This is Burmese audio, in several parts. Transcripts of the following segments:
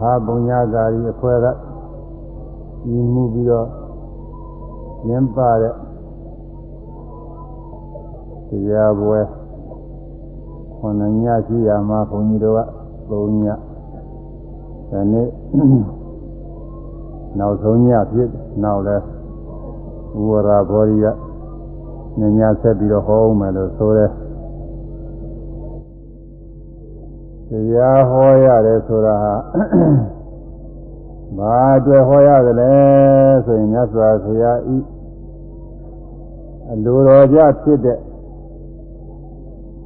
ဟာဘုံညာကာရီအဖွဲကညီမှုပြီးတော့ကျင်းပတဲ့တရားပွဲခொနညရှိရမှာဘုန်းကြီးတို့ကသုံးညဒီနေ့နောက်ဆုံးညဖြစ်နောက်လဲဥဝရာဘောရီကညညဆက်ပြီးတော့ဟောအောင်မယ်လို့ဆိုတ တရားဟောရတယ်ဆိုတာဟာဘာအတွက်ဟောရတယ်လဲဆိုရင်မြတ်စွာဘုရားဤအလိုတော်ကြဖြစ်တဲ့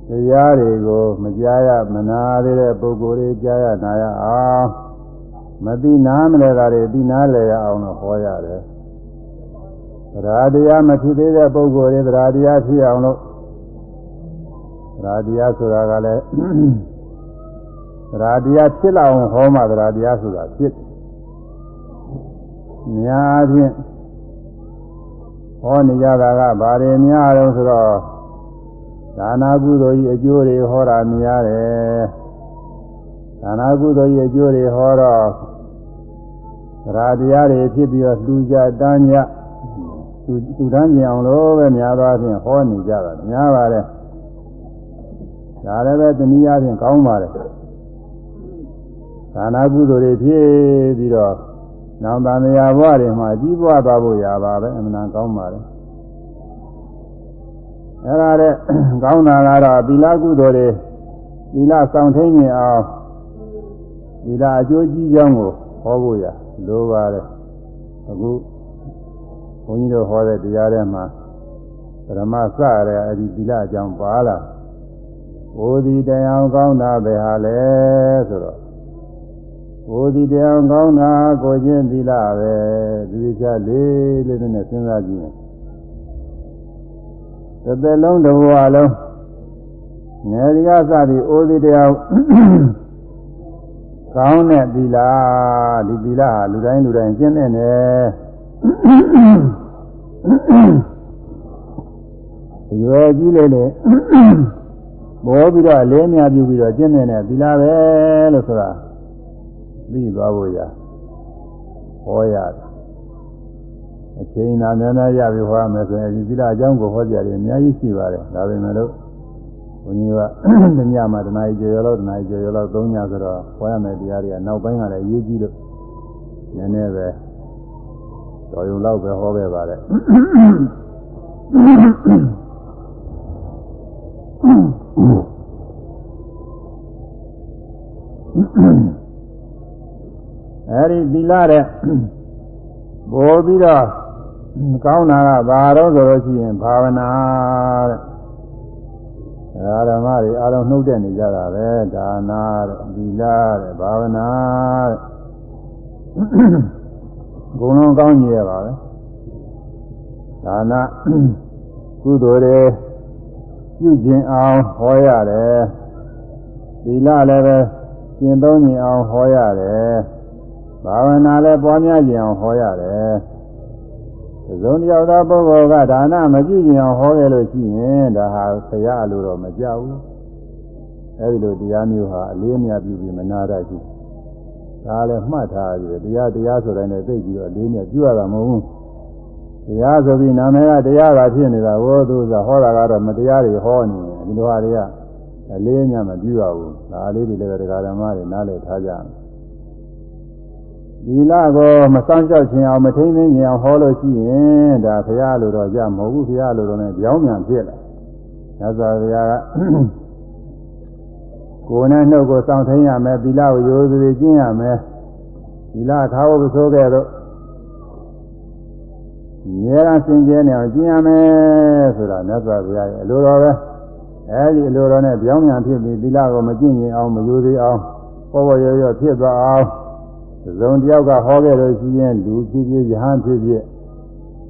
တရားတွေကိုမကြားရမနာသေးတဲ့ပုဂ္ဂိုလ်တွေကြားရနာရအောင်မသိနာမလဲတာတွေသိနာလဲရအောင်လို့ဟောရတယ်သရာတရားမဖြစ်သေးတဲ့ပုဂ္ဂိုလ်တွေသရာတရားဖြစ်အောင်လို့သရာတရားဆိုတာကလည်းသ ရာတရားဖြစ်လာအောင်ဟောမှသရာတရားဆိုတာဖြစ်များဖြင့်ဟောနေကြတာကဘာတွေများတော့ဆိုတော့ဒါနာကုသိုလ်ကြီးအကျိုးတွေဟောတာများတယ်ဒါနာကုသိုလ်ကြီးအကျိုးတွေဟောတော့သရာတရားတွေဖြစ်ပြီးတော့လူကြတန်းညသူသူတန်းကျင်အောင်လို့ပဲများသွားဖြင့်ဟောနေကြတာများပါတယ်ဒါလည်းပဲတနည်းအားဖြင့်ကောင်းပါတယ် ဒါနာကုသိုလ်တွေဖြစ်ပြီးတော့နောင်တန်ရာဘဝတွေမှာကြီးပွားသွားဖို့ရပါပဲအမှန်ကောင်းပါတယ်အဲ့ဒါတဲ့ကောင်းတာကတော့သီလကုသိုလ်တွေသီလဆောင်ထိန်နေအောင်သီလအကျိုးကြီးကြောင်းကိုဟောဖို့ရလိုပါတယ်အခုဘုန်းကြီးတို့ဟောတဲ့တရားထဲမှာပရမစရတဲ့အဲဒီသီလအကြောင်းပါလာဘိုးဒီတရားကောင်းတာပဲဟာလဲဆိုတော့ ဘိုးဒီတရားကောင်းတာကိုချင်းသီလပဲဒီချလေးလေးနဲ့စဉ်းစားကြည့်ရင်တစ်သက်လုံးတစ်ဘဝလုံးငယ်ဒီကစပြီးအိုးဒီတရားကောင်းတဲ့သီလဒီသီလဟာလူတိုင်းလူတိုင်းကျင့်တဲ့နဲ့ရွယ်ကြီးလေးလေးဘောပြီးတော့လေးများပြုပြီးတော့ကျင့်တဲ့သီလပဲလို့ဆိုတာ သိသွားဖို့ရဟောရတယ်အချိန်နာနည်းနည်းရပြီးဟောရမယ်ဆိုရင်ဒီသီလအကြောင်းကိုဟောကြရတယ်အများကြီးရှိပါတယ်ဒါပေမဲ့လို့ဘုန်းကြီးကတညမှာတနားကြီးကျော်ရောတနားကြီးကျော်ရောသုံးညဆိုတော့ဟောရမယ်တရားတွေကနောက်ပိုင်းကလည်းအရေးကြီးလို့နည်းနည်းပဲတော်ရုံလောက်ပဲဟောခဲ့ပါတယ် အဲဒီသီလတဲ့ပို့ပြီးတော့ကောင်းတာကဘာတော့ဆိုလို့ရှိရင်ဘာဝနာတဲ့အာရမတွေအားလုံးနှုတ်တဲ့နေကြတာပဲဒါနာတဲ့သီလတဲ့ဘာဝနာတဲ့ဘုံလုံးကောင်းကြီးရပါပဲဒါနာကုသိုလ်တွေပြုကျင်အောင်ဟောရတယ်သီလလည်းပဲကျင့်သုံးကျင်အောင်ဟောရတယ် ဘာဝနာလည်းပွားများကျင်အောင်ဟောရတယ်။သုံးတယောက်သောပုဂ္ဂိုလ်ကဒါနမပြုကျင်အောင်ဟောခဲ့လို့ရှိရင်ဒါဟာဆရာလိုတော့မကြောက်ဘူး။အဲဒီလိုတရားမျိုးဟာအလေးအမြတ်ပြုပြီးမနာတတ်ဘူး။ဒါလည်းမှတ်ထားရတယ်တရားတရားဆိုတိုင်းလည်းသိပြီးတော့အလေးအမြတ်ပြုရတာမဟုတ်ဘူး။တရားဆိုပြီးနာမည်ကတရားသာဖြစ်နေတာဟောသူဆိုဟောတာကတော့မတရားတွေဟောနေတယ်ဒီလိုဟာတွေကအလေးအမြတ်မပြုရဘူး။ဒါလေးတွေလည်းတရားဓမ္မတွေနားလည်ထားကြတယ်။ ဒီလကိုမစောင့်ကြောက်ခြင်းအောင်မထိမ့်သိခြင်းအောင်ဟောလို့ရှိရင်ဒါဘုရားလိုတော့ကြမဟုတ်ဘူးဘုရားလိုတော့လည်းကြောင်းမြန်ဖြစ်လာ။ညဇာဘုရားကကိုယ်နဲ့နှုတ်ကိုစောင့်ထိန်ရမယ်သီလကိုရိုးစွေကျင့်ရမယ်သီလထားဖို့ဆိုခဲ့တော့ဉာဏ်စင်ကြဲနေအောင်ကျင့်ရမယ်ဆိုတာမြတ်စွာဘုရားရဲ့အလိုတော်ပဲအဲဒီအလိုတော်နဲ့ကြောင်းမြန်ဖြစ်ပြီးသီလကိုမကျင့်ရင်အောင်မရိုးသေးအောင်ပေါ်ပေါ်ရောရောဖြစ်သွားအောင် ဇုံတယောက်ကဟောခဲ့လို့ရှိရင်လူဖြစ်ဖြစ်ယဟန်ဖြစ်ဖြစ်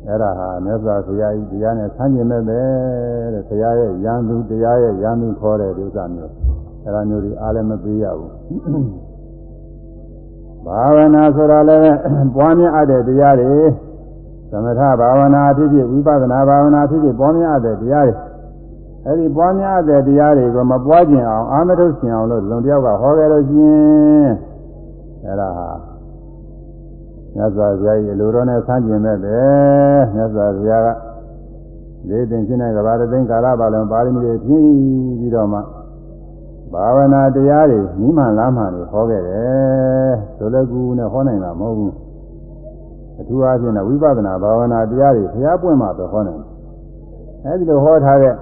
အဲ့ဒါဟာမြတ်စွာဘုရားကြီးတရားနဲ့ဆန်းကျင်မဲ့ပဲတဲ့ဘုရားရဲ့ယံသူတရားရဲ့ယံသူခေါ်တဲ့ဒုစမျိုးအဲ့ဒါမျိုးတွေအားလည်းမပေးရဘူးဘာဝနာဆိုတာလည်းပွားများအပ်တဲ့တရားတွေသမထဘာဝနာဖြစ်ဖြစ်ဝိပဿနာဘာဝနာဖြစ်ဖြစ်ပွားများအပ်တဲ့တရားတွေအဲ့ဒီပွားများအပ်တဲ့တရားတွေကိုမပွားကျင်အောင်အာမထုတ်ကျင်အောင်လို့ဇုံတယောက်ကဟောခဲ့လို့ရှိရင် အဲ့ဒါဟာမြတ်စွာဘုရားကြီးအလိုတော်နဲ့ဆန်းကျင်မဲ့ပဲမြတ်စွာဘုရားကလေးတင်ရှင်းတဲ့ကဘာသိန်းကာလပါလုံးပါရမီတွေဖြည့်ပြီးတော့မှဘာဝနာတရားတွေနိမန်လားမှတွေဟောခဲ့တယ်ဆိုလည်းကူနဲ့ဟောနိုင်တာမဟုတ်ဘူးအထူးအားဖြင့်ဝိပဿနာဘာဝနာတရားတွေဘုရားပွင့်မှပဲဟောနိုင်တယ်အဲဒီလိုဟောထားတဲ့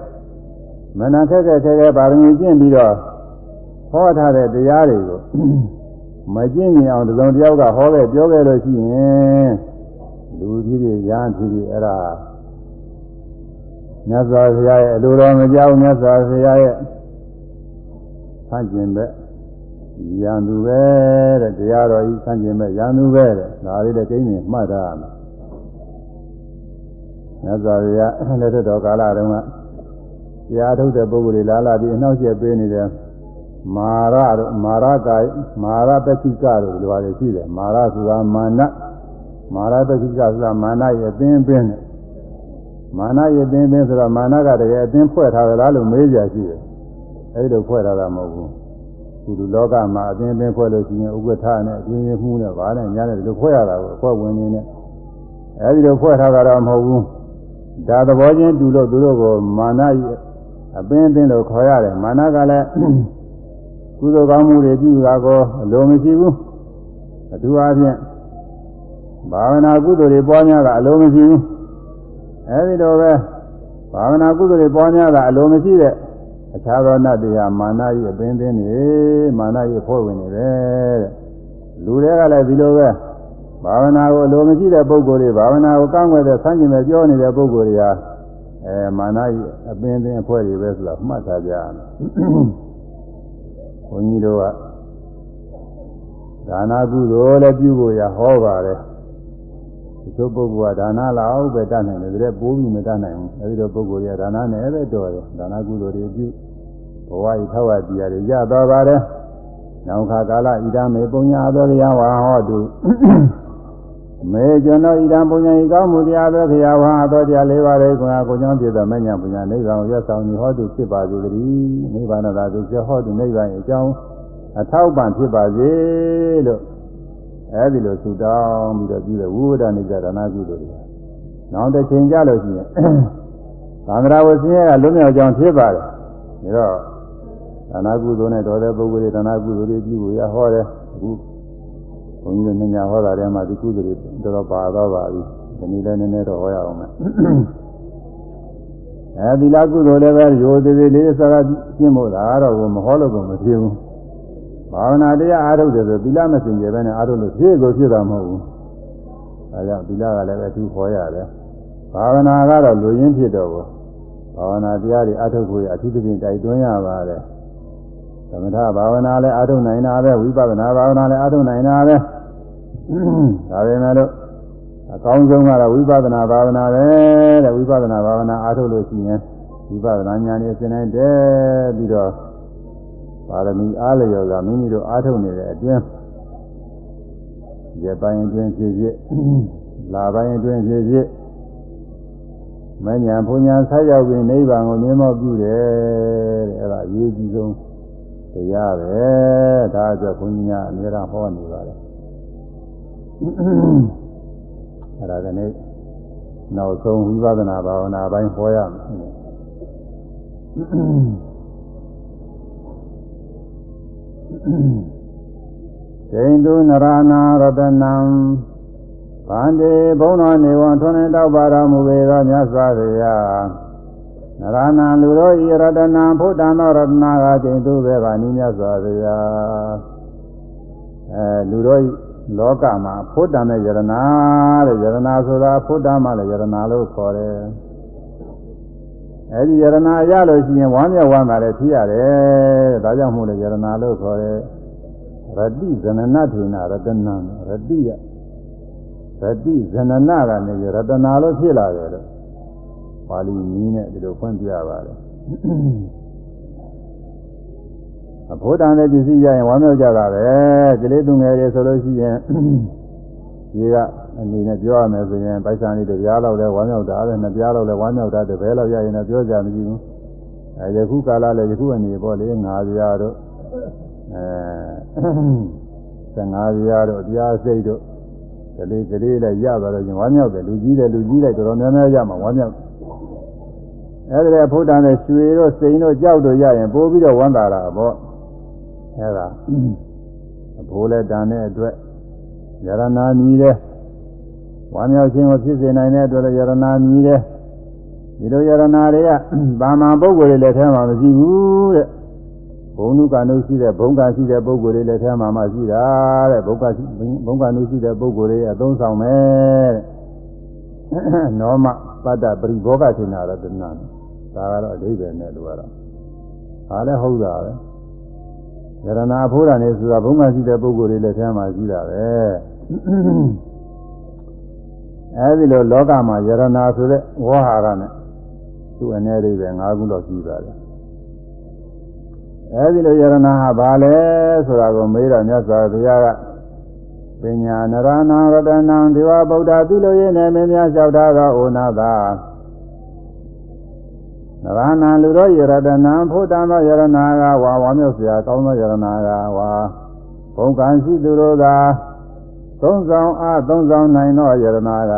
မနာခက်ခက်ခဲခဲပါရမီကျင့်ပြီးတော့ဟောထားတဲ့တရားတွေကို မကျင့်ကြအောင်တစုံတယောက်ကဟောခဲ့ပြောခဲ့လို့ရှိရင်လူကြီးတွေရဟန်းကြီးတွေအဲ့ဒါမြတ်စွာဘုရားရဲ့အလိုတော်မကြောက်မြတ်စွာဘုရားရဲ့ဆန့်ကျင်ဘက်ရန်သူပဲတဲ့တရားတော်ကြီးဆန့်ကျင်ဘက်ရန်သူပဲတဲ့ဒါလေးလည်းကိန်းနေမှတ်ထားရမယ်မြတ်စွာဘုရားလက်ထက်တော်ကာလတုန်းကတရားထုတ်တဲ့ပုဂ္ဂိုလ်တွေလာလာပြီးအနှောက်အယှက်ပေးနေတယ် မာရတို့မာရကာယမာရပတိကတို့ဒီလိုပါလေရှိတယ်မာရဆိုတာမာနမာရပတိကဆိုတာမာနရဲ့အသင်းပင်းတယ်မာနရဲ့အသင်းပင်းဆိုတော့မာနကတကယ်အသင်းဖွဲ့ထားသလားလို့မေးကြရှိတယ်အဲဒီလိုဖွဲ့ထားတာမဟုတ်ဘူးကုလူလောကမှာအသင်းပင်းဖွဲ့လို့ရှိရင်ဥပ္ပထာနဲ့အတွင်းရမှုနဲ့ဗားနဲ့ညားနဲ့ဒီလိုဖွဲ့ရတာကိုအဖွဲ့ဝင်နေနဲ့အဲဒီလိုဖွဲ့ထားတာတော့မဟုတ်ဘူးဒါသဘောချင်းတူလို့သူတို့ကိုမာနရဲ့အပင်းအသင်းလို့ခေါ်ရတယ်မာနကလည်း ကုသိုလ်ကောင်းမှုတွေပြုတာကိုအလိုမရှိဘူးအထူးအားဖြင့်ဘာဝနာကုသိုလ်တွေပွားများတာအလိုမရှိဘူးအဲဒီလိုပဲဘာဝနာကုသိုလ်တွေပွားများတာအလိုမရှိတဲ့အခြားသောနတ်တရားမာနကြီးအပင်ပင်နေမာနကြီးဖွဲ့ဝင်နေတယ်တဲ့လူတွေကလည်းဒီလိုပဲဘာဝနာကိုအလိုမရှိတဲ့ပုဂ္ဂိုလ်တွေဘာဝနာကိုကောင်းွယ်တဲ့ဆန်းကျင်မဲ့ပြောနေတဲ့ပုဂ္ဂိုလ်တွေကအဲမာနကြီးအပင်ပင်အဖွဲ့တွေပဲဆိုတာမှတ်ထားကြရမယ် ဘုန်းကြီးတို့ကဒါနာကုသိုလ်လည်းပြုဖို့ရဟောပါတယ်ဒီလိုပုဂ္ဂိုလ်ကဒါနာလောက်ပဲတတ်နိုင်တယ်ဒါပိုးပြီးမတတ်နိုင်ဘူးအဲဒီလိုပုဂ္ဂိုလ်ကဒါနာနဲ့ပဲတော်တယ်ဒါနာကုသိုလ်တွေပြုဘဝဤထောက်ဝတရားတွေရသွားပါတယ်နောက်ခါကာလဣဒံမေပုညသောလျာဝါဟောတု မေကျွန်တော်ဣဒံပုညဤကောင်းမှုတရားသောခရာဝါသောတရား၄ပါးလေးကိုကိုကြောင့်ပြည့်သောမညာပုညာနိဗ္ဗာန်ကိုရဆောင်နေဟောတုဖြစ်ပါစေတည်းနိဗ္ဗာန်သာသူပြဟောတုနိဗ္ဗာန်အကြောင်းအထောက်ပံ့ဖြစ်ပါစေလို့အဲဒီလိုဆုတောင်းပြီးတော့ပြုတဲ့ဝိဝဒနိစ္စဒါနကုသိုလ်တွေနောက်တစ်ချိန်ကြလို့ရှိရင်သံဃာဝဆင်းရဲကလွတ်မြောက်ကြောင်းဖြစ်ပါတယ်ဒါတော့ဒါနကုသိုလ်နဲ့တော်တဲ့ပုဂ္ဂိုလ်တွေဒါနကုသိုလ်တွေပြုလို့ရဟောတယ်အခု ဘုန်းကြီးတို့ညညာဟောတာထဲမှာဒီကုသိုလ်တွေတော်တော်ပါတော့ပါပြီဒီနေ့လည်းနည်းနည်းတော့ဟောရအောင်မယ်အဲဒီလားကုသိုလ်လည်းပဲရိုသေသေးလေးစကားပြင်းဖို့ဒါတော့မဟောလို့ကိုမဖြစ်ဘူးဘာဝနာတရားအားထုတ်တယ်ဆိုသီလမစင်ကြယ်ပဲနဲ့အားထုတ်လို့ဖြည့်ကိုဖြစ်တာမဟုတ်ဘူး။ဒါကြောင့်သီလကလည်းပဲအထူးခေါ်ရတယ်။ဘာဝနာကတော့လူရင်းဖြစ်တော့ဘူး။ဘာဝနာတရားတွေအားထုတ်ဖို့အထူးသဖြင့်တိုက်တွန်းရပါတယ်။သမထဘာဝနာလည်းအားထုတ်နိုင်တာပဲဝိပဿနာဘာဝနာလည်းအားထုတ်နိုင်တာပဲ။ ဒါပေမဲ့လို့အကောင်းဆုံးကတော့ဝိပဿနာဘာဝနာပဲတဲ့ဝိပဿနာဘာဝနာအားထုတ်လို့ရှိရင်ဝိပဿနာဉာဏ်နဲ့သင်နိုင်တယ်ပြီးတော့ပါရမီအားလျော်စွာမိမိတို့အားထုတ်နေတဲ့အတွင်းရပိုင်းအတွင်းဖြစ်ဖြစ်လာပိုင်းအတွင်းဖြစ်ဖြစ်မညာဘုံညာဆက်ရောက်ပြီးနိဗ္ဗာန်ကိုမြင်မောပြုတယ်တဲ့အဲ့ဒါအရေးကြီးဆုံးတရားပဲဒါအတွက်ဘုန်းကြီးများအများအားဟောနေပါတယ် အဲ့ဒါကနေ့နောက်ဆုံးဝိပဿနာဘာဝနာပိုင်းဟောရမယ်ဒိန္တုနရနာရတနံဗန္တိဘုံတော်နေဝံထွန်းနေတောက်ပါတော်မူပေသောမြတ်စွာဘုရားနရနာလူတို့ဤရတနာဘုဒ္ဓံသောရတနာကဒိန္တုပဲပါနိမြတ်စွာဘုရားအဲလူတို့ လောကမှာဘုဒ္ဓံနဲ့ယရနာတဲ့ယရနာဆိုတာဘုဒ္ဓံမှလည်းယရနာလို့ခေါ်တယ်အဲဒီယရနာရလို့ရှိရင်ဝမ်းမြောက်ဝမ်းသာလည်းဖြစ်ရတယ်ဒါကြောင့်မို့လို့ယရနာလို့ခေါ်တယ်ရတိဇနနထေနရတနာရတိယရတိဇနနကနေရတနာလို့ဖြစ်လာတယ်လို့ပါဠိနည်းနဲ့ဒီလိုဖွင့်ပြပါတယ် အဘုဒ္ဓံတဲ့ပစ္စည်းရရင်ဝမ်းမြောက်ကြတာပဲကလေးသူငယ်တွေဆိုလို့ရှိရင်ဒီကအနေနဲ့ပြောရမယ်ဆိုရင်ပိုက်ဆံလေးတစ်ပြားလောက်လဲဝမ်းမြောက်တာပဲနှစ်ပြားလောက်လဲဝမ်းမြောက်တာတစ်ဘဲလောက်ရရင်လည်းပြောကြမရှိဘူးအဲယခုကာလလည်းယခုအနေပေါ့လေငါးပြားတို့အဲ15ပြားတို့တရားစိတ်တို့ကလေးကလေးလည်းရသွားတော့ရင်ဝမ်းမြောက်တယ်လူကြီးတယ်လူကြီးလိုက်တော်တော်များများရမှာဝမ်းမြောက်အဲ့ဒါဖုဒ္ဓံနဲ့ရွှေတို့စိန်တို့ကြောက်တို့ရရင်ပို့ပြီးတော့ဝမ်းသာတာပေါ့ အဲ့ဒါအဘိုးလည်းတန်တဲ့အတွက်ယရနာမြည်တယ်ဝမ်းမြောက်ခြင်းကိုဖြစ်စေနိုင်တဲ့အတွက်လည်းယရနာမြည်တယ်ဒီလိုယရနာတွေကဘာမှပုဂ္ဂိုလ်တွေလည်းထဲမှာမရှိဘူးတဲ့ဘုံနုကနုရှိတဲ့ဘုံကရှိတဲ့ပုဂ္ဂိုလ်တွေလည်းထဲမှာမရှိတာတဲ့ဘုံကဘုံကနုရှိတဲ့ပုဂ္ဂိုလ်တွေအသုံးဆောင်မယ်တဲ့နောမပတ္တပရိဘောဂသင်္နာရတနာဒါကတော့အဓိပ္ပာယ်နဲ့လို့ကတော့ဒါလည်းဟုတ်တာပဲ ယရနာဖိုးတာနေဆိုတာဘုံကရှိတဲ့ပုဂ္ဂိုလ်တွေလည်းထဲမှာရှိတာပဲအဲဒီလိုလောကမှာယရနာဆိုတဲ့ဝေါဟာရနဲ့သူ့အနေလေးပဲ၅ခုတော့ရှိပါတယ်အဲဒီလိုယရနာဟာဘာလဲဆိုတာကိုမေးတော့မြတ်စွာဘုရားကပညာနရဏရတနံဒီဝဗုဒ္ဓပြုလို့ရင်းနဲ့မင်းများလျှောက်ထားသောဩနာသာ နရနာလူတော်ယရတနာဖုတံသောယရနာကဝါဝါမြုပ်စရာကောင်းသောယရနာကဝါဘုံကံရှိသူတို့သာသုံးဆောင်အားသုံးဆောင်နိုင်သောယရနာက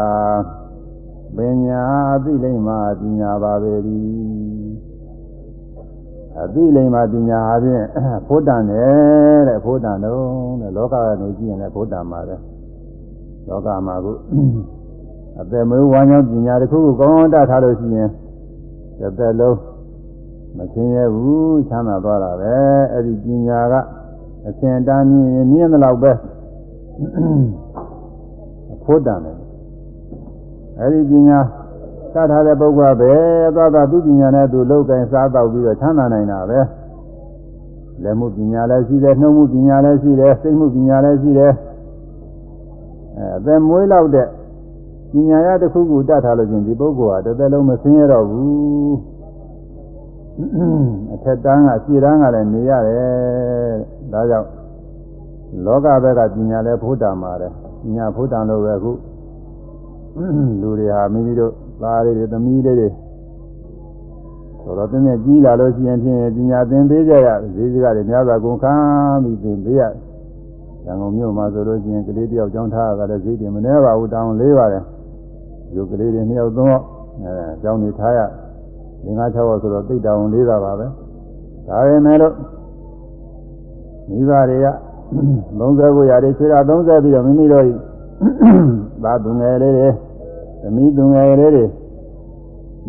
ပညာအသိလိမ္မာပညာပါပေ၏အသိလိမ္မာပညာအပြင်ဖုတံနဲ့တဲ့ဖုတံတော့တဲ့လောကကနေကြည့်ရင်လည်းဖုတံပါပဲလောကမှာကုအသက်မွေးဝါးကြောင့်ပညာတစ်ခုကိုကောင်းကောင်းတတ်ထားလို့ရှိရင် တစ်သက်လုံးမသိရဘူးချမ်းသာသွားတာပဲအဲ့ဒီပညာကအစဉ်တန်းမြင်မြင်တဲ့လောက်ပဲအဖို့တန်တယ်အဲ့ဒီပညာတတ်ထားတဲ့ပုဂ္ဂိုလ်ပဲသွားသွားသူပညာနဲ့သူလောက်ကင်စားတော့ပြီးတော့ချမ်းသာနိုင်တာပဲလက်မှုပညာလည်းရှိတယ်နှုတ်မှုပညာလည်းရှိတယ်စိတ်မှုပညာလည်းရှိတယ်အဲအသက်မွေးလောက်တဲ့ ပညာရတစ်ခုခုတတ်ထားလို့ချင်းဒီပုဂ္ဂိုလ်ဟာတစ်သက်လုံးမဆင်းရတော့ဘူးအထက်တန်းကခြေတန်းကလည်းနေရတယ်ဒါကြောင့်လောကဘက်ကပညာလည်းဖို့တာမှာတယ်ပညာဖို့တာလို့ပဲအခုလူတွေဟာမိမိတို့သားလေးတွေသမီးလေးတွေဆိုတော့တင်းနဲ့ကြီးလာလို့ရှိရင်ဖြင့်ပညာသင်ပေးကြရဈေးစကားတွေများစွာကုန်ခံပြီးသင်ပေးရရန်ကုန်မြို့မှာဆိုလို့ရှိရင်ကလေးတယောက်ကျောင်းထားရတာဈေးတင်မနှဲပါဘူးတောင်းလေးပါတယ် ဒီကလေးတွေနှစ်ယောက်သုံးယောက်အဲကျောင်းနေထားရငါး၆ယောက်ဆိုတော့သိတောင်းလေးတာပါပဲဒါပေမဲ့လို့မိဘတွေက30ကိုရတယ်ဆွေတာ30ပြီးတော့မိမိတို့သာသူငယ်လေးတွေသမီးသူငယ်လေးတွေ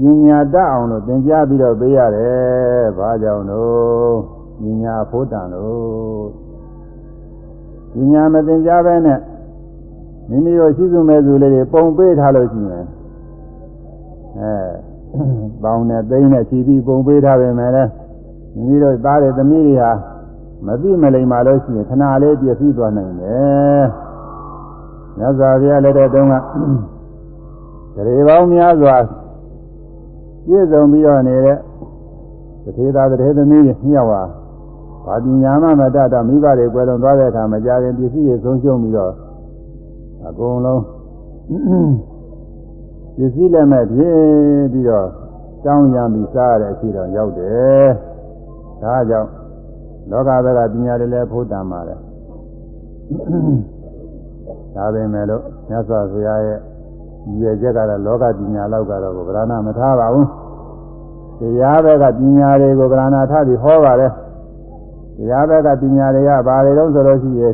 ပညာတတ်အောင်လို့သင်ကြားပြီးတော့ပေးရတယ်။ဘာကြောင့်လို့ပညာဖို့တန်လို့ပညာမသင်ကြားပဲနဲ့ မိမိတို့ရှိစုမဲ့သူလေးတွေပုံပေးထားလို့ရှိရင်အဲပေါင်းနဲ့သိန်းနဲ့ခြီးပြီးပုံပေးထားပေမဲ့လည်းမိမိတို့သားတွေသမီးတွေဟာမသိမလိမ္မာလို့ရှိရင်ခဏလေးပြည့်စည်သွားနိုင်တယ်။မြတ်စွာဘုရားလက်ထက်တုန်းကတရေပေါင်းများစွာပြည့်စုံပြီးတော့နေတဲ့တထေသာတထေသမီးတွေမြောက်ပါဘာပညာမှမတတ်တော့မိဘတွေကွယ်လွန်သွားတဲ့အခါမကြခင်ပစ္စည်းတွေဆုံးရှုံးပြီးတော့ အကုန်လုံးပစ္စည်းလည်းမဲ့ဖြစ်ပြီးတော့တောင်းရပြီးစားရတဲ့အချိန်တော့ရောက်တယ်ဒါကြောင့်လောကဘက်ကပညာတွေလည်းဖို့တန်ပါတယ်ဒါပေမဲ့လို့မြတ်စွာဘုရားရဲ့ရွယ်ချက်ကတော့လောကပညာလောက်ကတော့ဗရဏမထားပါဘူးတရားဘက်ကပညာတွေကိုဗရဏထားပြီးဟောပါတယ်တရားဘက်ကပညာတွေကဘာတွေတော့ဆိုလို့ရှိရဲ့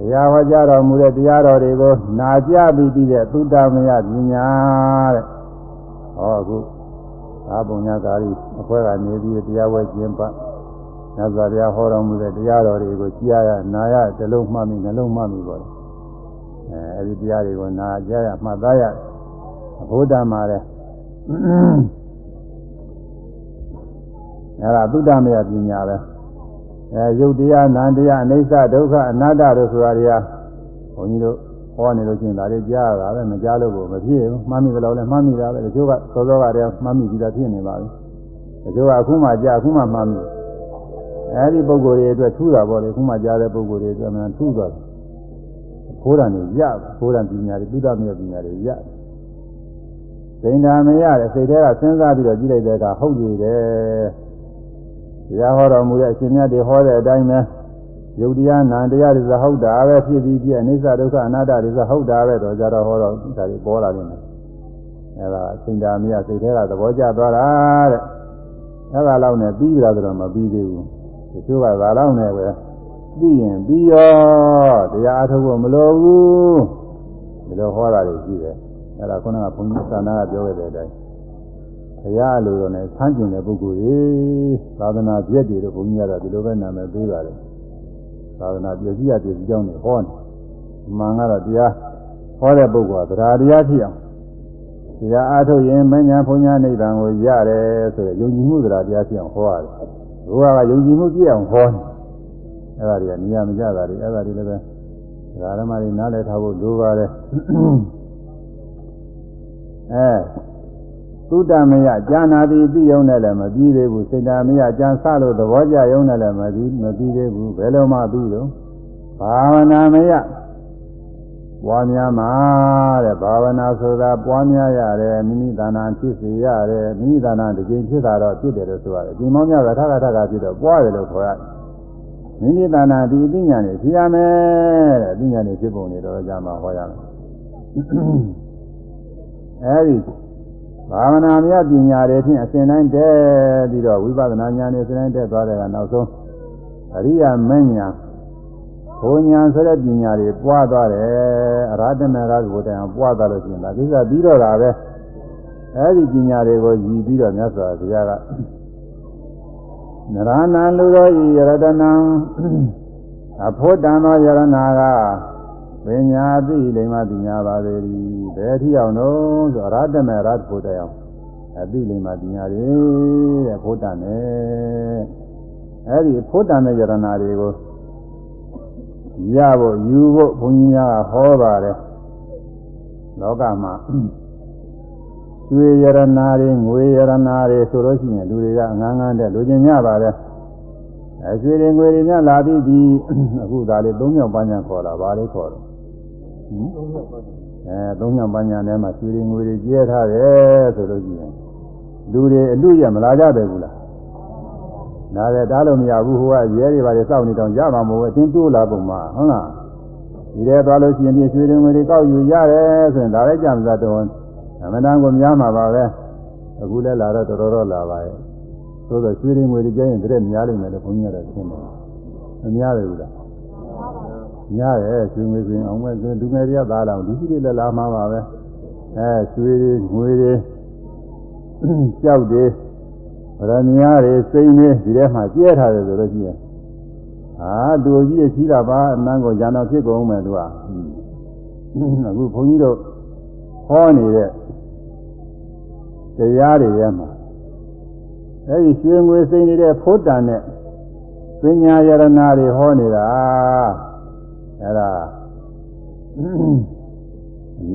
တရားဟောကြားတော်မူတဲ့တရားတော်တွေကိုနာကြပြီးပြီးတဲ့သုတမယပညာတဲ့ဟောအခုသာပုံညာကာရီအခွဲကနေပြီးတရားဝဲကျင်းပညဇာတရားဟောတော်မူတဲ့တရားတော်တွေကိုကြားရနာရတလုံးမှတ်မိနှလုံးမှတ်မိပါလေအဲအဲဒီတရားတွေကိုနာကြရမှတ်သားရဘုဒ္ဓမှာတဲ့အဲဒါသုတ္တမယပညာပဲ အဲယုတ်တရားနန္တရားအိဋ္ဌဒုက္ခအနတ္တတို့ဆိုတာတွေကဘုန်းကြီးတို့ဟောနေလို့ရှိရင်ဒါတွေကြားရတာပဲမကြားလို့ကိုမဖြစ်ဘူးမှတ်မိသလားလဲမှတ်မိတာပဲတချို့ကစောစောကတည်းကမှတ်မိပြီးသားဖြစ်နေပါပြီတချို့ကအခုမှကြားအခုမှမှတ်မိအဲဒီပုံကိုယ်တွေအတွက်ထူတာပေါ့လေအခုမှကြားတဲ့ပုံကိုယ်တွေအတွက်မှထူသွားတယ်ခိုးတာနေရခိုးတာပညာတွေသုဒ္ဓမေပညာတွေရဒိဋ္ဌာမရတဲ့စိတ်ထဲကစဉ်းစားပြီးတော့ကြည့်လိုက်တဲ့အခါဟုတ်ပြီတယ် တရားဟောတော်မူတဲ့အရှင်မြတ်တွေဟောတဲ့အတိုင်းပဲယယုတ်တရားနာတရားတွေဆိုဟုတ်တာပဲဖြစ်ပြီးပြည့်အနိစ္စဒုက္ခအနတ္တတွေဆိုဟုတ်တာပဲတော့ကြတော့ဟောတော့ဒါတွေပေါ်လာနေတယ်အဲဒါစင်တာမရစိတ်ထဲကသဘောကျသွားတာတဲ့အဲဒါလောက်နဲ့ပြီးပြီလားဆိုတော့မပြီးသေးဘူးတချို့ကဒါလောက်နဲ့ပဲပြီးရင်ပြီးရောတရားအထုတ်ဖို့မလိုဘူးဒီလိုဟောတာတွေရှိတယ်အဲဒါခုနကဘုန်းကြီးသာနာကပြောခဲ့တဲ့အတိုင်း ဘုရားလိုတော့နဲ့ဆန်းကျင်တဲ့ပုဂ္ဂိုလ်ကြီးသာသနာပြည့်တွေတော့ဘုန်းကြီးကတော့ဒီလိုပဲနာမည်ပေးပါတယ်သာသနာပြည့်စည်ရပြည့်စည်ကြောင်းနေဟောနေမှန်ကတော့တရားဟောတဲ့ပုဂ္ဂိုလ်ကတရားတရားဖြစ်အောင်တရားအားထုတ်ရင်မညာဘုံညာနိဗ္ဗာန်ကိုရတယ်ဆိုရယ်ယုံကြည်မှုတရားတရားဖြစ်အောင်ဟောရတယ်ဘုရားကယုံကြည်မှုပြည့်အောင်ဟောတယ်အဲ့ဒါတွေကနေရာမကြတာတွေအဲ့ဒါတွေလည်းပဲဓမ္မတွေနားလည်ထားဖို့လိုပါတယ်အဲ သုတမယကျမ်းနာသည်သိယုံနဲ့လည်းမပြီးသေးဘူးစိတ်တမယကျမ်းဆလို့သဘောကျယုံနဲ့လည်းမပြီးမပြီးသေးဘူးဘယ်လိုမှပြီးတော့ဘာဝနာမယပွားများမှာတဲ့ဘာဝနာဆိုတာပွားများရတယ်မိမိတဏ္ဍာဖြစ်စေရတယ်မိမိတဏ္ဍာတစ်ကြိမ်ဖြစ်တာတော့ဖြစ်တယ်လို့ဆိုရတယ်ဒီမောင်းများကထခါထခါဖြစ်တော့ပွားတယ်လို့ခေါ်ရတယ်မိမိတဏ္ဍာဒီအသိဉာဏ်နဲ့ဖြစ်ရမယ်တဲ့အသိဉာဏ်နဲ့ဖြစ်ပုံတွေတော့ကြာမှဟောရမယ်အဲဒီ ဘာဝနာမြတ်ပညာတွေဖြင့်အစဉ်တိုင်းတည်းပြီးတော့ဝိပဿနာဉာဏ်နဲ့အစဉ်တိုင်းတည်းသွားတဲ့ကနောက်ဆုံးအရိယာမဉ္ဇဏ်ဘုံဉာဏ်ဆိုတဲ့ပညာတွေပွားသွားတယ်အရဟတမေရကိုတိုင်အောင်ပွားသွားလို့ရှိရင်ဒါကိစ္စပြီးတော့တာပဲအဲဒီပညာတွေကိုရည်ပြီးတော့မြတ်စွာဘုရားကနရဏံလူသောဤယရတနံအဖို့တံသောယရနာကပညာသိလိမ္မာပညာပါပေ၏ ဘယ်ထီအောင်တော့ဆိုအရဟတမေရဖို့တိုင်အောင်အသိလိမ္မာပညာတွေတဲ့ဖို့တံနဲ့အဲဒီဖို့တံတဲ့ယရနာတွေကိုရဖို့ယူဖို့ဘုန်းကြီးများကဟောပါတယ်လောကမှာရွှေရတနာတွေငွေရတနာတွေဆိုလို့ရှိရင်လူတွေကအငန်းငန်းတဲ့လူချင်းညပါတယ်အဲရွှေတွေငွေတွေညလာပြီးဒီအခုဒါလေး၃မြောက်ပန်းညာခေါ်လာပါလေခေါ်တော့အဲ၃မြောက်ပန်း ညာထဲမှာရွှေတွေငွေတွေကျဲထားတယ်ဆိုလို့ရှိရင်လူတွေအလူရမလာကြတယ်ဘူးလားနားလည်းတားလို့မရဘူးဟိုကရဲတွေပါလေစောင့်နေတော့ရမှာမဟုတ်ဘူးအတင်းတိုးလာပုံမှာဟုတ်လားဒီထဲသွားလို့ရှိရင်ဒီရွှေတွေငွေတွေကောက်ယူရတယ်ဆိုရင်ဒါလည်းကြံစားတော့အမှန်တန်ကိုများမှာပါပဲအခုလည်းလာတော့တော်တော်လာပါရဲ့သို့သောရွှေတွေငွေတွေကျရင်တရက်များလိမ့်မယ်လို့ဘုန်းကြီးကတော့ရှင်းတယ်မများတယ်ဘူးလား များတယ်ရွှေငွေဆိုရင်အောင်မဲ့လူငယ်တွေကသားလာအောင်ဒီကြီးတွေလည်းလာမှာပါပဲအဲရွှေတွေငွေတွေကြောက်တွေဗရမယာတွေစိမ့်တွေဒီထဲမှာကျဲထားတယ်ဆိုတော့ရှိရင်ဟာလူကြီးကြီးတာပါအနန်းကိုညာတော်ဖြစ်ကုန်မယ်သူကအခုဘုန်းကြီးတို့ဟောနေတဲ့တရားတွေထဲမှာအဲဒီရွှေငွေစိမ့်နေတဲ့ဖို့တန်နဲ့ပညာယရနာတွေဟောနေတာ အဲဒါ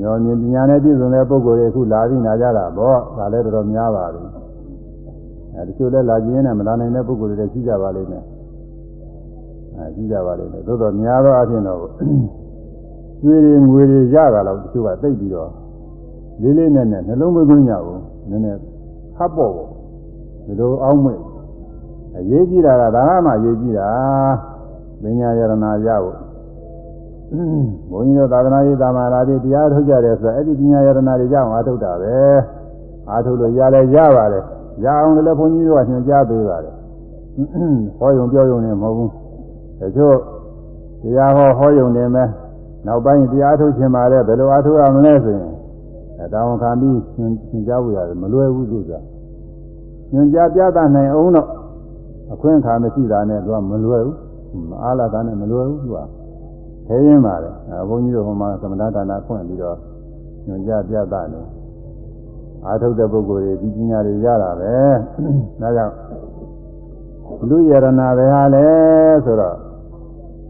ညောမြင်ပညာနဲ့ပြည့်စုံတဲ့ပုဂ္ဂိုလ်တွေအခုလာပြီးနာကြတာပေါ့ဒါလည်းတော်တော်များပါပြီအဲတချို့လည်းလာကျင်နဲ့မလာနိုင်တဲ့ပုဂ္ဂိုလ်တွေရှိကြပါလိမ့်မယ်အဲရှိကြပါလိမ့်မယ်သို့တော့များသောအားဖြင့်တော့ရွှေတွေငွေတွေရတာတော့တချို့ကသိပြီးတော့လေးလေးနက်နက်နှလုံးမသွင်းကြဘူးနည်းနည်းခပ်ပေါ့ပေါ့ဒီလိုအောင်းမဲ့အရေးကြီးတာကဒါမှအရေးကြီးတာပညာယရနာရဖို့ ဘုန်းကြီးတို့သာသနာ့ရေးတာမာလာပြီးတရားထုတ်ကြတယ်ဆိုတော့အဲ့ဒီပညာယရနာတွေကြောင့်အားထုတ်တာပဲအားထုတ်လို့ရလဲရပါတယ်ရအောင်လည်းဘုန်းကြီးတို့ကညွှန်ကြားပေးပါတယ်ဟောယုံပြောယုံနေမဟုတ်ဘူးတချို့တရားဟောဟောယုံနေမယ်နောက်ပိုင်းတရားထုတ်ခြင်းပါလေဘယ်လိုအားထုတ်ရမလဲဆိုရင်အဲတောင်းခံပြီးညွှန်ညွှန်ကြားဖို့ရတယ်မလွယ်ဘူးဆိုတာညွှန်ကြားပြသနိုင်အောင်တော့အခွင့်အခါမရှိတာနဲ့သူကမလွယ်ဘူးအားလာတာနဲ့မလွယ်ဘူးသူက ခဲရင်းပါလေအဲဘုန်းကြီးတို့ဟိုမှာသမဏဒါနာဖွင့်ပြီးတော့ညွှန်ကြားပြသနေအာထုတ်တဲ့ပုဂ္ဂိုလ်တွေဒီပညာတွေရတာပဲဒါကြောင့်လူယရနာပဲဟာလေဆိုတော့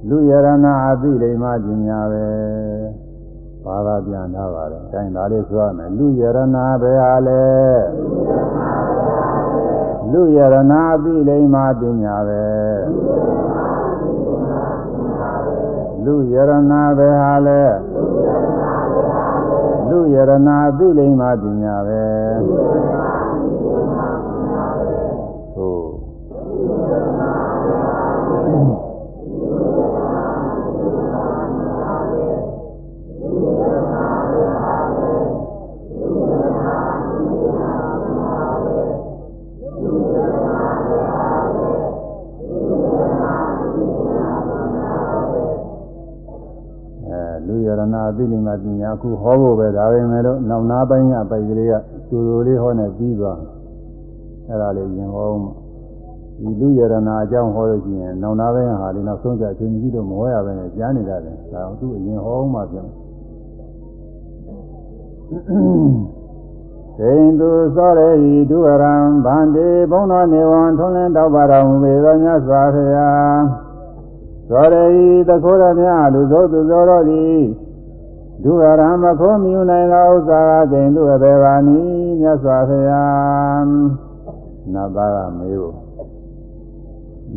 လူယရနာအသိလိမ္မာပညာပဲဘာသာပြန်ထားပါတယ်အဲဒါလေးဆိုရမယ်လူယရနာပဲဟာလေလူယရနာအသိလိမ္မာပညာပဲလူယရ နာပဲဟာလေလူယရနာသိလိမ္မာပညာပဲသို့ လူရဏအသိဉာဏ်ပညာအခုဟောဖို့ပဲဒါပဲမဲ့လို့နောက်နာပိုင်းကပိုက်ကလေးကတူတူလေးဟောနေပြီးသွားအဲ့ဒါလေးရင်ဟောမှဒီလူရဏအကြောင်းဟောလို့ရှိရင်နောက်နာပိုင်းဟာလေးနောက်ဆုံးကြအချိန်ကြီးတော့မဟောရပဲနဲ့ကြားနေကြတယ်ဒါသူအရင်ဟောမှပြန်ဒိန်သူသောရေဤဒုရံဗန္တိဘုံတော်နေဝံထုံးလင်းတောက်ပါတော်မူပေသောမြတ်စွာဘုရား သောရေဤသခိုးရမြလူသောသူသောတော်သည်ဒုရံမခိုးမြူနိုင်သောဥစ္စာကဂိန်သူအဘေဘာနိမြတ်စွာဘုရားနတ်သားကမေးဖို့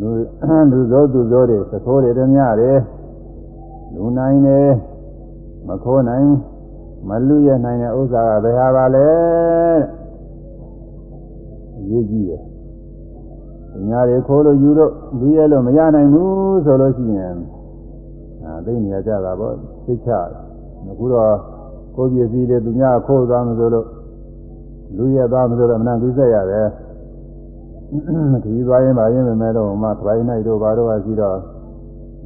လူလူသောသူသောတွေသခိုးတွေတည်းများတယ်လူနိုင်တယ်မခိုးနိုင်မလူရနိုင်တဲ့ဥစ္စာကဘယ်ဟာပါလဲအရေးကြီးတယ်။ ညာတွေခိုးလို့ယူလို့လူရလို့မရနိုင်ဘူးဆိုလို့ရှိရင်အာသိနေကြတာပေါ့သိချ။အခုတော့ကိုယ်ပစ္စည်းတွေသူများခိုးသွားမှဆိုလို့လူရသွားမှဆိုတော့အမှန်ကူးဆက်ရတယ်။ဒီသွားရင်ပါရင်ပဲမဲ့တော့မှခိုင်းနိုင်တော့ဘာတော့ရှိတော့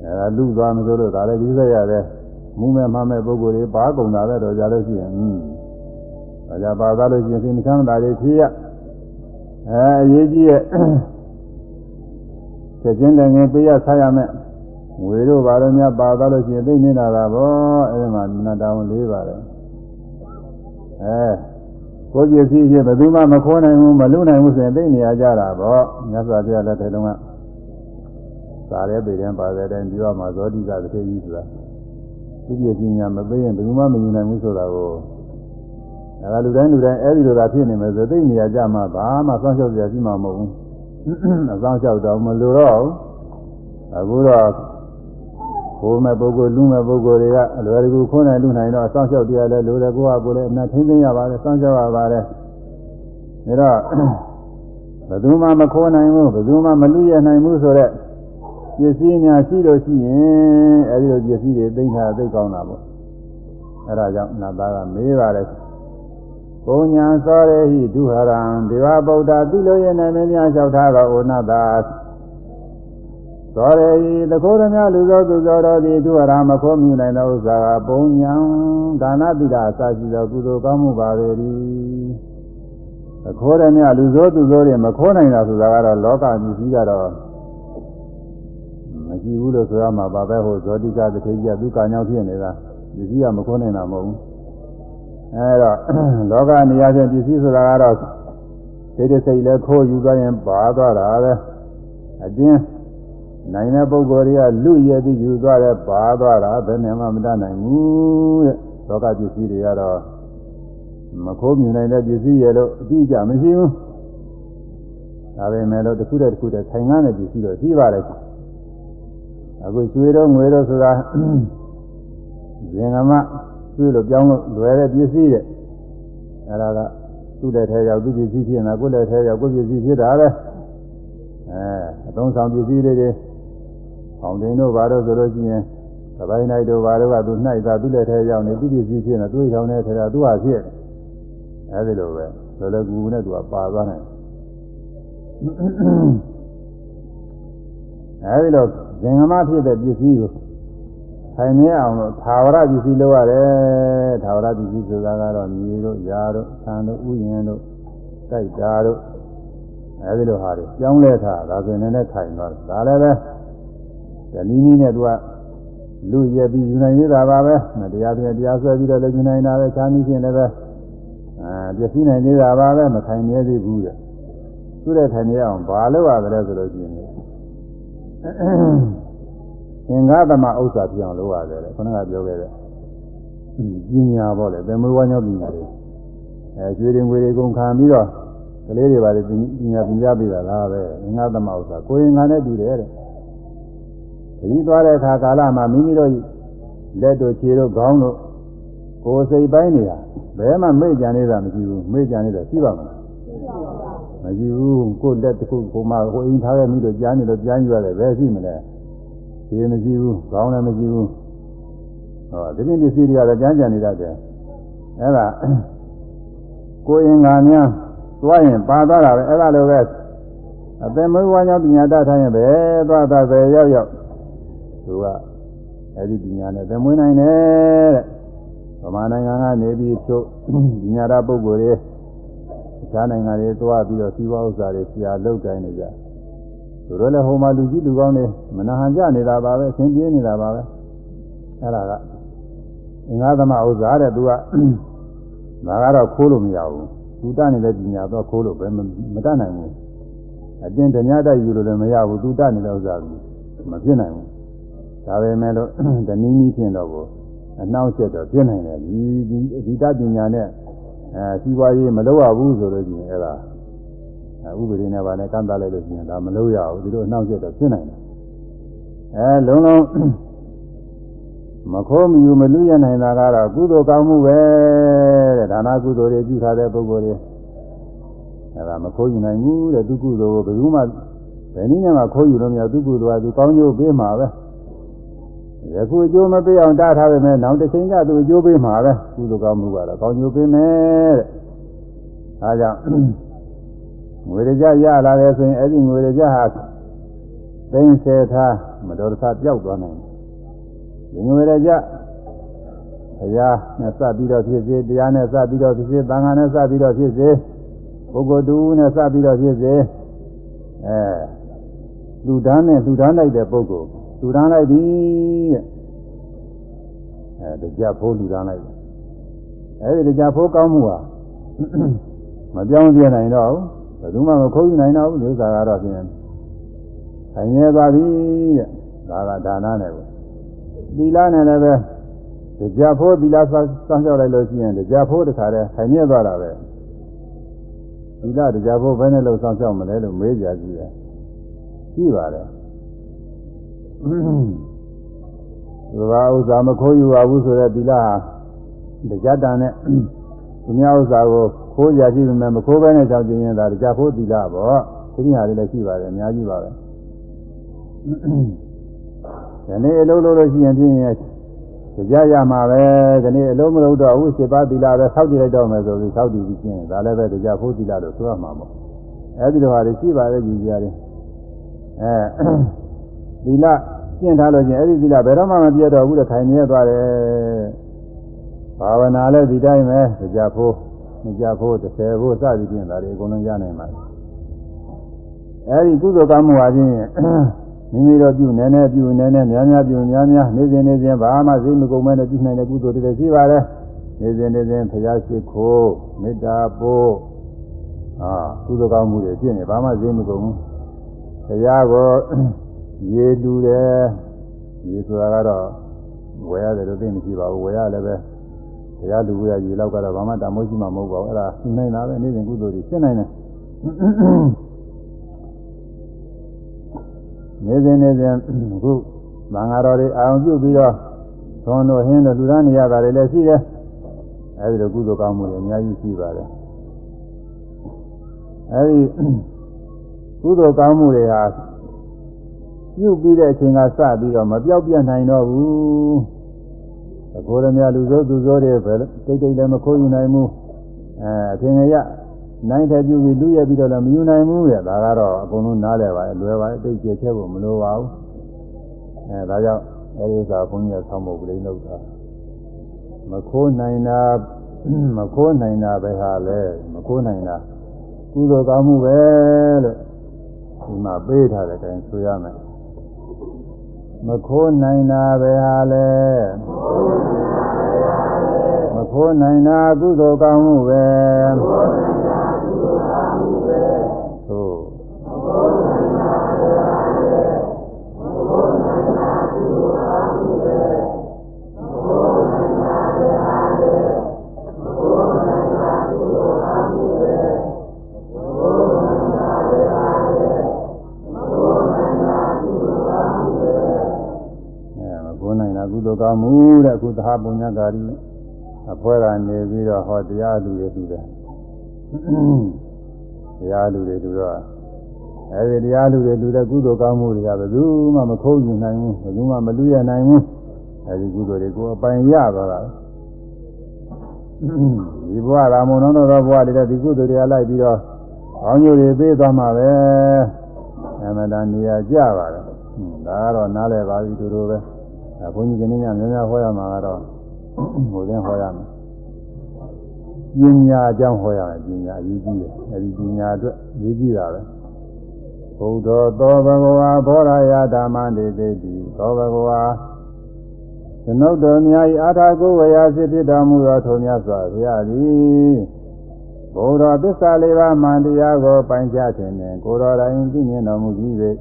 အဲလူသွားမှဆိုလို့ဒါလည်းကူးဆက်ရတယ်။မူးမဲ့မှမဲ့ပုဂ္ဂိုလ်တွေပါကုန်တာလည်းတော့ကြလို့ရှိရင်ဟင်းဒါကြပါသားလို့ရှိရင်စိတ်မချမ်းသာတွေဖြေရအဲအရေးကြီးရဲ့ ချက်ချင်းလည်းငယ်ပေးရဆားရမယ်ဝေတို့ဘာလို့များပါသားလို့ရှိရင်သိနေတာပါဗောအဲဒီမှာနတ်တောင်လေးပါတယ်အဲကိုယ်ကြည့်စီချင်းဘယ်သူမှမခိုးနိုင်ဘူးမလူနိုင်ဘူးဆိုရင်သိနေရကြတာဗောမြတ်စွာဘုရားလက်ထက်တုန်းကသာရဲပေတဲ့ပါတဲ့တိုင်းပြောမှာဇောတိကတစ်ခေကြီးဆိုတာသူပြည့်ပညာမသိရင်ဘယ်သူမှမယူနိုင်ဘူးဆိုတာကိုဒါကလူတိုင်းလူတိုင်းအဲ့ဒီလိုသာဖြစ်နေမယ်ဆိုသိနေရကြမှာဘာမှစောင့်ရှောက်ကြရှိမှာမဟုတ်ဘူး အစောင့်ရှောက်တော့မလိုတော့ဘူးအခုတော့ဘိုးမဲ့ပုဂ္ဂိုလ်လူမဲ့ပုဂ္ဂိုလ်တွေကအလွယ်တကူခွန်းနိုင်လူနိုင်တော့စောင့်ရှောက်တရားလဲလိုတယ်ကိုယ့်ဟာကိုယ်လည်းအမှန်ထိမ့်သိမ်းရပါတယ်စောင့်ရှောက်ရပါတယ်ဒါတော့ဘယ်သူမှမခိုးနိုင်ဘူးဘယ်သူမှမလူရနိုင်ဘူးဆိုတော့ပစ္စည်းများရှိလို့ရှိရင်အဲဒီလိုပစ္စည်းတွေသိမ်းတာသိကောင်းတာပေါ့အဲဒါကြောင့်နတ်သားကမေးပါတယ် ဘုံညာသောရေဟိဒုဟရံဒေဝဗုဒ္ဓသိလို့ရနေမင်းများလျှောက်ထားသောဩနတ်သားသောရေဟိသခိုးရမြလူသောသူသောတော်သည်ဒုဟရံမခိုးမြူနိုင်သောဥစ္စာကဘုံညာဒါနတိတာအစရှိသောကုသိုလ်ကောင်းမှုပါပေ၏သခိုးရမြလူသောသူသောတွေမခိုးနိုင်တာဆိုတာကတော့လောကမြည်ကြီးကတော့မရှိဘူးလို့ဆိုရမှာပါပဲဟိုဇောတိကတထေကြီးကသူကညောင်းဖြစ်နေတာပစ္စည်းကမခွန်းနိုင်တာမဟုတ်ဘူး အဲတော့လောကနေရာချင်းပစ္စည်းဆိုတာကတော့စိတ်တစိတ်လည်းခိုးယူသွားရင်ပါသွားတာပဲအတင်းနိုင်တဲ့ပုဂ္ဂိုလ်တွေကလူရည်ပြီးယူသွားတယ်ပါသွားတာဘယ်နဲ့မှမတတ်နိုင်ဘူးတဲ့လောကပစ္စည်းတွေကတော့မခိုးမြင်နိုင်တဲ့ပစ္စည်းရလို့အတိအကျမရှိဘူးဒါပေမဲ့လို့တစ်ခုတည်းတစ်ခုတည်းဆိုင်ကားတဲ့ပစ္စည်းတော့ရှိပါတယ်အခုရွှေတော့ငွေတော့ဆိုတာဇင်ကမ ရွှေလို့ပြောင်းလို့လွယ်တဲ့ပစ္စည်းတဲ့အဲဒါကသူ့လက်ထဲရောက်သူ့ပစ္စည်းဖြစ်နေတာကိုယ်လက်ထဲရောက်ကိုယ်ပစ္စည်းဖြစ်တာပဲအဲအသုံးဆောင်ပစ္စည်းတွေတွေဖောင်တင်တို့ဘာလို့ဆိုလို့ရှိရင်သဘိုင်းနိုင်တို့ဘာလို့ကသူနှိုက်တာသူ့လက်ထဲရောက်နေသူ့ပစ္စည်းဖြစ်နေသူ့ထောင်ထဲထဲတာသူ့ဟာဖြစ်အဲဒီလိုပဲလောလောကူကူနဲ့သူကပါသွားတယ်အဲဒီလိုဇင်္ဂမဖြစ်တဲ့ပစ္စည်းကို ထိုင်နေအောင်လို့သာဝရပစ္စည်းလုပ်ရတယ်သာဝရပစ္စည်းဆိုတာကတော့မြေတို့ရာတို့ဆန်တို့ဥယျာဉ်တို့တိုက်တာတို့အဲဒီလိုဟာတွေကြောင်းလဲထားဒါဆိုရင်လည်းထိုင်သွားတယ်ဒါလည်းပဲဒီနည်းနည်းနဲ့သူကလူရက်ပြီးယူနိုင်နေတာပါပဲတရားပြန်တရားဆွဲပြီးတော့လည်းယူနိုင်တာပဲခြားနည်းဖြင့်လည်းပဲအဲပစ္စည်းနိုင်နေတာပါပဲမထိုင်နေသေးဘူးတဲ့သူ့တဲ့ထိုင်နေအောင်ဘာလုပ်ရတယ်ဆိုလို့ရှိရင် သင်္ဃသမဥစ္စာပြောင်းလို့ရတယ်လေခုနကပြောခဲ့တဲ့ပညာပေါ့လေသင်္မွေးဝါးညောပညာတွေအဲကျွေးရင်ငွေတွေကုန်ခံပြီးတော့ကလေးတွေပါလေပညာပညာပေးတာလားပဲသင်္ဃသမဥစ္စာကိုယ်ရင်ခံနဲ့တူတယ်တဲ့ဒီသွားတဲ့အခါကာလမှာမိမိတို့လက်တို့ခြေတို့ခေါင်းတို့ကိုယ်စိတ်ပိုင်းနေတာဘယ်မှမေ့ကြနေတာမရှိဘူးမေ့ကြနေတာရှိပါမလားမရှိဘူးကိုယ်လက်တစ်ခုကိုမှကိုအိမ်ထားရမိလို့ကြားနေလို့ကြားယူရတယ်ဘယ်ရှိမလဲ ဒီမရှိဘူးခေါင်းလည်းမရှိဘူးဟောဒီနေ့ဒီစီတွေကလည်းကြမ်းကြံနေတတ်တယ်အဲ့ဒါကိုယ်အင်္ဂါများသွားရင်ပါသွားတာပဲအဲ့ဒါလိုပဲအသက်မွေးဝါးကြောင့်ပညာတတ်ထားရင်ပဲသွားသွားပဲရောက်ရောက်သူကအဲဒီပညာနဲ့သမွေးနိုင်တယ်တဲ့ဗမာနိုင်ငံကနေပြီးချုပ်ပညာရပုဂ္ဂိုလ်တွေအခြားနိုင်ငံတွေသွားပြီးတော့စီးပွားဥစ္စာတွေဆရာလုပ်တိုင်းနေကြ သူတို့လည်းဟိုမှာလူကြီးလူကောင်းတွေမနာဟန်ကြနေတာပါပဲအဆင်ပြေနေတာပါပဲအဲ့ဒါကအင်္ဂါသမဥစ္စာတဲ့သူကဒါကတော့ခိုးလို့မရဘူးသူတတ်နေတဲ့ပညာတော့ခိုးလို့ပဲမတတ်နိုင်ဘူးအတင်းဓမြတိုက်ယူလို့လည်းမရဘူးသူတတ်နေတဲ့ဥစ္စာကမဖြစ်နိုင်ဘူးဒါပဲမဲ့လို့တနည်းနည်းဖြင့်တော့ကိုအနှောင့်အယှက်တော့ဖြစ်နိုင်တယ်ဒီဒီဒီတပညာနဲ့အဲစီးပွားရေးမလုပ်ရဘူးဆိုလို့ရှိရင်အဲ့ဒါ ဥပဒေနဲ့ပါနဲ့ကန့်သတ်လိုက်လို့ရှိရင်ဒါမလုပ်ရဘူးဒီလိုအနှောင့်အယှက်တော့ဖြစ်နိုင်တယ်အဲလုံးလုံးမခိုးမယူမလူရနိုင်တာကတော့ကုသိုလ်ကောင်းမှုပဲတဲ့ဒါနာကုသိုလ်တွေပြုထားတဲ့ပုဂ္ဂိုလ်တွေအဲဒါမခိုးယူနိုင်ဘူးတဲ့သူကုသိုလ်ကိုဘယ်သူမှဘယ်နည်းနဲ့မှခိုးယူလို့မရသူကုသိုလ်ကသူကောင်းကျိုးပေးမှာပဲယခုအကျိုးမပေးအောင်တားထားပေမဲ့နောက်တစ်ချိန်ကျသူအကျိုးပေးမှာပဲကုသိုလ်ကောင်းမှုကတော့ကောင်းကျိုးပေးမယ်တဲ့ဒါကြောင့် ငွေရကြရလာတယ်ဆိုရင်အဲ့ဒီငွေရကြဟာသိမ့်ဆဲထားမတော်တဆပျောက်သွားနိုင်တယ်ဒီငွေရကြဘုရားနဲ့စပ်ပြီးတော့ဖြစ်စေတရားနဲ့စပ်ပြီးတော့ဖြစ်စေသံဃာနဲ့စပ်ပြီးတော့ဖြစ်စေပုဂ္ဂိုလ်တူနဲ့စပ်ပြီးတော့ဖြစ်စေအဲလူဒန်းနဲ့လူဒန်းလိုက်တဲ့ပုဂ္ဂိုလ်လူဒန်းလိုက်ပြီတဲ့အဲတရားဖိုးလူဒန်းလိုက်တယ်အဲဒီတရားဖိုးကောင်းမှုဟာမပြောင်းပြနိုင်တော့ဘူးဘ ယ်သူမှမခိုးယူနိုင်တော့ဘူးဒီဥစ္စာကတော့ဖြင့်ဆိုင်ရဲသွားပြီတဲ့ဒါကဒါနနဲ့ပဲသီလနဲ့လည်းပဲတရားဖိုးသီလစောင့်ရှောက်လိုက်လို့ရှိရင်တရားဖိုးတခါတည်းဆိုင်ရဲသွားတာပဲသီလတရားဖိုးဘယ်နဲ့လို့စောင့်ရှောက်မလဲလို့မေးကြကြည့်တယ်ရှိပါတယ်ဘုရားဥစ္စာမခိုးယူပါဘူးဆိုတဲ့သီလဟာတရားတန်နဲ့သူများဥစ္စာကို ခိုးကြရှိပေမဲ့မခိုးဘဲနဲ့ကြောက်ကျင်ရင်ဒါတရားဖိုးသီလပေါ့ဒီနေရာလေးလည်းရှိပါတယ်အများကြီးပါပဲဒီနေ့အလုံးလို့လို့ရှိရင်ဖြင့်တရားရမှာပဲဒီနေ့အလုံးမလို့တော့ဘူးစေပါသီလပဲဆောက်တည်လိုက်တော့မယ်ဆိုပြီးဆောက်တည်ပြီးရှင်းဒါလည်းပဲတရားဖိုးသီလလို့ဆိုရမှာပေါ့အဲဒီလိုဟာတွေရှိပါတယ်ကြည်ကြရတယ်အဲသီလကျင့်ထားလို့ချင်းအဲ့ဒီသီလဘယ်တော့မှမပြတ်တော့ဘူးတဲ့ခိုင်မြဲသွားတယ်ဘာဝနာလည်းဒီတိုင်းပဲတရားဖိုး မကြဖို့30ဖို့စသည်ဖြင့်ဒါတွေအကုန်လုံးရနိုင်ပါအဲဒီကုသိုလ်ကောင်းမှုဟာဖြင့်မိမိတို့ပြုနေနေပြုနေနေများများပြုများများနေစဉ်နေစဉ်ဘာမှစိတ်မကုန်မဲနဲ့ပြုနိုင်တဲ့ကုသိုလ်တွေရှိပါတယ်နေစဉ်နေစဉ်ဘုရားရှိခိုးမေတ္တာပို့အာကုသိုလ်ကောင်းမှုတွေဖြစ်နေဘာမှစိတ်မကုန်ဘူးဘုရားကိုရေတူတယ်ရေဆိုတာကတော့ဝယ်ရတယ်လို့သိမရှိပါဘူးဝယ်ရလည်းပဲ တရားလူရရေလောက်ကတော့ဘာမှတမိုးရှိမှမဟုတ်ပါဘူးအဲ့ဒါနိုင်တာပဲနေ့စဉ်ကုသိုလ်တွေရှင်းနိုင်တယ်နေစဉ်နေစဉ်ခုမင်္ဂတော်တွေအာရုံပြုပြီးတော့သွန်တို့ဟင်းတို့လူသားနေရတာတွေလည်းရှိတယ်အဲဒီလိုကုသိုလ်ကောင်းမှုတွေအများကြီးရှိပါတယ်အဲဒီကုသိုလ်ကောင်းမှုတွေဟာပြုပြီးတဲ့အချိန်ကစပြီးတော့မပြောက်ပြတ်နိုင်တော့ဘူး အကိုရမြလူစိုးသူစိုးတွေပဲတိတ်တိတ်လည်းမခိုးယူနိုင်ဘူးအဲအထင်ရနိုင်တဲ့ပြုပြီးလူရပြီးတော့လည်းမယူနိုင်ဘူးတဲ့ဒါကတော့အကုန်လုံးနားလည်ပါလွယ်ပါတိတ်ကျချက်ဖို့မလိုပါဘူးအဲဒါကြောင့်အဲဒီဥစ္စာဘုန်းကြီးကဆောင်းဖို့ကလေးလုပ်တာမခိုးနိုင်တာမခိုးနိုင်တာပဲဟာလဲမခိုးနိုင်တာကုသိုလ်ကောင်းမှုပဲလို့ဒီမှာပေးထားတဲ့အတိုင်းဆိုရမယ် မခိုးနိုင်တာပဲဟာလဲမခိုးနိုင်တာကုသိုလ်ကောင်းမှုပဲသို့ ကုသိုလ်ကောင်းမှုတဲ့အခုသဟပုညကာရီအဖွဲကနေပြီးတော့ဟောတရားလူတွေတူတယ်တရားလူတွေတူတော့အဲဒီတရားလူတွေတူတဲ့ကုသိုလ်ကောင်းမှုတွေကဘယ်သူမှမခိုးယူနိုင်ဘူးဘယ်သူမှမလူရနိုင်ဘူးအဲဒီကုသိုလ်တွေကိုအပိုင်ရသွားတာဒီဘဝရာမုံတော်တော်ဘဝတွေတဲ့ဒီကုသိုလ်တွေကလိုက်ပြီးတော့ကောင်းကျိုးတွေပေးသွားမှာပဲအမှန်တန်နေရာကြပါတယ်ဒါကတော့နားလည်ပါပြီသူတို့ပဲ အဲဘုန်းကြီးကနေများများများဟောရမှာကတော့ဟိုသင်ဟောရမယ်ပညာအကြောင်းဟောရမယ်ပညာအရေးကြီးတယ်အဲဒီပညာအတွက်အရေးကြီးတာပဲဘုဒ္ဓသောဘဂဝါဘောရယဓမ္မတေတိတိသောဘဂဝါကျွန်ုပ်တို့များ၏အာထာကိုဝေယစိဖြစ်တော်မူသောထုံမြတ်စွာဘုရားသည်ဘုရားသစ္စာလေးပါးမှန်တရားကိုပိုင်ခြားခြင်းနှင့်ကိုယ်တော်တိုင်သိမြင်တော်မူပြီး၍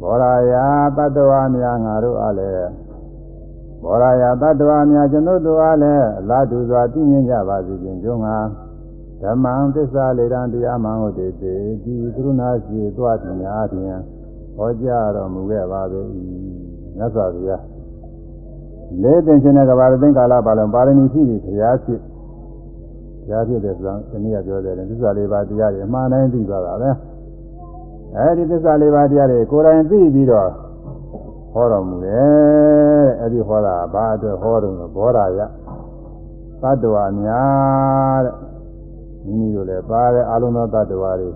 ဘောရယတတ္တဝါများငါတို့အားလည်း ဘောရယတတ္တဝါများကျွန်ုပ်တို့အားလည်းအလားတူစွာသိမြင်ကြပါစေခြင်းကြောင့်ငါဓမ္မံသစ္စာလေးတန်တရားမှန်ကိုတည်တည်ဒီကရုဏာရှိသွားခြင်းများဖြင့်ဟောကြားတော်မူခဲ့ပါ၏မြတ်စွာဘုရားလေးတင်ခြင်းနဲ့ကဘာသိင်္ကာလပါလုံးပါရမီရှိပြီဘုရားဖြစ်ဘုရားဖြစ်တဲ့ဆိုတော့ဒီနေ့ကပြောတယ်သစ္စာလေးပါးတရားတွေအမှန်တိုင်းသိသွားတာပဲအဲဒီသစ္စာလေးပါးတရားတွေကိုယ်တိုင်သိပြီးတော့ ဟောတော်မူတယ်အဲဒီဟောတာဘာအတွက်ဟောတယ်ဆိုဘောရာယသတ္တဝါများတဲ့မိမိတို့လည်းပါတယ်အလုံးသောတ attva တွေ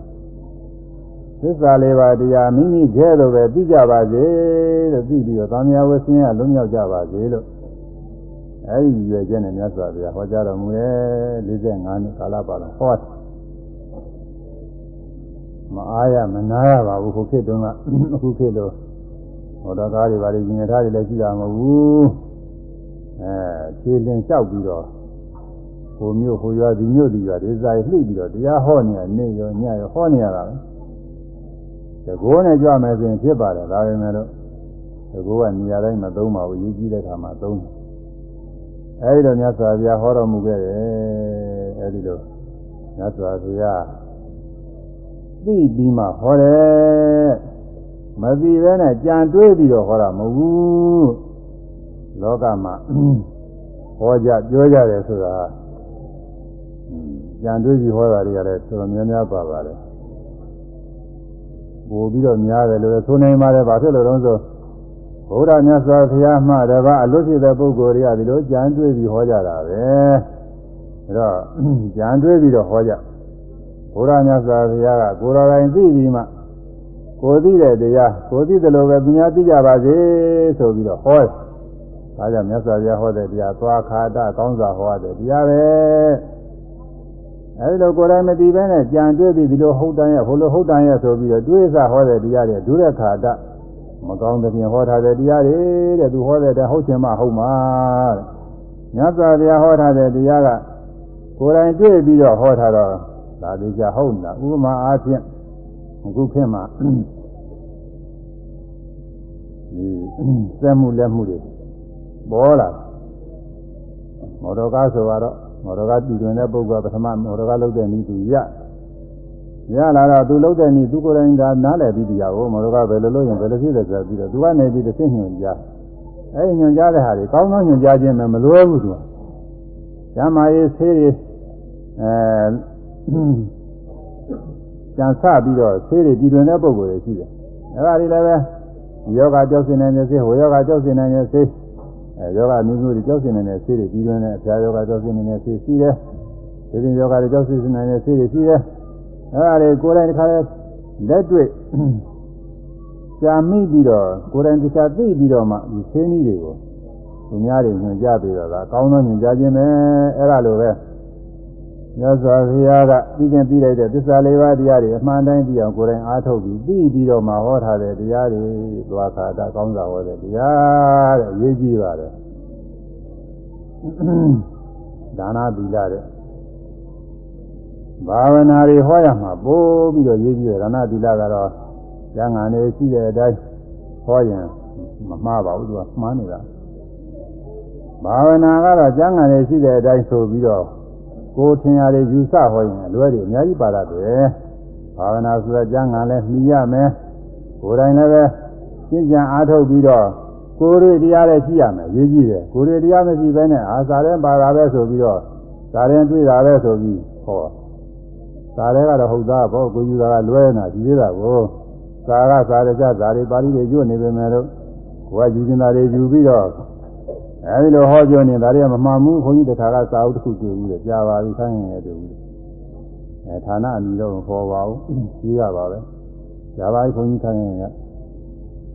သစ္စာလေးပါးတရားမိမိခဲလို့ပဲသိကြပါစေလို့သိပြီးတော့သံဃာဝဆင်းရလုံးမြောက်ကြပါစေလို့အဲဒီရွယ်ချက်နဲ့မြတ်စွာဘုရားဟောကြားတော်မူတယ်45နှစ်ကာလပါလုံးဟောတယ်မအားရမနာရပါဘူးခုခေတ်တုန်းကအခုခေတ်လို့ ဟောတော်ကားတွေပါလေညီထားတွေလည်းရှိတာမဟုတ်ဘူးအဲခြေလင်းလျှောက်ပြီးတော့ဟိုမျိုးဟိုရွာဒီမျိုးဒီရွာဒီစာရေးလှိပြီးတော့တရားဟောနေရနေရောညရောဟောနေရတာပဲတကောနဲ့ကြွမယ်ဆိုရင်ဖြစ်ပါတယ်ဒါပေမဲ့လို့တကောကနေရာတိုင်းမသုံးပါဘူးရေးကြည့်တဲ့အခါမှာသုံးတယ်အဲဒီတော့မြတ်စွာဘုရားဟောတော်မူခဲ့တယ်အဲဒီလိုမြတ်စွာဘုရားသိပြီးမှဟောတယ် မသိဘဲနဲ့ကြံတွေးပြီးတော့ဟောတာမဟုတ်ဘူးလောကမှာဟောကြပြောကြတယ်ဆိုတာကြံတွေးပြီးဟောတာတွေကလည်းတော်တော်များများပါပါတယ်ပို့ပြီးတော့များတယ်လို့ဆိုနိုင်ပါတယ်ဘာဖြစ်လို့လဲဆိုဘုရားမြတ်စွာဘုရားမှတပါအလွတ်ဖြစ်တဲ့ပုဂ္ဂိုလ်တွေကဒီလိုကြံတွေးပြီးဟောကြတာပဲအဲတော့ကြံတွေးပြီးတော့ဟောကြဘုရားမြတ်စွာဘုရားကကိုယ်တော်တိုင်သိပြီးမှ ကိုသိတဲ့တရားကိုသိတယ်လို့ပဲသူများသိကြပါစေဆိုပြီးတော့ဟောတယ်။ဒါကြောင့်မြတ်စွာဘုရားဟောတဲ့တရားသွားခါတကောင်းစွာဟောတဲ့တရားပဲ။အဲဒီလိုကိုယ်တိုင်မသိဘဲနဲ့ကြံတွေးပြီးဒီလိုဟုတ်တန်ရဲ့ဟိုလိုဟုတ်တန်ရဲ့ဆိုပြီးတော့တွေးစားဟောတဲ့တရားတွေဒုရခါတမကောင်းတဲ့ပြင်ဟောထားတဲ့တရားတွေတဲ့သူဟောတဲ့တဲ့ဟုတ်ချင်မှဟုတ်မှာတဲ့။မြတ်စွာဘုရားဟောထားတဲ့တရားကကိုယ်တိုင်တွေ့ပြီးတော့ဟောထားတော့ဒါဒီကြဟုတ်လားဥပမာအားဖြင့်အခုခေတ်မှာ ဒီစက်မှုလက်မှုတွေပေါ်လာမော်တော်ကားဆိုတော့မော်တော်ကားတည်တွင်တဲ့ပုဂ္ဂိုလ်ပထမမော်တော်ကားလုပ်တဲ့နည်းသူရရလာတော့သူလုပ်တဲ့နည်းသူကိုယ်တိုင်ကနားလည်ပြီးတရားကိုမော်တော်ကားဘယ်လိုလုပ်ရင်ဘယ်လိုဖြစ်တယ်ဆိုပြီးတော့သူကနေပြီးတစ်ဆင့်ညွှန်ကြားအဲဒီညွှန်ကြားတဲ့ဟာတွေကောင်းကောင်းညွှန်ကြားခြင်းပဲမလွယ်ဘူးသူကကျမ်းမာရေးဆေးတွေအဲကြံစပြီးတော့ဆေးတွေပြည်တွင်တဲ့ပုံကိုယ်တွေရှိတယ်။အဲဒါတွေလည်းပဲ ယောဂကြောက်စင်နေတဲ့ဆေးဟိုယောဂကြောက်စင်နေတဲ့ဆေးအဲယောဂမျိုးမျိုးတွေကြောက်စင်နေတဲ့ဆေးတွေပြည်တွင်တဲ့အဖျားယောဂကြောက်စင်နေတဲ့ဆေးရှိတယ်။ဒီပြင်ယောဂတွေကြောက်စင်နေတဲ့ဆေးတွေရှိတယ်။အဲဒါတွေကိုယ်တိုင်တစ်ခါလဲလက်တွေ့ကြာမိပြီးတော့ကိုယ်တိုင်တစ်ခြားသိပြီးတော့မှဒီဆေးနည်းတွေကိုသူများတွေညွှန်ကြားပြီးတော့ဒါအကောင်းဆုံးညွှန်ကြားခြင်းပဲအဲဒါလိုပဲ။ မြတ်စွာဘုရားကပြီးတင်ပြီးလိုက်တဲ့သစ္စာလေးပါးတရားတွေအမှန်တိုင်းသိအောင်ကိုယ်တိုင်အားထုတ်ပြီးပြီးပြီးတော့မှဟောထားတဲ့တရားတွေသွားခါတာကောင်းစွာဟောတဲ့တရားတဲ့အရေးကြီးပါတယ်ဒါနာသီလတဲ့ဘာဝနာတွေဟောရမှာပို့ပြီးတော့ရေးကြည့်တယ်ဒါနာသီလကတော့ကျန်ငံနေရှိတဲ့အတိုင်းဟောရင်မမှားပါဘူးသူကမှားနေတာဘာဝနာကတော့ကျန်ငံနေရှိတဲ့အတိုင်းဆိုပြီးတော့ ကိုထင်ရတယ်ယူဆဟောရင်လွယ်တယ်အများကြီးပါတတ်တယ်ဘာဝနာဆိုတဲ့ကျမ်းဂန်လဲမှီရမယ်ကိုယ်တိုင်လည်းပဲရှင်းကြံအားထုတ်ပြီးတော့ကိုယ်ရတရားလည်းရှိရမယ်ရေးကြည့်တယ်ကိုယ်ရတရားမရှိဘဲနဲ့အာစာတဲ့ပါတာပဲဆိုပြီးတော့ဒါရင်တွေ့တာပဲဆိုပြီးဟောဒါလည်းကတော့ဟုတ်သားပေါ့ကိုယူတာကလွဲနေတာဒီသေးတာကိုသာကသာရကြဇာတိပါဠိတွေကျွတ်နေပေမဲ့လို့ကိုကယူနေတာတွေယူပြီးတော့ အဲဒီလိုဟောပြောနေတာတွေကမမှန်ဘူးခွန်ကြီးတခါကစာအုပ်တစ်ခုတွေ့ဘူးလေကြားပါပြီခိုင်းရင်တွေ့ဘူးအဲဌာနအမည်တော့မပေါ်ပါဘူးကြီးရပါပဲကြားပါပြီခွန်ကြီးခိုင်းရင်က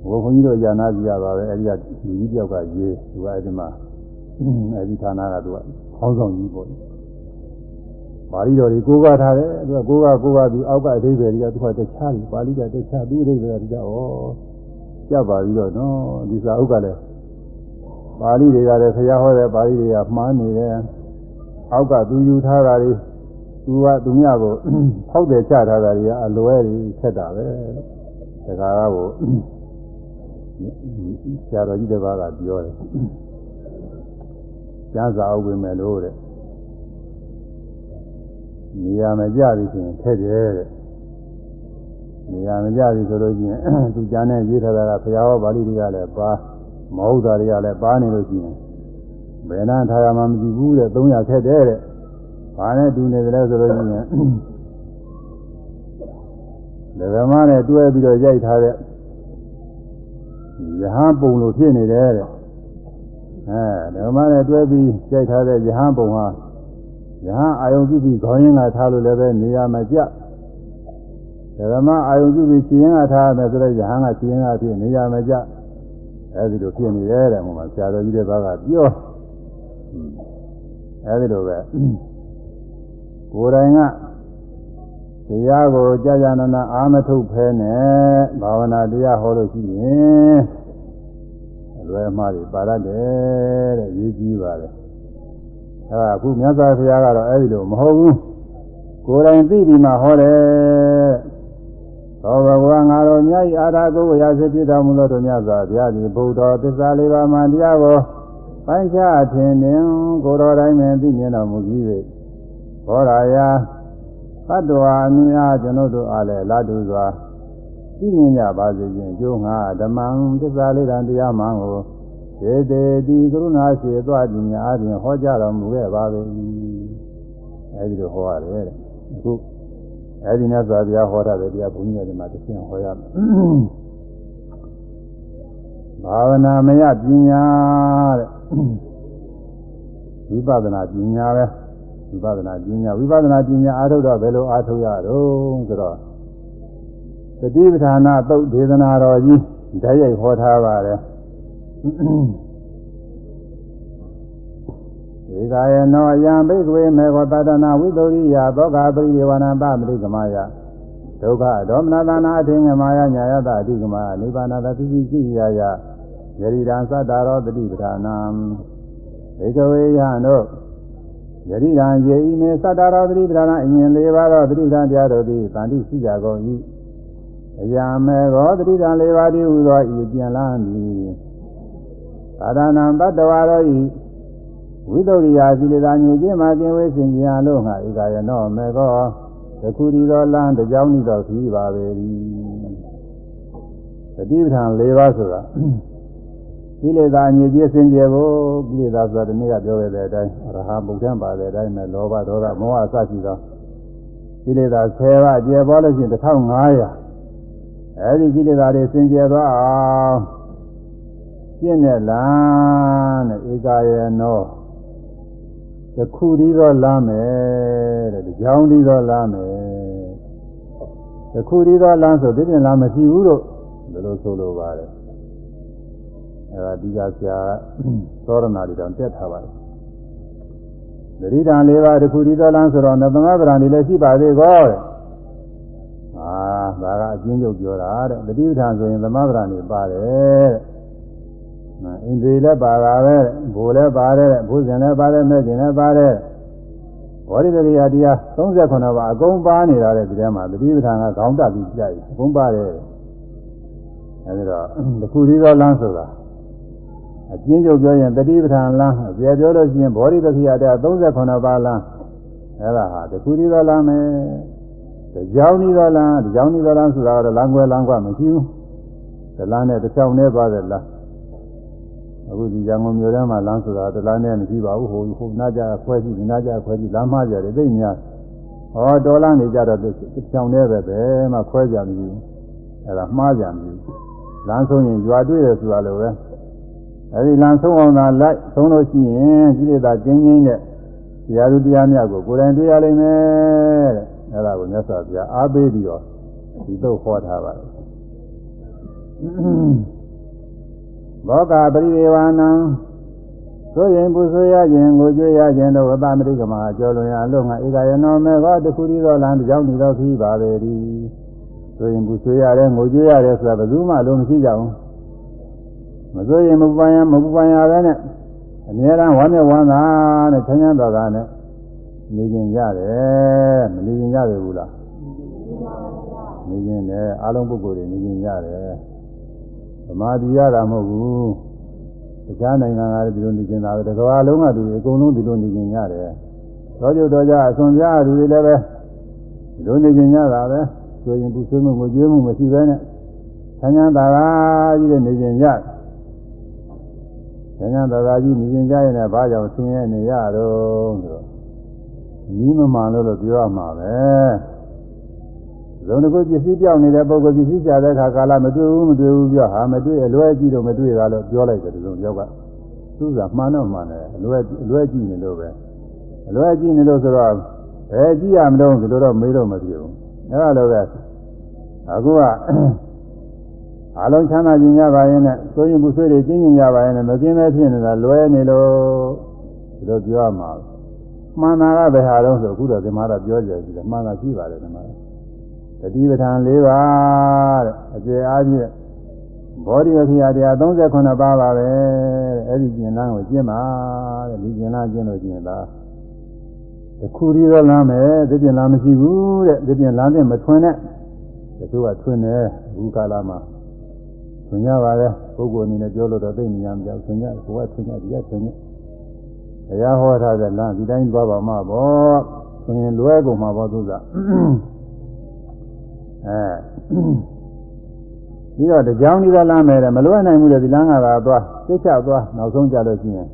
ဘုန်းကြီးတို့ယာနာကြည့်ရပါပဲအဲဒီကလူကြီးတယောက်ကရေးသူကအဲဒီမှာအဲဒီဌာနကသူကခေါင်းဆောင်ကြီးပေါ့ပါဠိတော်တွေကိုးကားထားတယ်သူကကိုးကားကိုးကားပြီးအောက်ကအဓိပ္ပာယ်တွေကသူကတခြားပြီပါဠိကတခြားသူအဓိပ္ပာယ်ကတခြားဩကြပ်ပါပြီးတော့နော်ဒီစာအုပ်ကလည်း ပါဠိတွေကလည်းဆရာဟောတဲ့ပါဠိတွေကမှားနေတယ်အောက်ကသူယူထားတာတွေသူကသူမြကိုဖောက်တယ်ချထားတာတွေကအလွဲတွေဆက်တာပဲတခါကတော့ဆရာတော်ကြီးတစ်ပါးကပြောတယ်ကျမ်းစာအုပ်ဝင်မယ်လို့တဲ့နေရာမကြပြီဆိုရင်ထက်တယ်တဲ့နေရာမကြပြီဆိုလို့ရှိရင်သူကျမ်းနဲ့ရေးထားတာကဘုရားဟောပါဠိတွေကလည်းပါ မဟုတ်တာတွေကလည်းပါနေလို့ရှိရင်ဘယ်နှမ်းထားရမှမကြည့်ဘူးတဲ့300ခက်တယ်တဲ့ဘာနဲ့တူနေတယ်လဲဆိုလို့ရှိရင်လေဗမာနဲ့တွဲပြီးတော့ရိုက်ထားတဲ့ယဟန်ပုံလိုဖြစ်နေတယ်တဲ့အဲဓမ္မနဲ့တွဲပြီးရိုက်ထားတဲ့ယဟန်ပုံဟာယဟန်အာယုံပြုပြီးခေါင်းရင်းကထားလို့လည်းပဲနေရာမကျဓမ္မအာယုံပြုပြီးခြေရင်းကထားမယ်ဆိုတော့ယဟန်ကခြေရင်းကဖြစ်နေရာမကျ အဲဒီလိုဖြစ်နေတယ်တဲ့ဟိုမှာဆရာတော်ကြီးတဲ့ဘာကပြောအဲဒီလိုပဲကိုယ်တိုင်ကတရားကိုကြာကြာနာနာအာမထုတ်ဖဲနဲ့ဘာဝနာတရားဟောလို့ရှိရင်အလွယ်မှားတွေပါရတယ်တဲ့ရေးကြည့်ပါလေအဲဒါအခုမြတ်စွာဘုရားကတော့အဲဒီလိုမဟုတ်ဘူးကိုယ်တိုင်သိပြီးမှဟောတယ် သောဘဂဝါငါတို့မြတ်ဤအာထာကိုရာစေပြတော်မူလို့တို့မြတ်စွာဘုရားဒီဗုဒ္ဓသစ္စာလေးပါးမှတရားကိုပိုင်းခြားထင်နေကိုယ်တော်တိုင်းပင်သိမြင်တော်မူပြီး၍ဟောရာယာသတ္တဝါအများကျွန်ုပ်တို့အားလည်းလာတူစွာသိမြင်ကြပါစေခြင်းကျိုးငါဓမ္မံသစ္စာလေးတန်တရားမှန်ကိုဒေတေတိကရုဏာရှိသွားခြင်းများအပြင်ဟောကြားတော်မူခဲ့ပါ၏အဲဒီလိုဟောရတယ်တဲ့အခု အဲဒီနဲ့သာဗျာဟောတာတဲ့တရားဘုန်းကြီးတွေမှာတစ်ဆင့်ဟောရမယ်ဘာဝနာမယပညာတဲ့ဝိပဿနာပညာပဲဝိပဿနာပညာဝိပဿနာပညာအားထုတ်တော့ဘယ်လိုအားထုတ်ရတော့ဆိုတော့တတိပဌာနာသုတ်ဒေသနာတော်ကြီးဓာတ်ရိုက်ဟောထားပါတယ်ဧ ကယေနောယံဘိကဝေမေဃတတနာဝိသုရိယသောကပရိဒေဝနာပမရိကမယဒုက္ခဒေါမနသနာအထင်ငမာယညာယတအဓိကမနိဗ္ဗာနသတိပိကိယယယရိဒံသတ္တရောတတိပဌာနာဧကဝေယံတို့ယရိဒံယေဤမေသတ္တရောတတိပဌာနာအမြင်၄ပါးသောတတိပဌာန်တရားတို့သည်တန်တိရှိကြကုန်၏အရာမေကောတတိပဌာန်၄ပါးတည်းဟူသောဤပြန်လာသည်သာဒနာတတ္တဝါတို့ဤ ဝိသုရိယာကိလေသာညစ်ခြင်းမှကျင်ဝေးစင်ကြံလို့ငါဧကယနောမေကောတခုဒီသောလမ်းတကြောင်းဤသောခီးပါပဲ၏တတိပဌာန်၄ပါးဆိုတာကိလေသာညစ်ခြင်းစင်ကြယ်ဖို့ကိလေသာဆိုတာဒီနေ့ကပြောခဲ့တဲ့အတိုင်းအရဟံဘုရားပါတဲ့အတိုင်းနဲ့လောဘဒေါသမောဟအစရှိသောကိလေသာ10ပါးကျယ်ပေါ်လို့ရှိရင်1500အဲဒီကိလေသာတွေစင်ကြယ်သွားအောင်ပြည့်နဲ့လားတဲ့ဧကယေနော တခုတည်းတော့လားမယ်တဲ့ကြောင်းတည်းတော့လားမယ်တခုတည်းတော့လားဆိုဒီပြင်လားမရှိဘူးလို့ဘယ်လိုဆိုလိုပါလဲအဲဒါဒီကဆရာသောရဏတွေတောင်တက်ထားပါတယ်သတိတံ၄ပါးတခုတည်းတော့လားဆိုတော့နသမဗရံတွေလည်းရှိပါသေးကောတဲ့အာဒါကအကျဉ်းချုပ်ပြောတာတဲ့သတိပဋ္ဌာန်ဆိုရင်သမဗရံတွေပါတယ်တဲ့ အိန္ဒြေလည်းပါတာပဲဘိုလ်လည်းပါတယ်ဘုဇင်လည်းပါတယ်မဲ့ကျင်လည်းပါတယ်ဝရိတရိယတရား38ပါးအကုန်ပါနေတာတဲ့ဒီထဲမှာတတိပဌာန်ကခေါင်းတက်ပြီးကြိုက်အကုန်ပါတယ်အဲဒီတော့တခုတည်းသောလမ်းဆိုတာအကျဉ်းချုပ်ပြောရင်တတိပဌာန်လမ်းအပြည့်ပြောလို့ရှိရင်ဘောဓိပခိယတရား38ပါးလမ်းအဲဒါဟာတခုတည်းသောလမ်းပဲကြောင်းဤသောလမ်းကြောင်းဤသောလမ်းဆိုတာကတော့လမ်းကွယ်လမ်းကွမရှိဘူးဒီလမ်းနဲ့တစ်ချောင်းနဲ့သွားတဲ့လမ်း အခုဒီရန်ကုန်မြို့ထဲမှာလမ်းဆိုတာတလားနဲ့မရှိပါဘူးဟိုဟိုနာကြခွဲကြည့်ဒီနာကြခွဲကြည့်လမ်းမကြတယ်သိများဟောတော်လမ်းနေကြတော့ကြောင်နေပဲပဲမှခွဲကြမရှိဘူးအဲ့ဒါမှားကြမရှိဘူးလမ်းဆုံးရင်ရွာတွေ့တယ်ဆိုတာလိုပဲအဲ့ဒီလမ်းဆုံးအောင်သာလိုက်ဆုံးလို့ရှိရင်ကိလေသာကျင်းကျင်းတဲ့တရားသူတရားမြတ်ကိုကိုယ်တိုင်တွေ့ရလိမ့်မယ်တဲ့အဲ့ဒါကိုမြတ်စွာဘုရားအားပေးပြီးတော့ဒီတော့ဟောထားပါတယ် ဘောကပရိဒေဝနံဆိုရင်ပူဆွေးရခြင်းကိုကြွေးရခြင်းတို့အပမရိကမှာကြောလွန်ရလို့ငါဧကယနောမေကောတခုရီသောလံကြောင်းနေသောခီးပါပေသည်ဆိုရင်ပူဆွေးရတယ်ငိုကြွေးရတယ်ဆိုတာဘယ်သူမှလုံးမရှိကြဘူးမဆိုရင်မပူပန်ရမပူပန်ရပဲနဲ့အများအားဝမ်းနဲ့ဝမ်းသာနဲ့ချမ်းချမ်းတော်တာနဲ့နေကျင်ကြတယ်မနေကျင်ကြပြီဘူးလားနေကျင်တယ်အားလုံးပုဂ္ဂိုလ်တွေနေကျင်ကြတယ် ဗမာပြည်ရတာမဟုတ်ဘူးတခြားနိုင်ငံကလည်းဒီလိုနေကျင်တာပဲတကဘာလုံးကသူတွေအကုန်လုံးဒီလိုနေကျင်ကြတယ်တော်ကြတော်ကြအဆွန်ပြသူတွေလည်းပဲဒီလိုနေကျင်ကြတာပဲဆိုရင်သူဆွေးမှုကိုကြွေးမှုမရှိပဲနဲ့ဆန်းချမ်းသာသာကြီးတဲ့နေကျင်ကြတယ်ဆန်းချမ်းသာသာကြီးနေကျင်ကြရင်လည်းဘာကြောင့်ဆင်းရဲနေရတော့ဆိုတော့နီးမမှန်လို့လို့ပြောရမှာပဲ ဇုံတစ်ခုပစ္စည်းပြောင်းနေတဲ့ပုဂ္ဂိုလ်ပစ္စည်းကြတဲ့အခါကာလမတွေ့ဘူးမတွေ့ဘူးပြောဟာမတွေ့အလွဲကြည့်တော့မတွေ့တာလို့ပြောလိုက်တယ်ဒီလိုယောက်ကသူကမှန်တော့မှန်တယ်အလွဲအလွဲကြည့်နေလို့ပဲအလွဲကြည့်နေလို့ဆိုတော့ဘယ်ကြည့်ရမလို့ဒီလိုတော့မေးတော့မဖြစ်ဘူးအဲလိုပဲအခုကအလုံးချမ်းသာခြင်းရပါရင်နဲ့ဆိုရင်ဘူးဆွေးတွေကျင်းကျင်ကြပါရင်နဲ့မကင်းသေးဖြစ်နေတာလွဲနေလို့ဒီလိုပြောရမှာမှန်တာကဘယ်ဟာတော့ဆိုအခုတော့ဒီမှာတော့ပြောကြပြီမှန်တာရှိပါတယ်ဒီမှာ တတိပဋ္ဌာန်၄ပါးတဲ့အကျေအားဖြင့်ဘောဓိဝခိယတရား38ပါးပါပဲတဲ့အဲ့ဒီကျင်လန်းကိုကျင့်ပါတဲ့ဒီကျင်လန်းကျင့်လို့ကျင့်တာတခုရီတော့လမ်းမယ်ဒီကျင်လန်းမရှိဘူးတဲ့ဒီကျင်လန်းတဲ့မထွင်နဲ့တချို့ကထွင်တယ်ဘူကာလမှာထွင်ကြပါလေပုဂ္ဂိုလ်အနေနဲ့ပြောလို့တော့သိနေရမှာကြောက်ထွင်ကြကိုကထွင်ကြဒီကထွင်ကြဘုရားဟောထားတဲ့လမ်းဒီတိုင်းသွားပါမှာပေါ့ဆိုရင်လွဲကုန်မှာပေါ့သူက အဲပြီးတော့တကြောင်ဒီကလမ်းမယ်မလွဲနိုင်ဘူးလေဒီလမ်းကသာသွားသိချသွားနောက်ဆုံးကြလို့ရှိရင်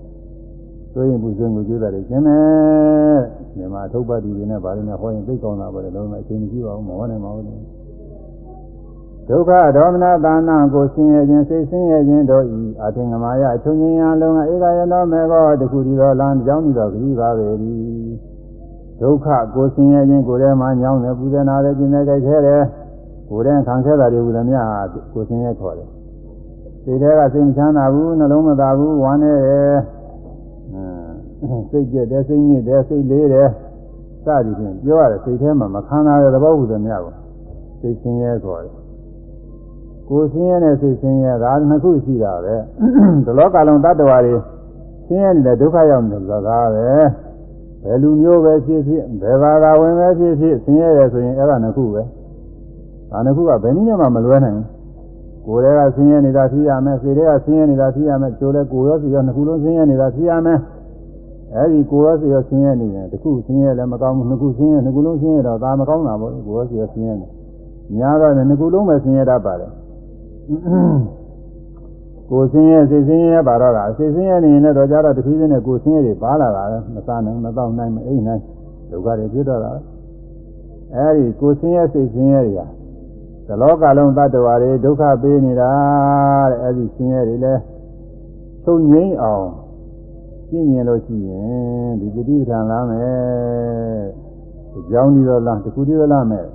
ဆိုရင်ဘူးစွန်ကိုကျွေးတာတွေကျင်းမယ်ဒီမှာအထုပ်ပတ်ဒီတွေနဲ့ဗားတွေနဲ့ဟောရင်သိကောင်းတာပဲလုံးဝအချိန်မရှိပါဘူးမဟောနိုင်ပါဘူးဒုက္ခဒေါမနသာနာကိုဆင်းရဲခြင်းစိတ်ဆင်းရဲခြင်းတို့ဤအထင်ကမာယအချုံငင်းရလုံးဧကယနောမေကောတခုဒီသောလမ်းကြောင်းဒီသောခရီးပါပဲဒီ ဒုက္ခကိုဆင်းရဲခြင်းကိုယ်ထဲမှာညောင်းတယ်ပူဇနာတယ်ကျင်နေကြဲခဲတယ်ကိုယ်ထဲခံခဲတာတွေဟူသည်များကိုဆင်းရဲခေါ်တယ်စိတ်ထဲကစိတ်မချမ်းသာဘူးနှလုံးမသာဘူးဝမ်းနေတယ်စိတ်ကြက်တယ်စိတ်ညစ်တယ်စိတ်လေးတယ်စသည်ဖြင့်ပြောရတယ်စိတ်ထဲမှာမခံစားတဲ့သဘောဟူသည်များကိုစိတ်ဆင်းရဲခေါ်တယ်ကိုယ်ဆင်းရဲတဲ့စိတ်ဆင်းရဲဒါနှစ်ခုရှိတာပဲဒီလောကလုံးတ attva တွေဆင်းရဲနေတဲ့ဒုက္ခရောက်နေလို့ဒါပဲ ဘယ်လူမျိုးပဲဖြစ်ဖြစ်ဘယ်ဘာသာဝင်ပဲဖြစ်ဖြစ်ဆင်းရဲတယ်ဆိုရင်အဲ့ဒါနှစ်ခုပဲဒါနှစ်ခုကဘယ်နည်းမှမလွဲနိုင်ဘူးကိုယ်တည်းကဆင်းရဲနေတာဖြစ်ရမယ်စိတ်တည်းကဆင်းရဲနေတာဖြစ်ရမယ်ကျိုးလဲကိုယ်ရောစိတ်ရောနှစ်ခုလုံးဆင်းရဲနေတာဖြစ်ရမယ်အဲဒီကိုယ်ရောစိတ်ရောဆင်းရဲနေတယ်တစ်ခုဆင်းရဲလည်းမကောင်းဘူးနှစ်ခုဆင်းရဲနှစ်ခုလုံးဆင်းရဲတော့ဒါမကောင်းတာပေါ့ကိုယ်ရောစိတ်ရောဆင်းရဲနေများတော့နှစ်ခုလုံးပဲဆင်းရဲတတ်ပါတယ် ကိုယ်ဆင်းရဲစိတ်ဆင်းရဲပါတော့တာစိတ်ဆင်းရဲနေရင်တော့ကြတော့တဖြည်းဖြည်းနဲ့ကိုယ်ဆင်းရဲတွေပါလာတာပဲမစားနိုင်မတော့နိုင်မအိမ်နိုင်ဒုက္ခတွေဖြစ်တော့တာအဲဒီကိုယ်ဆင်းရဲစိတ်ဆင်းရဲတွေကသလောကလုံးတ attva တွေဒုက္ခပေးနေတာတဲ့အဲဒီဆင်းရဲတွေလဲသုံးငိမ့်အောင်ရှင်းမြင်လို့ရှိရင်ဒီပဋိပဒါလာမယ်အကြောင်းဒီတော့လားတခုတည်းလားမယ်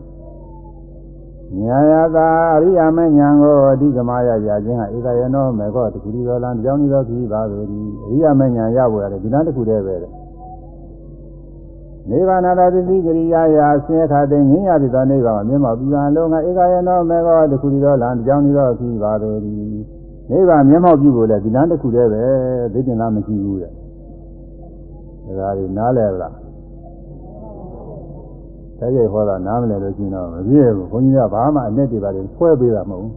ညာယတာအရိယာမဉဏ်ကိုအဓိကမရရခြင်းဟာဧကယနောမေခောတခုဒီတော်လံကြောင်းဒီတော်ခီးပါပဲဒီအရိယာမဉဏ်ရဖို့ရတယ်ဒီလားတခုတည်းပဲနိဗ္ဗာန်တော်သတိကရိယာယာဆင်းရဲခတဲ့ငြိမ်းရတဲ့နိဗ္ဗာန်မြင်မောပြီးပါလုံးကဧကယနောမေခောတခုဒီတော်လံကြောင်းဒီတော်ခီးပါပဲဒီနိဗ္ဗာန်မျက်မှောက်ပြုဖို့လဲဒီလားတခုတည်းပဲသိတင်လားမရှိဘူးတဲ့ဒါကြနားလဲလား တဲ့ရိုက်ဟောတာနားမလဲလို့ရှင်းတော့မပြည့်ဘူးဘုန်းကြီးကဘာမှအနဲ့တွေပါတယ်ဆွဲပေးတာမဟုတ်ဘူး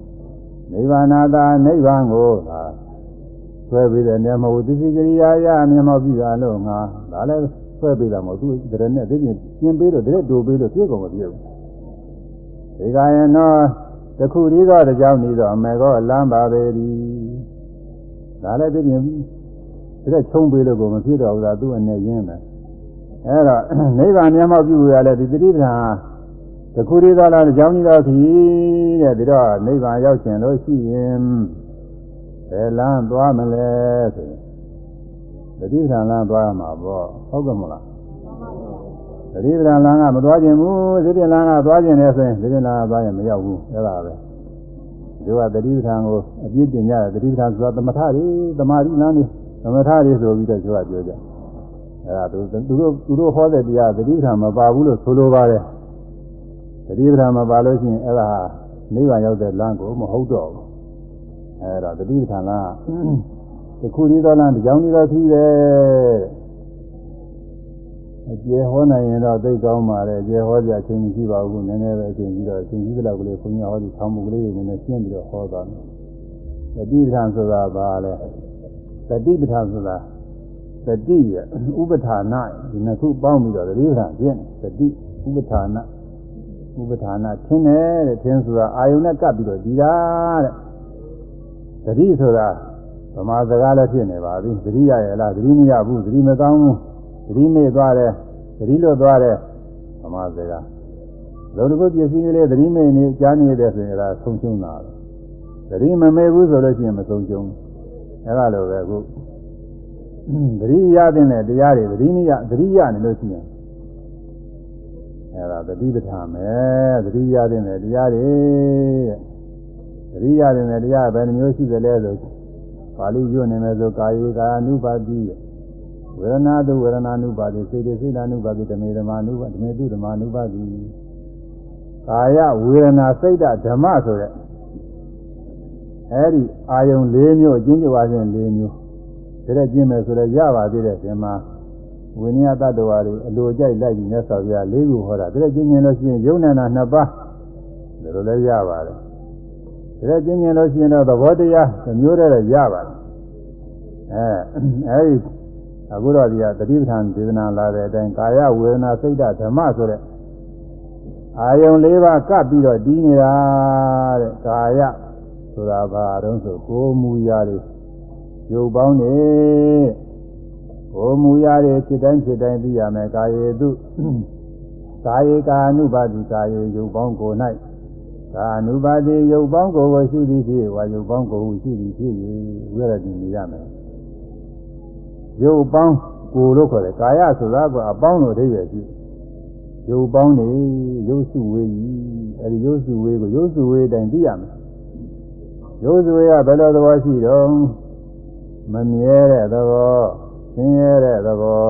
နိဗ္ဗာန်သာနိဗ္ဗာန်ကိုသာဆွဲပေးတယ်နေမဟုတ်သစ္စည်းကရိယာရမျက်မှောက်ပြုတာလို့ငါဒါလည်းဆွဲပေးတာမဟုတ်သူတရနဲ့သိချင်းရှင်းပေးလို့တရက်တူပေးလို့ပြည့်ကုန်မပြည့်ဘူးဒီကရင်တော့တခုတည်းသောတကြောင်နေတော့အမေကောလမ်းပါပဲဒီဒါလည်းသိချင်းတရက်ချုံပေးလို့ကိုမဖြစ်တော့ဘူးသာသူ့အနေရင်းပဲ အဲ့တော့နိဗ္ဗာန်မျက်မှောက်ပြုရလဲဒီတိပ္ပံတခုတည်းသောလားကြောင်းကြီးတော်ခီးတဲ့ဒီတော့နိဗ္ဗာန်ရောက်ခြင်းလို့ရှိရင်ဘယ်လမ်းသွားမလဲဆိုရင်တတိပ္ပံလမ်းသွားမှာပေါ့ဟုတ်ကဲ့မလားတတိပ္ပံလမ်းကမသွားခြင်းဘူးသတိပ္ပံလမ်းကသွားခြင်းလဲဆိုရင်သတိပ္ပံလမ်းကသွားရင်မရောက်ဘူးအဲ့ဒါပဲတို့ကတတိပဌာန်ကိုအပြည့်တင်ကြတယ်တတိပဌာန်ဆိုတာသမထတွေသမာဓိလမ်းတွေသမထတွေဆိုပြီးတော့သူကပြောကြ အဲ့ဒါသူသူတို့သူတို့ဟောတဲ့တရားတတိပဌာန်မပါဘူးလို့ဆိုလိုပါတယ်တတိပဌာန်မပါလို့ရှိရင်အဲ့ဒါဟာနိဗ္ဗာန်ရောက်တဲ့လမ်းကိုမဟုတ်တော့ဘူးအဲ့ဒါတတိပဌာန်လမ်းတခုဒီတော်လမ်းကြောင်းဒီတော်ထီးတယ်အကျေဟောနိုင်ရင်တော့သိကောင်းပါလေအကျေဟောကြအချိန်မရှိပါဘူးနည်းနည်းပဲအချိန်ပြီးတော့အချိန်ကြီးတဲ့လောက်ကလေးဘုန်းကြီးဟောပြီးဆောင်းမှုကလေးတွေနည်းနည်းရှင်းပြီးတော့ဟောသွားမယ်တတိပဌာန်ဆိုတာဘာလဲတတိပဌာန်ဆိုတာ တတိရဥပဌာဏဒီနှစ်ခုပေါင်းပြီးတော့တတိပဌာန်ကျင့်တတိဥပဌာဏဥပဌာဏထင်းတယ်တဲ့ထင်းဆိုတာအာယုန်နဲ့ကပ်ပြီးတော့ဒီတာတဲ့တတိဆိုတာဗမာစကားလည်းဖြစ်နေပါပြီတတိရရဲ့လားတတိမရဘူးတတိမကောင်းဘူးသတိမေ့သွားတယ်သတိလွတ်သွားတယ်ဗမာစကားလုံးတစ်ခုပစ္စည်းကလေးသတိမေ့နေကြားနေတဲ့ဆိုရင်အဲဒါဆုံးရှုံးတာသတိမမေ့ဘူးဆိုလို့ရှိရင်မဆုံးရှုံးဘူးအဲဒါလိုပဲအခု သတိရတဲ့တရားတွေသတိနည်းသတိရနေလို့ရှိရင်အဲဒါသတိပဋ္ဌာန်ပဲသတိရတဲ့တရားတွေသတိရတဲ့တရားဘယ်နှမျိုးရှိသလဲဆိုပါဠိရွတ်နေမယ်ဆိုကာယေကာနုပါတိဝေဒနာတုဝေဒနာနုပါတိစေတစိတ်နုပါတိဓမေဓမ္မနုပါဓမေတုဓမ္မနုပါတိကာယဝေဒနာစိတ်ဓမ္မဆိုတဲ့အဲဒီအာယုံ၄မျိုးအချင်းချင်းပါချင်း၄မျိုး ဒါနဲ့ကျင့်မယ်ဆိုတော့ရပါသေးတယ်ဒီမှာဝိနည်းတတ္တဝါတွေအလိုကြိုက်လိုက်ပြီးမြတ်စွာဘုရား၄ခုဟောတာဒါနဲ့ကျင့်ရင်လို့ရှိရင်ယုံနာနာနှစ်ပါးဒါလိုလည်းရပါတယ်ဒါနဲ့ကျင့်ရင်လို့ရှိရင်တော့သဘောတရားမျိုးတည်းရပါတယ်အဲအဲဒီအခုတော့ဒီကတတိပဌာန်ဒေသနာလာတဲ့အတိုင်းကာယဝေဒနာစိတ်ဓဓမ္မဆိုတဲ့အာယုံ၄ပါးကပ်ပြီးတော့တည်နေတာတဲ့ကာယဆိုတာဘာတုံးဆိုကိုယ်မူရာတွေ ရုပ်ပေါင်းနေကိုယ်မူရာတွေဖြစ်တိုင်းဖြစ်တိုင်းသိရမယ်ကာယေတုကာယေကာအနုပါတိကာယေရုပ်ပေါင်းကို၌ကာအနုပါတိရုပ်ပေါင်းကိုကိုရှုသည်ဖြစ်ဝါရုပ်ပေါင်းကိုရှုသည်ဖြစ်၍ဝိရတိနေရမယ်ရုပ်ပေါင်းကိုလို့ခေါ်တယ်ကာယဆိုတာကအပေါင်းလို့အဓိပ္ပာယ်ရှိရုပ်ပေါင်းနေရုပ်စုဝေးကြီးအဲဒီရုပ်စုဝေးကိုရုပ်စုဝေးတိုင်းသိရမယ်ရုပ်စုဝေးကဘယ်လိုသဘောရှိတော့ မမြဲတဲ့သဘောဆင်းရဲတဲ့သဘော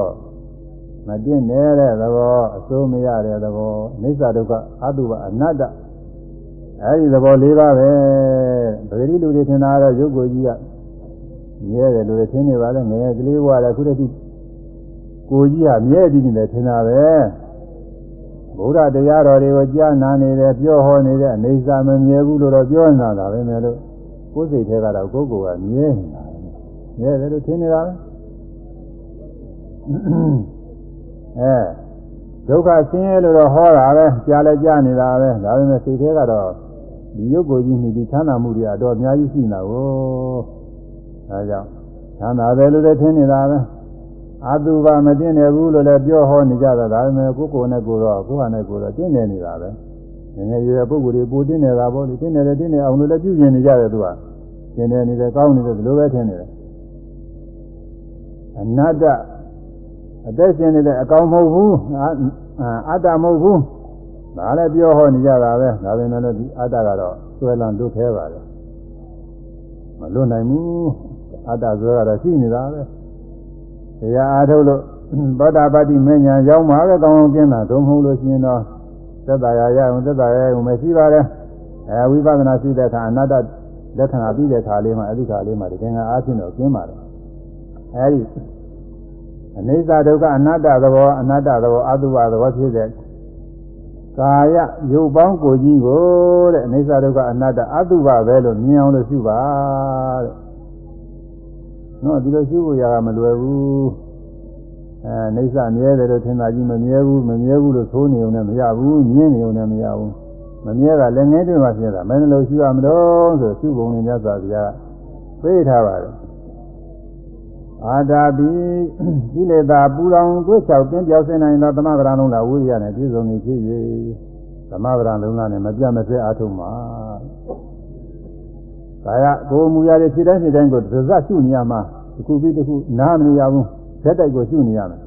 မတင့်တဲ့သဘောအစိုးမရတဲ့သဘောအိစ္ဆဒုက္ခအတုပအနတ္တအဲဒီသဘော၄ပါးပဲပဂတိလူတွေထင်တာတော့ရုပ်ကိုကြီးကမြဲတယ်လို့လည်းထင်နေပါလေငယ်ကလေးဘဝလည်းခုတည်းကိုကြီးကမြဲတည်နေတယ်ထင်တာပဲဘုရားတရားတော်တွေကိုကြားနာနေတယ်ပြောဟောနေတယ်အနေစာမမြဲဘူးလို့တော့ပြောနေတာပဲမယ်လို့ကိုယ်စိတ်ထဲကတော့ကိုယ်ကိုယ်ကမြဲနေတာ မြဲတယ်လို့ထင်နေတာပဲအဲဒုက္ခဆင်းရဲလို့တော့ဟောတာပဲကြားလဲကြားနေတာပဲဒါပေမဲ့စိတ်ထဲကတော့ဒီရုပ်ကိုကြီးမိပြီးချမ်းသာမှုတွေအတော်အများကြီးရှိနေတာကိုဒါကြောင့်သံသာတယ်လို့လည်းထင်နေတာပဲအာတုပါမတင်နေဘူးလို့လည်းပြောဟောနေကြတာဒါပေမဲ့ကိုယ်ကိုယ်နဲ့ကိုယ်တော့ကိုယ်ဟာနဲ့ကိုယ်တော့တင်နေနေတာပဲငယ်ငယ်ရွယ်ပုဂ္ဂိုလ်တွေပိုတင်နေတာပေါ့လေတင်နေတယ်တင်နေအောင်လို့လည်းပြုကျင်နေကြတယ်သူကတင်နေနေတယ်ကောင်းနေတယ်ဒီလိုပဲထင်နေတယ် အနတ္တအသက်ရှင်နေတဲ့အကောင်မဟုတ်ဘူးအတ္တမဟုတ်ဘူးဒါလည်းပြောဟောနေကြတာပဲဒါပေမဲ့လည်းဒီအတ္တကတော့ဆွဲလန်းလွတ်သေးပါတယ်မလွတ်နိုင်ဘူးအတ္တဆိုတော့ရှိနေတာပဲတရားအားထုတ်လို့သောတာပတ္တိမဉ္ဇဉ်ရောက်မှာပဲကောင်းအောင်ကျင်းတာဒုံမဟုတ်လို့ရှိရင်တော့သက်သာရရအောင်သက်သာရအောင်မရှိပါနဲ့အဲဝိပဿနာရှိတဲ့အခါအနတ္တလက္ခဏာပြီးတဲ့အခါလေးမှာအဲ့ဒီခါလေးမှာတကယ်အားဖြင့်တော့ကျင်းပါတယ် အဲဒီအနိစ္စဒုက္ခအနတ္တသဘောအနတ္တသဘောအတုပသဘောဖြစ်တဲ့ကာယရုပ်ပေါင်းကိုကြီးကိုတဲ့အနိစ္စဒုက္ခအနတ္တအတုပပဲလို့မြင်အောင်လို့ရှုပါတဲ့နော်ဒီလိုရှုဖို့ရတာမလွယ်ဘူးအဲအိဋ္ဌမြဲတယ်လို့ထင်တာကြီးမမြဲဘူးမမြဲဘူးလို့သိုးနေုံနဲ့မရဘူးညင်းနေုံနဲ့မရဘူးမမြဲတာလည်းငဲတွင်မှဖြစ်တာမင်းတို့ရှုရမလို့ဆိုရှုပုံနဲ့မြတ်စွာဘုရားပြေးထားပါတယ် အာတာပိကိလေသာပူလောင်ကိုယ်ချောက်တင်းပြောင်းစင်နိုင်သောသမဗရာလုံးလာဝိရိယနဲ့ပြည့်စုံနေဖြစ်၍သမဗရာလုံးလာနဲ့မပြတ်မစဲအားထုတ်မှာကာယကိုယ်မူရတဲ့ဖြစ်တိုင်းဖြစ်တိုင်းကိုသဇတ်ရှုနေရမှာတစ်ခုပြီးတစ်ခုနားမနေရဘူးဇက်တိုက်ကိုရှုနေရမယ်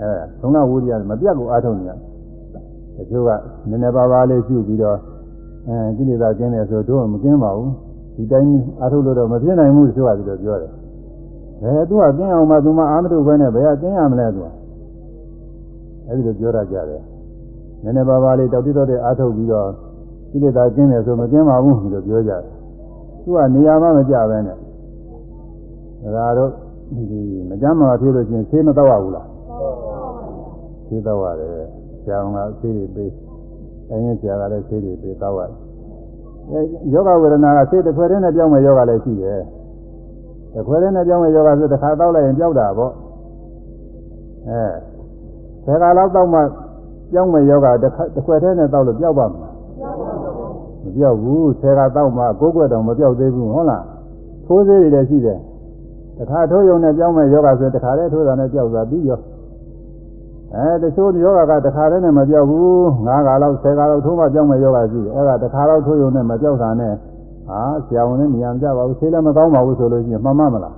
အဲသုံးနာဝိရိယမပြတ်ကိုအားထုတ်နေရတယ်တချို့ကနည်းနည်းပါးပါးလေးရှုပြီးတော့အဲကိလေသာကျင်းတယ်ဆိုတော့မကင်းပါဘူးဒီတိုင်းအားထုတ်လို့တော့မပြည့်နိုင်ဘူးဆိုပြီးတော့ပြောတယ် ဘယ်သူကကျင်းအောင်မှသူမှအာမတုပဲနဲ့ဘယ်ကကျင်းရမလဲသူကအဲဒီလိုပြောရကြတယ်နည်းနည်းပါးပါးလေးတောက်တိတော့တဲ့အားထုတ်ပြီးတော့ကိလေသာကျင်းတယ်ဆိုမကျင်းပါဘူးလို့ပြောကြတယ်သူကနေရာမှမကြပဲနဲ့ဒါတော့ဒီမကြမ်းမှာဖြစ်လို့ချင်းဆေးမတော့ရဘူးလားဆေးတော့ရတယ်ဆရာကဆေးတွေပေးတိုင်းရင်ဆရာကလည်းဆေးတွေပေးတော့ရတယ်အဲယောဂဝေဒနာကဆေးတစ်ခွဲတည်းနဲ့ပြောင်းမဲ့ယောဂလည်းရှိတယ် တစ်ခွဲတည်းနဲ့ပြောင်းမဲ့ယောဂဆိုတစ်ခါတော့လိုက်ရင်ပြောက်တာပေါ့အဲဆယ်ခါလောက်တော့မှပြောင်းမဲ့ယောဂတစ်ခါတစ်ခွဲတည်းနဲ့တော့လို့ပြောက်ပါမလားမပြောက်ဘူးဆယ်ခါတော့မှကိုယ်ကွက်တော့မပြောက်သေးဘူးဟုတ်လားထိုးသေးတွေလည်းရှိတယ်တခါထိုးယုံနဲ့ပြောင်းမဲ့ယောဂဆိုတခါလေးထိုးတာနဲ့ပြောက်သွားပြီးရောအဲတချို့ယောဂကတခါတည်းနဲ့မပြောက်ဘူး၅ခါလောက်၁၀ခါလောက်ထိုးမှပြောင်းမဲ့ယောဂရှိတယ်အဲဒါတခါလောက်ထိုးယုံနဲ့မပြောက်တာနဲ့ ဟာဆရာဝန်နဲ့နေရာမကြပါဘူးဆေးလည်းမကောင်းပါဘူးဆိုလို့ရှိရင်မှန်မှမလား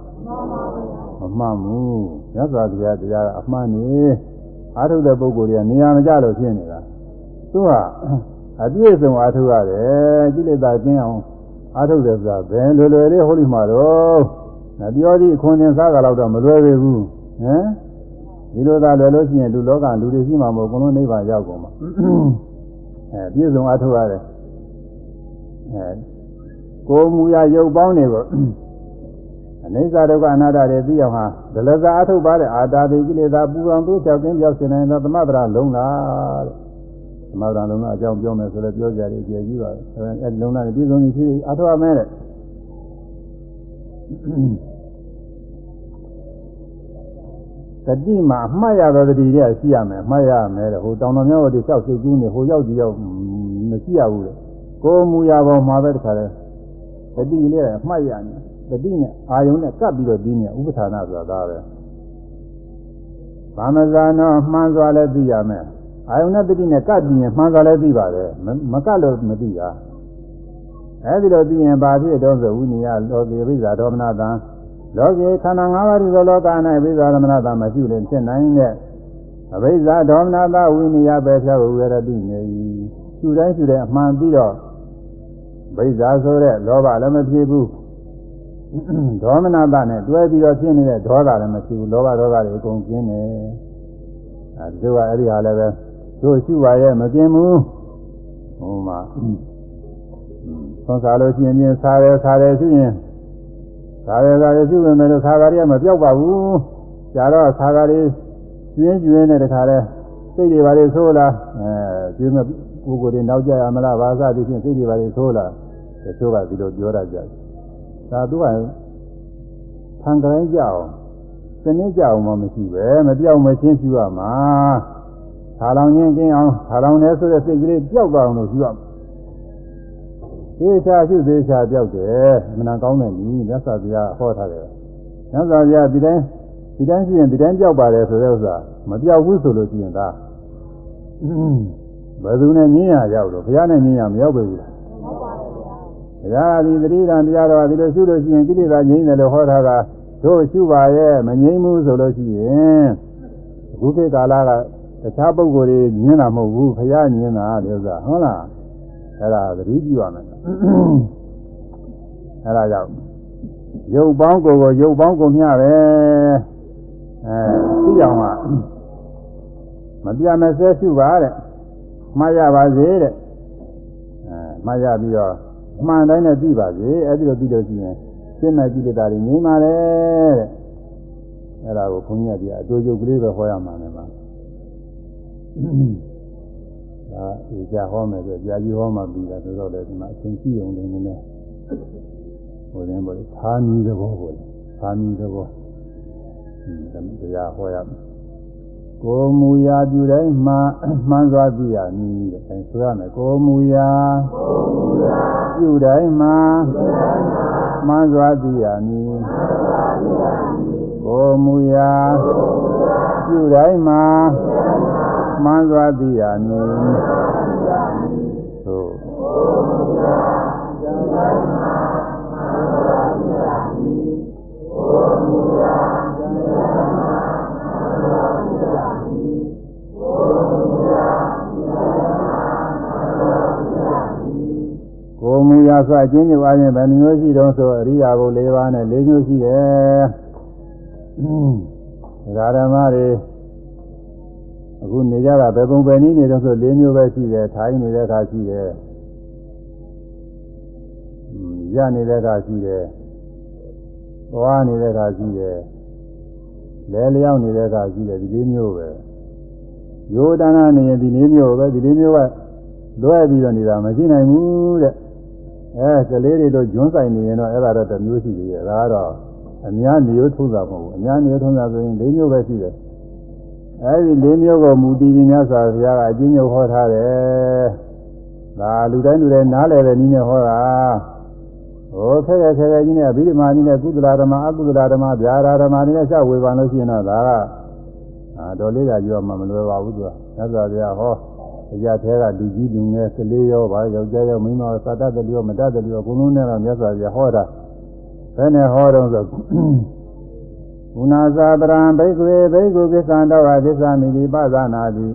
မမှန်ဘူးမြတ်စွာဘုရားတရားအမှန်နေအာထုတဲ့ပုဂ္ဂိုလ်တွေကနေရာမကြလို့ဖြစ်နေတာသူကအပြည့်စုံအာထုရတယ်ကိလေသာကျင်းအောင်အာထုတယ်ဆိုတာဘယ်လွယ်လွယ်လေးဟောလိမှာတော့မပြောသည်အခွန်သင်စားကြတော့မလွယ်ပေဘူးဟမ်ဒီလိုသာလွယ်လို့ရှိရင်လူလောကလူတွေရှိမှာမဟုတ်ဘုံလုံးနိဗ္ဗာန်ရောက်ကုန်မှာအဲပြည့်စုံအားထုတ်ရတယ်အဲ ကိုမူရရုပ်ပေါင်းတွေကိုအနိစ္စဒုက္ခအနတ္တတွေသိအောင်ဟာဒလဇာအထုတ်ပါတဲ့အာတာတိကိလေသာပူအောင်သူ့ချောက်ကင်းပြောက်စင်နေတဲ့သမဗရာလုံးလားတဲ့သမဗရာလုံးလားအကြောင်းပြောမယ်ဆိုလည်းပြောကြတယ်ကြည်ကြည့်ပါအဲဒီလုံးလားပြည့်စုံနေဖြစ်အထုတ်ရမယ်တဲ့တတိမှာအမှတ်ရသောတတိတဲ့ရှိရမယ်အမှတ်ရမယ်တဲ့ဟိုတောင်တော်မြောက်တွေလျှောက်စိတ်ကူးနေဟိုရောက်ဒီရောက်မရှိရဘူးတဲ့ကိုမူရပေါ်မှာပဲတခါလဲ တတိလေးအမှတ်ရနေတတိနဲ့အာယုံနဲ့ကပ်ပြီးတော့ပြီးနေဥပဌာဏဆိုတာဒါပဲဘာမဇာနောမှန်စွာလည်းသိရမယ်အာယုံနဲ့တတိနဲ့ကပ်ပြီးရင်မှန်စွာလည်းသိပါတယ်မကပ်လို့မသိတာအဲဒီလိုသိရင်ဘာဖြစ်တော့ဆိုဝိနည်းလောကေဝိဇ္ဇာဒေါမနတံလောကေခန္ဓာ၅ပါးဒီသောလောက၌ဝိဇာရမဏတာမရှိလို့ဖြစ်နိုင်တဲ့အဘိဇာဒေါမနတာဝိနည်းပဲဖြတ်ဝရတိနေ၏ရှုတိုင်းရှုတဲ့အမှန်ပြီးတော့ ဘိဇာဆိုတဲ့လောဘလည်းမဖြစ်ဘူးဒေါမနတာနဲ့တွဲပြီးတော့ဖြစ်နေတဲ့ဒေါသလည်းမရှိဘူးလောဘဒေါသတွေအကုန်ကျင်းတယ်အဲဒီကအဲ့ဒီဟာလည်းပဲတို့ရှုပါရဲ့မကျင်းဘူးဟိုမှာဆုံးစားလို့ရှိရင်ပြင်စားတယ်စားတယ်ရှုရင်သာရသာရရှိဝင်မယ်လို့ခါကားရမပြောက်ပါဘူး။ကြာတော့ခါကားလေးကျွင်းကျွင်းနဲ့တခါလဲစိတ်တွေပါလေဆိုးလားအဲကျွင်းမဲ့ကိုယ်ကိုယ်တွေနောက်ကြရမလားဘာသာဒီဖြင့်စိတ်တွေပါလေဆိုးလား တချို့ကဒီလိုပြောတတ်ကြတယ်။ဒါသူကဖန်ကြိုင်းကြအောင်စနစ်ကြအောင်မှမရှိပဲမပြောက်မချင်းရှိရမှာ။ခါလောင်ချင်းကင်းအောင်ခါလောင်နေဆိုတဲ့စိတ်ကလေးပြောက်သွားအောင်လို့ရှိရမှာသေချာရှုသေချာပြောက်တယ်မနာကောင်းတဲ့ညီမြတ်စွာဘုရားဟောထားတယ်မြတ်စွာဘုရားဒီတိုင်းဒီတိုင်းရှိရင်ဒီတိုင်းပြောက်ပါတယ်ဆိုတဲ့ဥစ္စာမပြောက်ဘူးဆိုလို့ရှိရင်ဒါဘယ်သူနဲ့ညင်းရရောက်တော့ဘုရားနဲ့ညင်းရမရောက်ပဲဘူးလား ဘုရားဒီသတိဓာန်တရားတော်ဒီလိုရှုလို့ရှိရင်ကိလေသာငြိမ်းတယ်လို့ဟောထားတာတို့ရှုပါရဲ့မငြိမ်းဘူးဆိုလို့ရှိရင်အခုခေတ်ကာလကတခြားပုဂ္ဂိုလ်တွေညင်းတာမဟုတ်ဘူးဘုရားညင်းတာဒီဥစ္စာဟုတ်လားအဲ့ဒါသတိပြုရမယ်အဲ့ဒါကြောင့်ရုပ်ပေါင်းကိုယ်ကိုရုပ်ပေါင်းကိုမျှပဲအဲသိအောင်ကမပြမစဲရှုပါတဲ့မှားရပါစေတဲ့အဲမှားရပြီးတော့ မှန်တိုင်းနဲ့သိပါစေအဲ့ဒီလိုသိလို့ရှိရင်ရှင်းမဲ့ကြည့်တဲ့တာတွေငြိမ်းပါလေတဲ့အဲ့ဒါကိုခွန်ကြီးကဒီအတူတူကလေးပဲဟောရမှာနဲ့ပါဒါဒီကြဟောမယ်ဆိုကြာကြီးဟောမှပြီးတာဆိုတော့လေဒီမှာအချင်းကြည့်ုံနေနေနဲ့ဟိုရင်ပေါ့သာမီသဘောပေါ့သာမီသဘောဟင်းတရားဟောရမယ် ကိုမူရာပြုတိုင်းမှမှန်စွာသိရမည်တဲ့အဲဆိုရမယ်ကိုမူရာပြုတိုင်းမှမှန်စွာသိရမည်ကိုမူရာပြုတိုင်းမှမှန်စွာသိရမည်သို့ကိုမူရာ စွာအကျဉ်းချုပ်အားဖြင့်ဘယ်နှမျိုးရှိတော့ဆိုအရိယာဘု၄ပါးနဲ့၄မျိုးရှိတယ်။ဒါဓမ္မတွေအခုနေကြတာဘယ်ပုံပဲနည်းနေတော့ဆို၄မျိုးပဲရှိတယ်ထိုင်းနေတဲ့အခါရှိတယ်။ရနေတဲ့အခါရှိတယ်။သွားနေတဲ့အခါရှိတယ်။လဲလျောင်းနေတဲ့အခါရှိတယ်ဒီ၄မျိုးပဲ။ယောဒနာနေရင်ဒီ၄မျိုးပဲဒီ၄မျိုးကလွဲပြီးတော့နေတာမရှိနိုင်ဘူးတဲ့ အဲကလေးတွေတော့ဂျွန်းဆိုင်နေရင်တော့အဲ့ဒါတော့တစ်မျိုးရှိသေးတယ်ဒါကတော့အများနေရောထုံးတာမဟုတ်ဘူးအများနေရောထုံးတာဆိုရင်၄မျိုးပဲရှိတယ်အဲဒီ၄မျိုးကိုမူတည်ခြင်းများစွာဘုရားကအကျဉ်းချုပ်ဟောထားတယ်ဒါလူတိုင်းလူတိုင်းနားလည်တဲ့နည်းနဲ့ဟောတာဟိုခက်ခက်ခက်ခက်ကြီးနဲ့ဗိဓမာနည်းနဲ့ကုသလာဓမ္မအကုသလာဓမ္မဗျာရာဓမ္မနည်းနဲ့ရှောက်ဝေဖန်လို့ရှိရင်တော့ဒါကအာတော်လေးကပြောမှမလွယ်ပါဘူးသူကမြတ်စွာဘုရားဟော အရာသေးကလူကြီးလူငယ်ကလေးရောပါယောက်ျားရောမိန်းမရောသတ္တတလူရောမတတ်တလူရောဘုံလုံးနဲ့တော့မြတ်စွာဘုရားဟောတာဘယ်နဲ့ဟောတော့ဆိုဥနာသာပရံဘိက္ခွေဘိက္ခုကိစ္ဆံတော်ဝကိစ္ဆာမိတိပသနာတိ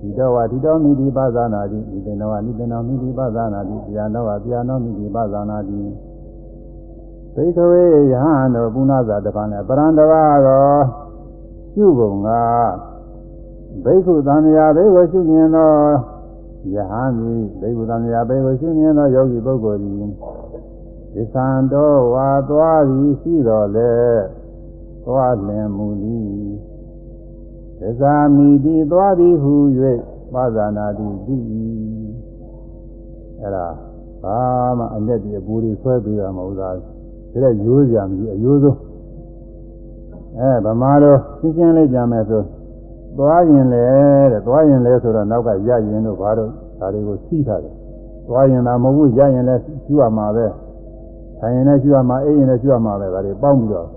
ဒီတော်ဝဒီတော်မိတိပသနာတိဒီတေနဝနိတေနမိတိပသနာတိဗျာနောဝဗျာနောမိတိပသနာတိဘိက္ခဝေယဟန်တို့ပုဏ္ဏဇာတပံနဲ့ပရံတဘာသောပြုပုံက ဘိက္ခုသံဃာဘိဝရှုမြင်သောယဟန်သည်ဘိက္ခုသံဃာဘိဝရှုမြင်သောယောဂီပုဂ္ဂိုလ်သည်ဒီသံတော်ဝါသွားသည်ရှိတော်လေသွားလင်မူသည်သစ္စာမိတိသွားသည်ဟု၍ပါဇာနာတိသိအဲ့ဒါဘာမှအလက်ဒီအပူတွေဆွဲပြီးတာမဟုတ်သားဒါလည်းရိုးကြမရှိအယိုးဆုံးအဲဗမာလိုရှင်းရှင်းလေးကြမယ်ဆို သွားရင်လေတဲ့သွားရင်လေဆိုတော့နောက်ကရရင်တို့ဘာတို့ဒါတွေကိုစီးထားတယ်သွားရင်သာမဟုတ်ဘူးရရင်လည်းကျူရမှာပဲထိုင်ရင်လည်းကျူရမှာအိပ်ရင်လည်းကျူရမှာပဲဒါတွေပေါင်းပြီးတော့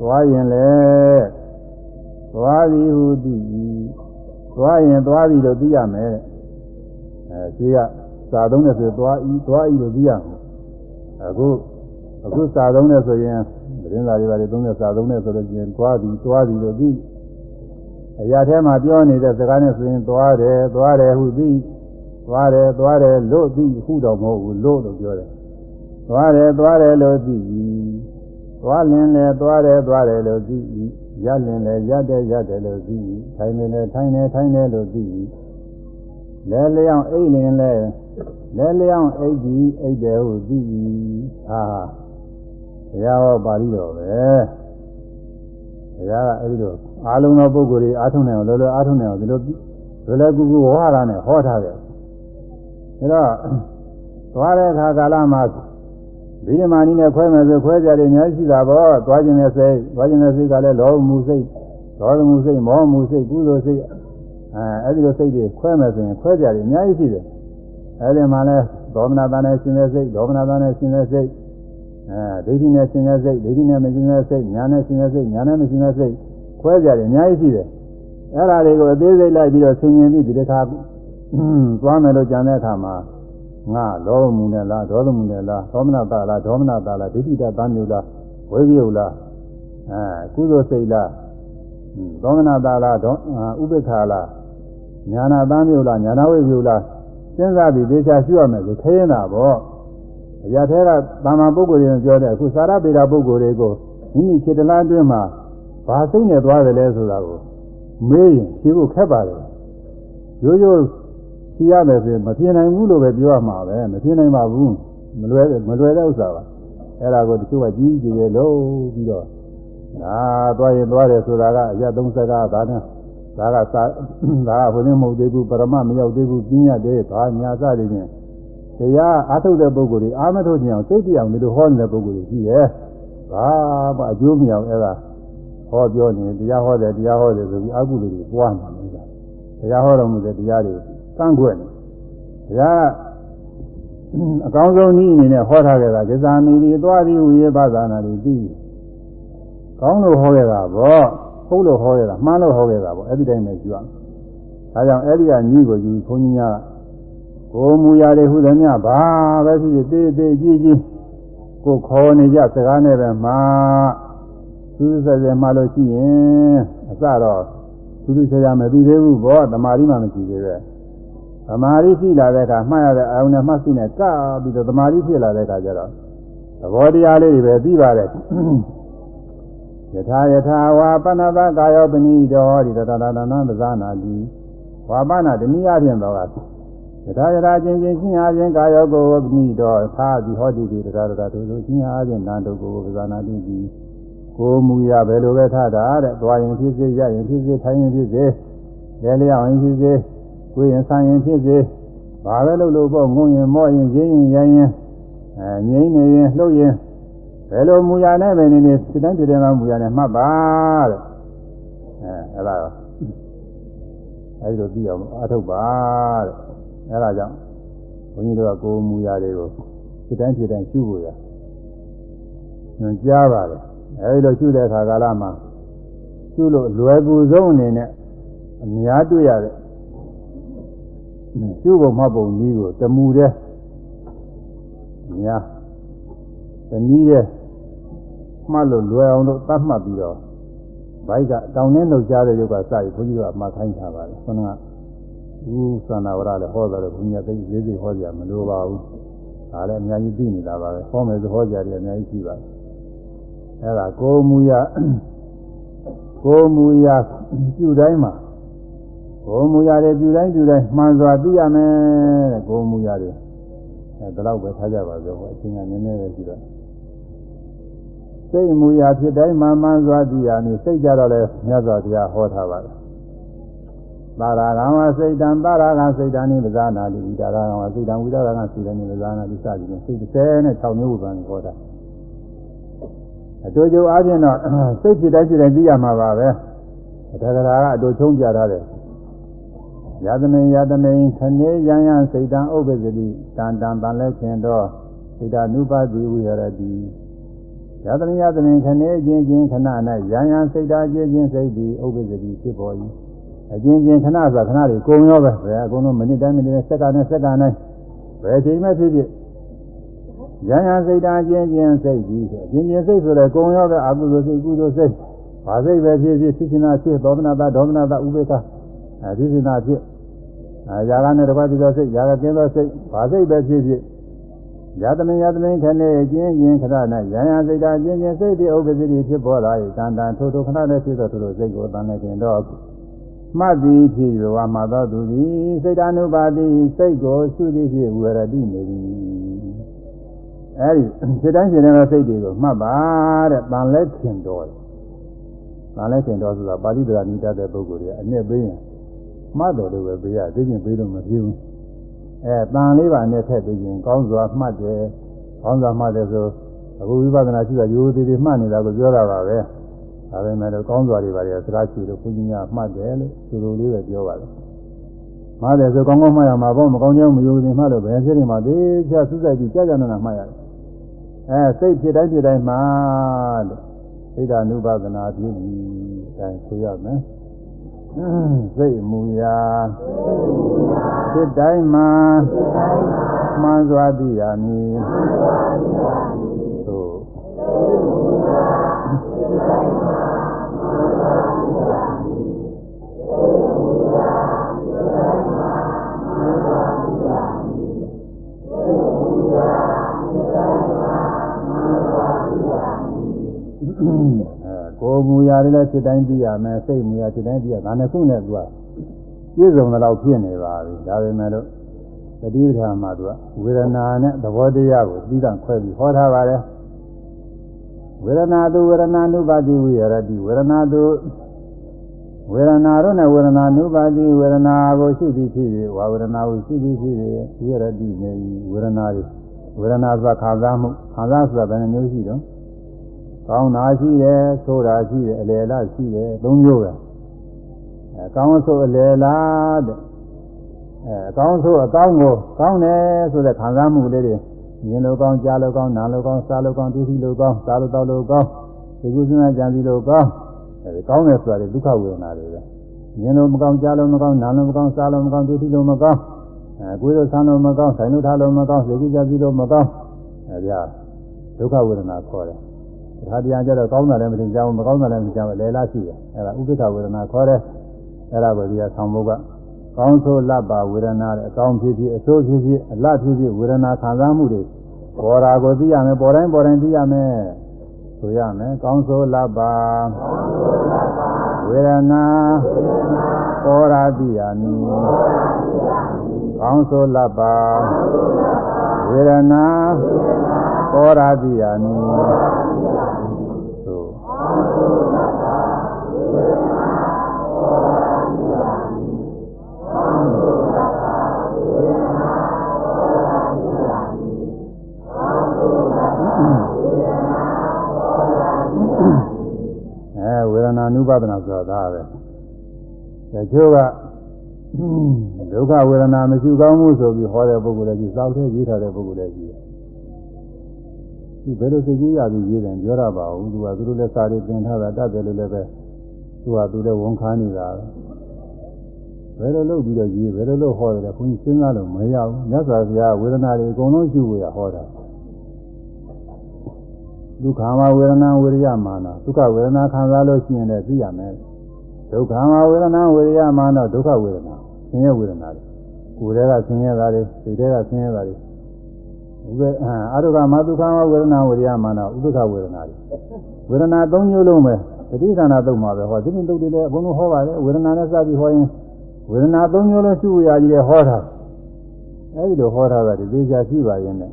သွားရင်လေသွားသည်ဟုသိသွားရင်သွားပြီလို့သိရမယ်အဲရှိကစာသုံးတဲ့ဆိုသွားဤသွားဤလို့သိရမယ်အခုအခုစာသုံးတဲ့ဆိုရင်သတင်းစာတွေပါတွေသုံးတဲ့စာသုံးတဲ့ဆိုလို့ရှိရင်သွားပြီသွားပြီလို့သိ အရာထဲမှာပြောနေတဲ့စကားနဲ့ဆိုရင်သွားတယ်သွားတယ်ဟုသိသွားတယ်သွားတယ်လို့သိဟုတော့မဟုတ်ဘူးလို့လို့ပြောတယ်သွားတယ်သွားတယ်လို့သိသွားလင်လေသွားတယ်သွားတယ်လို့သိရလင်လေရတဲ့ရတယ်လို့သိထိုင်နေလေထိုင်နေထိုင်နေလို့သိလဲလျောင်းအိတ်လင်လေလဲလျောင်းအိတ်ဒီအိတ်တယ်ဟုသိဟာဘုရားဟောပါဠိတော်ပဲဘုရားကအဲဒီလို အားလုံးသောပုဂ္ဂိုလ်တွေအားထုတ်နိုင်အောင်လောလောအားထုတ်နိုင်အောင်ဒီလိုလွယ်လွယ်ကူကူဝါရနဲ့ဟောထားတယ်အဲတော့သွားတဲ့အခါကာလမှာဒီဓမ္မနည်းနဲ့ခွဲမယ်ဆိုခွဲကြတယ်အများကြီးရှိတာပေါ့သွားခြင်းနဲ့စိတ်သွားခြင်းနဲ့စိတ်ကလည်းလောဘမှုစိတ်ဒေါသမှုစိတ်မောဟမှုစိတ်ကုသိုလ်စိတ်အဲအဲဒီလိုစိတ်တွေခွဲမယ်ဆိုရင်ခွဲကြတယ်အများကြီးရှိတယ်အဲဒီမှာလဲဒေါမနတာနဲ့ရှင်တဲ့စိတ်ဒေါမနတာနဲ့ရှင်တဲ့စိတ်အဲဒိဋ္ဌိနဲ့ရှင်တဲ့စိတ်ဒိဋ္ဌိနဲ့မရှင်တဲ့စိတ်ညာနဲ့ရှင်တဲ့စိတ်ညာနဲ့မရှင်တဲ့စိတ် ခွဲကြတယ်အများကြီးရှိတယ်အဲ့ဒါတွေကိုအသေးစိတ်လိုက်ပြီးတော့ဆင်ញင်ပြီးဒီတစ်ခါသွားမယ်လို့ကြံတဲ့အခါမှာငါလောဘမှုနဲ့လားဒေါသမှုနဲ့လားသောမနတာလားဒေါမနတာလားဒိဋ္ဌိတသံမျိုးလားဝိရိယလားအဲကုသိုလ်စိတ်လားသောမနတာလားဥပိ္ပခာလားညာနာသံမျိုးလားညာနာဝိရိယလားစဉ်းစားပြီးသေချာရှုရမယ်ဆိုခရင်တာပေါ့အရာထဲကတာမန်ပုဂ္ဂိုလ်တွေပြောတဲ့အခုစာရပေတာပုဂ္ဂိုလ်တွေကိုမိမိခြေတလားအတွင်းမှာ ဘာစိတ်နဲ့သွားတယ်လဲဆိုတာကိုမေးရင်ဖြေဖို့ခက်ပါတယ်ရိုးရိုးဖြေရမယ်ဆိုရင်မဖြေနိုင်ဘူးလို့ပဲပြောရမှာပဲမဖြေနိုင်ပါဘူးမလွယ်မလွယ်တဲ့ဥစ္စာပါအဲ့ဒါကိုတချို့ကကြီးကြီးကျယ်လုံးပြီးတော့ဒါသွားရင်သွားတယ်ဆိုတာကအရ30ကဒါနဲ့ဒါကစာဒါကဘုရင်မဟုတ်သေးဘူးပရမမရောက်သေးဘူးပြင်းရတယ်ဘာညာစတယ်ချင်းတရားအားထုတ်တဲ့ပုဂ္ဂိုလ်တွေအားမထုတ်ကြအောင်စိတ်တရားမျိုးလိုဟောနေတဲ့ပုဂ္ဂိုလ်တွေရှိတယ်ဘာမှအကျိုးမရအောင်အဲ့ဒါ ဟောပြောနေတရားဟောတယ်တရားဟောတယ်ဆိုပြီးအကုသိုလ်တွေပွားနေတယ်တရားဟောတော်မူတဲ့တရားတွေကန့်ကွက်နေတရားအကောင်းဆုံးနည်းအနေနဲ့ဟောထားကြတာကိစ္စမီဒီသွားပြီးဝိရပဇာနာတွေပြီးကောင်းလို့ဟောခဲ့တာဗောဟုတ်လို့ဟောခဲ့တာမှားလို့ဟောခဲ့တာဗောအဲ့ဒီတိုင်းပဲကြွဒါကြောင့်အဲ့ဒီကညီကိုယူခွန်ကြီးများကိုမူရာတွေဟူသည်များဘာပဲဖြစ်ဖြစ်တေးသေးကြီးကြီးကိုခေါ်နေကြစကားနဲ့ပဲမှာ သူစက်စက်မှလို့ရှိရင်အစတော့သူသူဆရာမသိသေးဘူးဘောတမာရီမှမရှိသေးပဲသမာဓိရှိလာတဲ့အခါမှတ်ရတဲ့အာယုန်နဲ့မှတ်စီနဲ့ကပ်ပြီးတော့သမာဓိဖြစ်လာတဲ့အခါကျတော့သဘောတရားလေးတွေပဲပြီးပါတယ်ယထာယထာဝါပဏ္ဏကာယောပနိတောဒီတတတနံပဇာနာတိဝါပနာတနည်းအားဖြင့်တော့ကယထာယထာချင်းချင်းချင်းအားဖြင့်ကာယောကိုပနိတောသာပြီးဟောတိတိတတတတတို့တို့ချင်းအားဖြင့်နန္တုကိုပဇာနာတိဒီ ကိုမူရဘယ်လိုပဲထားတာတဲ့သွားရင်ဖြစ်စေရရင်ဖြစ်စေထိုင်ရင်ဖြစ်စေလဲလျောင်းရင်ဖြစ်စေကိုယ်ရင်ဆန်းရင်ဖြစ်စေဘာပဲလုပ်လို့ပေါ့ငုံရင်မော့ရင်ရင်းရင်ရိုင်းရင်အဲငိမ့်နေရင်လှုပ်ရင်ဘယ်လိုမူရနဲ့ပဲနေနေစိတ်တိုင်းစိတ်တိုင်းမှာမူရနဲ့မှတ်ပါတဲ့အဲအဲ့ဒါတော့အဲဒီလိုသိအောင်အထုတ်ပါတဲ့အဲ့ဒါကြောင့်ဘုန်းကြီးတို့ကကိုယ်မူရတွေကိုစိတ်တိုင်းစိတ်တိုင်းရှုဖို့ရညွှန်ကြားပါတယ် အဲဒီလိုရှုတဲ့အခါကာလမှာရှုလို့လွယ်ကူဆုံးအနေနဲ့အများတွေ့ရတဲ့ရှုဖို့မှတ်ပုံနည်းကိုတမူတဲ့အများတနည်းတဲ့မှတ်လို့လွယ်အောင်လို့သတ်မှတ်ပြီးတော့ဘိုက်ကတောင်းနှင်းလှုပ်ရှားတဲ့ရုပ်ကစပြီးဘုန်းကြီးတို့ကမှတ်ခိုင်းထားပါတယ်ခုနကဦးသန္တာဝရလည်းဟောတယ်ဘုန်းကြီးကသိလေးစိတ်ဟောကြမလိုပါဘူးဒါလည်းအများကြီးသိနေတာပါပဲဟောမယ်ဆိုဟောကြတယ်အများကြီးရှိပါတယ် အဲ့ဒါကိုမူရကိုမူရပြုတိုင်းမှာကိုမူရတယ်ပြုတိုင်းပြုတိုင်းမှန်စွာသိရမယ်တဲ့ကိုမူရတယ်အဲဒါတော့ပဲထားကြပါစို့အချင်းကနည်းနည်းပဲရှိတော့စိတ်မူရဖြစ်တိုင်းမှမှန်စွာသိရမည်စိတ်ကြတော့လဲမြတ်စွာဘုရားဟောထားပါတယ်ပါရဂံဝစိတ်တံပါရဂံစိတ်တံနိပဇာနာတိဒါရဂံဝစိတ်တံဝိဒရဂံစိတ်တံနိပဇာနာတိစသည်ဖြင့်စိတ်36မျိုးဘုရားဟောတာ အတူတူအားဖြင့်တော့စိတ်ဖြစ်တိုင်းဖြစ်တိုင်းသိရမှာပါပဲအတ္တကရာကအတူချုံးပြထားတယ်ယသမိန်ယသမိန်ခဏေယံယံစိတ်တံဥပ္ပဇ္ဇတိတန်တံတန်လဲခင်တော့စိတ်တနုပါတိဝိရတိယသမိန်ယသမိန်ခဏေချင်းချင်းခဏ၌ယံယံစိတ်တချင်းချင်းစိတ်ဒီဥပ္ပဇ္ဇတိဖြစ်ပေါ်၏အချင်းချင်းခဏဆိုခဏတွေကုံရောပဲဘယ်အကုန်လုံးမိနစ်တိုင်းမိနစ်တိုင်းစက္ကန့်နဲ့စက္ကန့်တိုင်းဘယ်ချိန်မှဖြစ်ဖြစ် ယံယံစိတ်တချင်းချင်းစိတ်ဒီဆိုအချင်းချင်းစိတ်ဆိုတဲ့ကုံရောပဲအကုသိုလ်စိတ်ကုသိုလ်စိတ်ဘာစိတ်ပဲဖြစ်ဖြစ်ဖြစ်ရှင်နာဖြစ်သောမနာတာဒေါမနာတာဥပေက္ခအဲဖြစ်ရှင်နာဖြစ်အဲຢာကနဲ့တပတ်ပြီးသောစိတ်ຢာကကျင်းသောစိတ်ဘာစိတ်ပဲဖြစ်ဖြစ်ယတမင်ယတမင်ခနဲ့ကျင်းကျင်းခရ၌ယံယံစိတ်တာကျင်းကျင်းစိတ်တိဥပ္ပစီတိဖြစ်ပေါ်လာ၏တန်တန်ထိုးထိုးခဏနဲ့ဖြစ်သောထိုးထိုးစိတ်ကိုတန်နေခြင်းတော့မှတ်သည်ဖြစ်၍ဝါမှသောသူသည်စိတ်တ ानु ပါတိစိတ်ကိုရှုသည်ဖြစ်ဝရတိနေသည် အဲဒီစိတ်တိုင်းစိတ်တိုင်းသောစိတ်တွေကိုမှတ်ပါတဲ့တန်လဲခင်တော်တယ်တန်လဲခင်တော်ဆိုတာပါဠိတော်နိတတ်တဲ့ပုဂ္ဂိုလ်တွေအနှစ်ပေးရင်မှတ်တယ်လို့ပဲပေးရသိချင်းပေးလို့မပြေဘူးအဲတန်လေးပါနဲ့ထည့်ပေးရင်ကောင်းစွာမှတ်တယ်ကောင်းစွာမှတ်တယ်ဆိုအခုဝိပဿနာရှိတာရိုးသေးသေးမှတ်နေတာကိုပြောတာပါပဲဒါပေမဲ့လည်းကောင်းစွာတွေပါလေစကားရှိလို့ဘုန်းကြီးများမှတ်တယ်လို့သူတို့လေးပဲပြောပါတယ်မှတ်တယ်ဆိုကောင်းကောင်းမှတ်ရမှာပေါ့မကောင်းကြောင်းမယုံသေးမှလို့ဘယ်ဖြစ်နေမှာသေးချာစူးစိုက်ပြီးကြာကြာနာနာမှတ်ရတယ် အဲစိတ်ဖြစ်တိုင်းဖြစ်တိုင်းမှလို့စိတ်ဓာနုပါဒနာပြုပြီးအဲဒါဆိုရမယ်စိတ်မူရာစိတ်တိုင်းမှာမှန်စွာသိရမည်သို့ ကိုယ်မူရာတွေလည်းစိတ်တိုင်းသိရမယ်စိတ်မူရာစိတ်တိုင်းသိရဒါနဲ့ခုနဲ့သူကပြည့်စုံတော့ဖြစ်နေပါပြီဒါပေမဲ့လို့တတိပဌာန်မှာသူကဝေဒနာနဲ့သဘောတရားကိုသိတာခွဲပြီးဟောထားပါတယ်ဝေဒနာသူဝေဒနာနုပါတိဝိရတိဝေဒနာသူဝေဒနာတို့နဲ့ဝေဒနာနုပါတိဝေဒနာကိုရှုသည်ဖြစ်၍ဝါဝေဒနာကိုရှုသည်ဖြစ်၍ဝိရတိနေဝေဒနာတွေဝေဒနာဆိုတာခံစားမှုခံစားဆိုတာဘယ်နှမျိုးရှိတော့ ကောင်းတာရှိတယ်ဆိုးတာရှိတယ်အလယ်လားရှိတယ်သုံးမျိုးပဲအဲကောင်းဆိုးအလယ်လားတဲ့အဲအကောင်းဆိုးအကောင်းကိုကောင်းတယ်ဆိုတဲ့ခံစားမှုလေးတွေမြင်လို့ကောင်းကြားလို့ကောင်းနားလို့ကောင်းစားလို့ကောင်းဒုတိလို့ကောင်းစားလို့တောက်လို့ကောင်းဒီကုသနာကြံစီလို့ကောင်းအဲဒီကောင်းတယ်ဆိုတာဒုက္ခဝေဒနာတွေပဲမြင်လို့မကောင်းကြားလို့မကောင်းနားလို့မကောင်းစားလို့မကောင်းဒုတိလို့မကောင်းအဲကိုယ်လို့ဆန်းလို့မကောင်းဆိုင်လို့ထားလို့မကောင်းစေကုကြံစီလို့မကောင်းအဲဒီဒုက္ခဝေဒနာခေါ်တယ် ဒါတရားကြတော့ကောင်းတာလည်းမတင်ကြဘူးမကောင်းတာလည်းမတင်ကြဘူးလဲလားရှိတယ်အဲ့ဒါဥပိ္ပခဝေဒနာခေါ်တယ်အဲ့ဒါကိုဒီကဆောင်းဘုတ်ကကောင်းဆိုးလပ်ပါဝေဒနာတဲ့အကောင်းဖြစ်ဖြစ်အဆိုးဖြစ်ဖြစ်အလတ်ဖြစ်ဖြစ်ဝေဒနာခံစားမှုတွေပေါ်တာကိုသိရမယ်ပေါ်တိုင်းပေါ်တိုင်းသိရမယ်ဆိုရမယ်ကောင်းဆိုးလပ်ပါဝေဒနာပေါ်ရာသိရမည်ကောင်းဆိုးလပ်ပါဝေဒနာပေါ်ရာသိရမည် နာနုပဒနာဆိုတာဒါပဲတချို့ကဒုက္ခဝေဒနာမရှိကောင်းမှုဆိုပြီးဟောတဲ့ပုဂ္ဂိုလ်လည်းရှိသောက်တဲ့ရေးထားတဲ့ပုဂ္ဂိုလ်လည်းရှိတယ် သူဘယ်လိုစိတ်ကြီးရပြီးရေးတယ်ပြောရပါဘူးသူကသူတို့လည်းစာရီသင်ထားတာတတ်တယ်လို့လည်းပဲသူကသူလည်းဝန်ခံနေတာပဲဘယ်လိုလုပ်ပြီးတော့ရေးဘယ်လိုလုပ်ဟောတယ်ခွန်ကြီးစဉ်းစားလို့မရဘူးမြတ်စွာဘုရားဝေဒနာတွေအကုန်လုံးရှုဖို့ရဟောတာဒုက္ခမဝေဒနာဝိရိယမာနဒုက္ခဝေဒနာခံစားလို့ရှိရင်လည်းသိရမယ်ဒုက္ခမဝေဒနာဝိရိယမာနဒုက္ခဝေဒနာဆင်းရဲဝေဒနာတွေကိုယ်တည်းကဆင်းရဲတာတွေစိတ်တည်းကဆင်းရဲတာတွေ ဥပ္ပအာရုကမဒုက္ခမဝေဒနာဝိရိယမာနဥပ္ပခဝေဒနာတွေဝေဒနာ၃မျိုးလုံးပဲတတိသနာသုံးပါပဲဟောဒီနေ့တုတ်တွေလည်းအကုန်လုံးဟောပါတယ်ဝေဒနာနဲ့စပြီးဟောရင်ဝေဒနာ၃မျိုးလုံးရှုရကြီးတယ်ဟောတာအဲဒီလိုဟောတာကဒီသေးချာရှိပါရဲ့နဲ့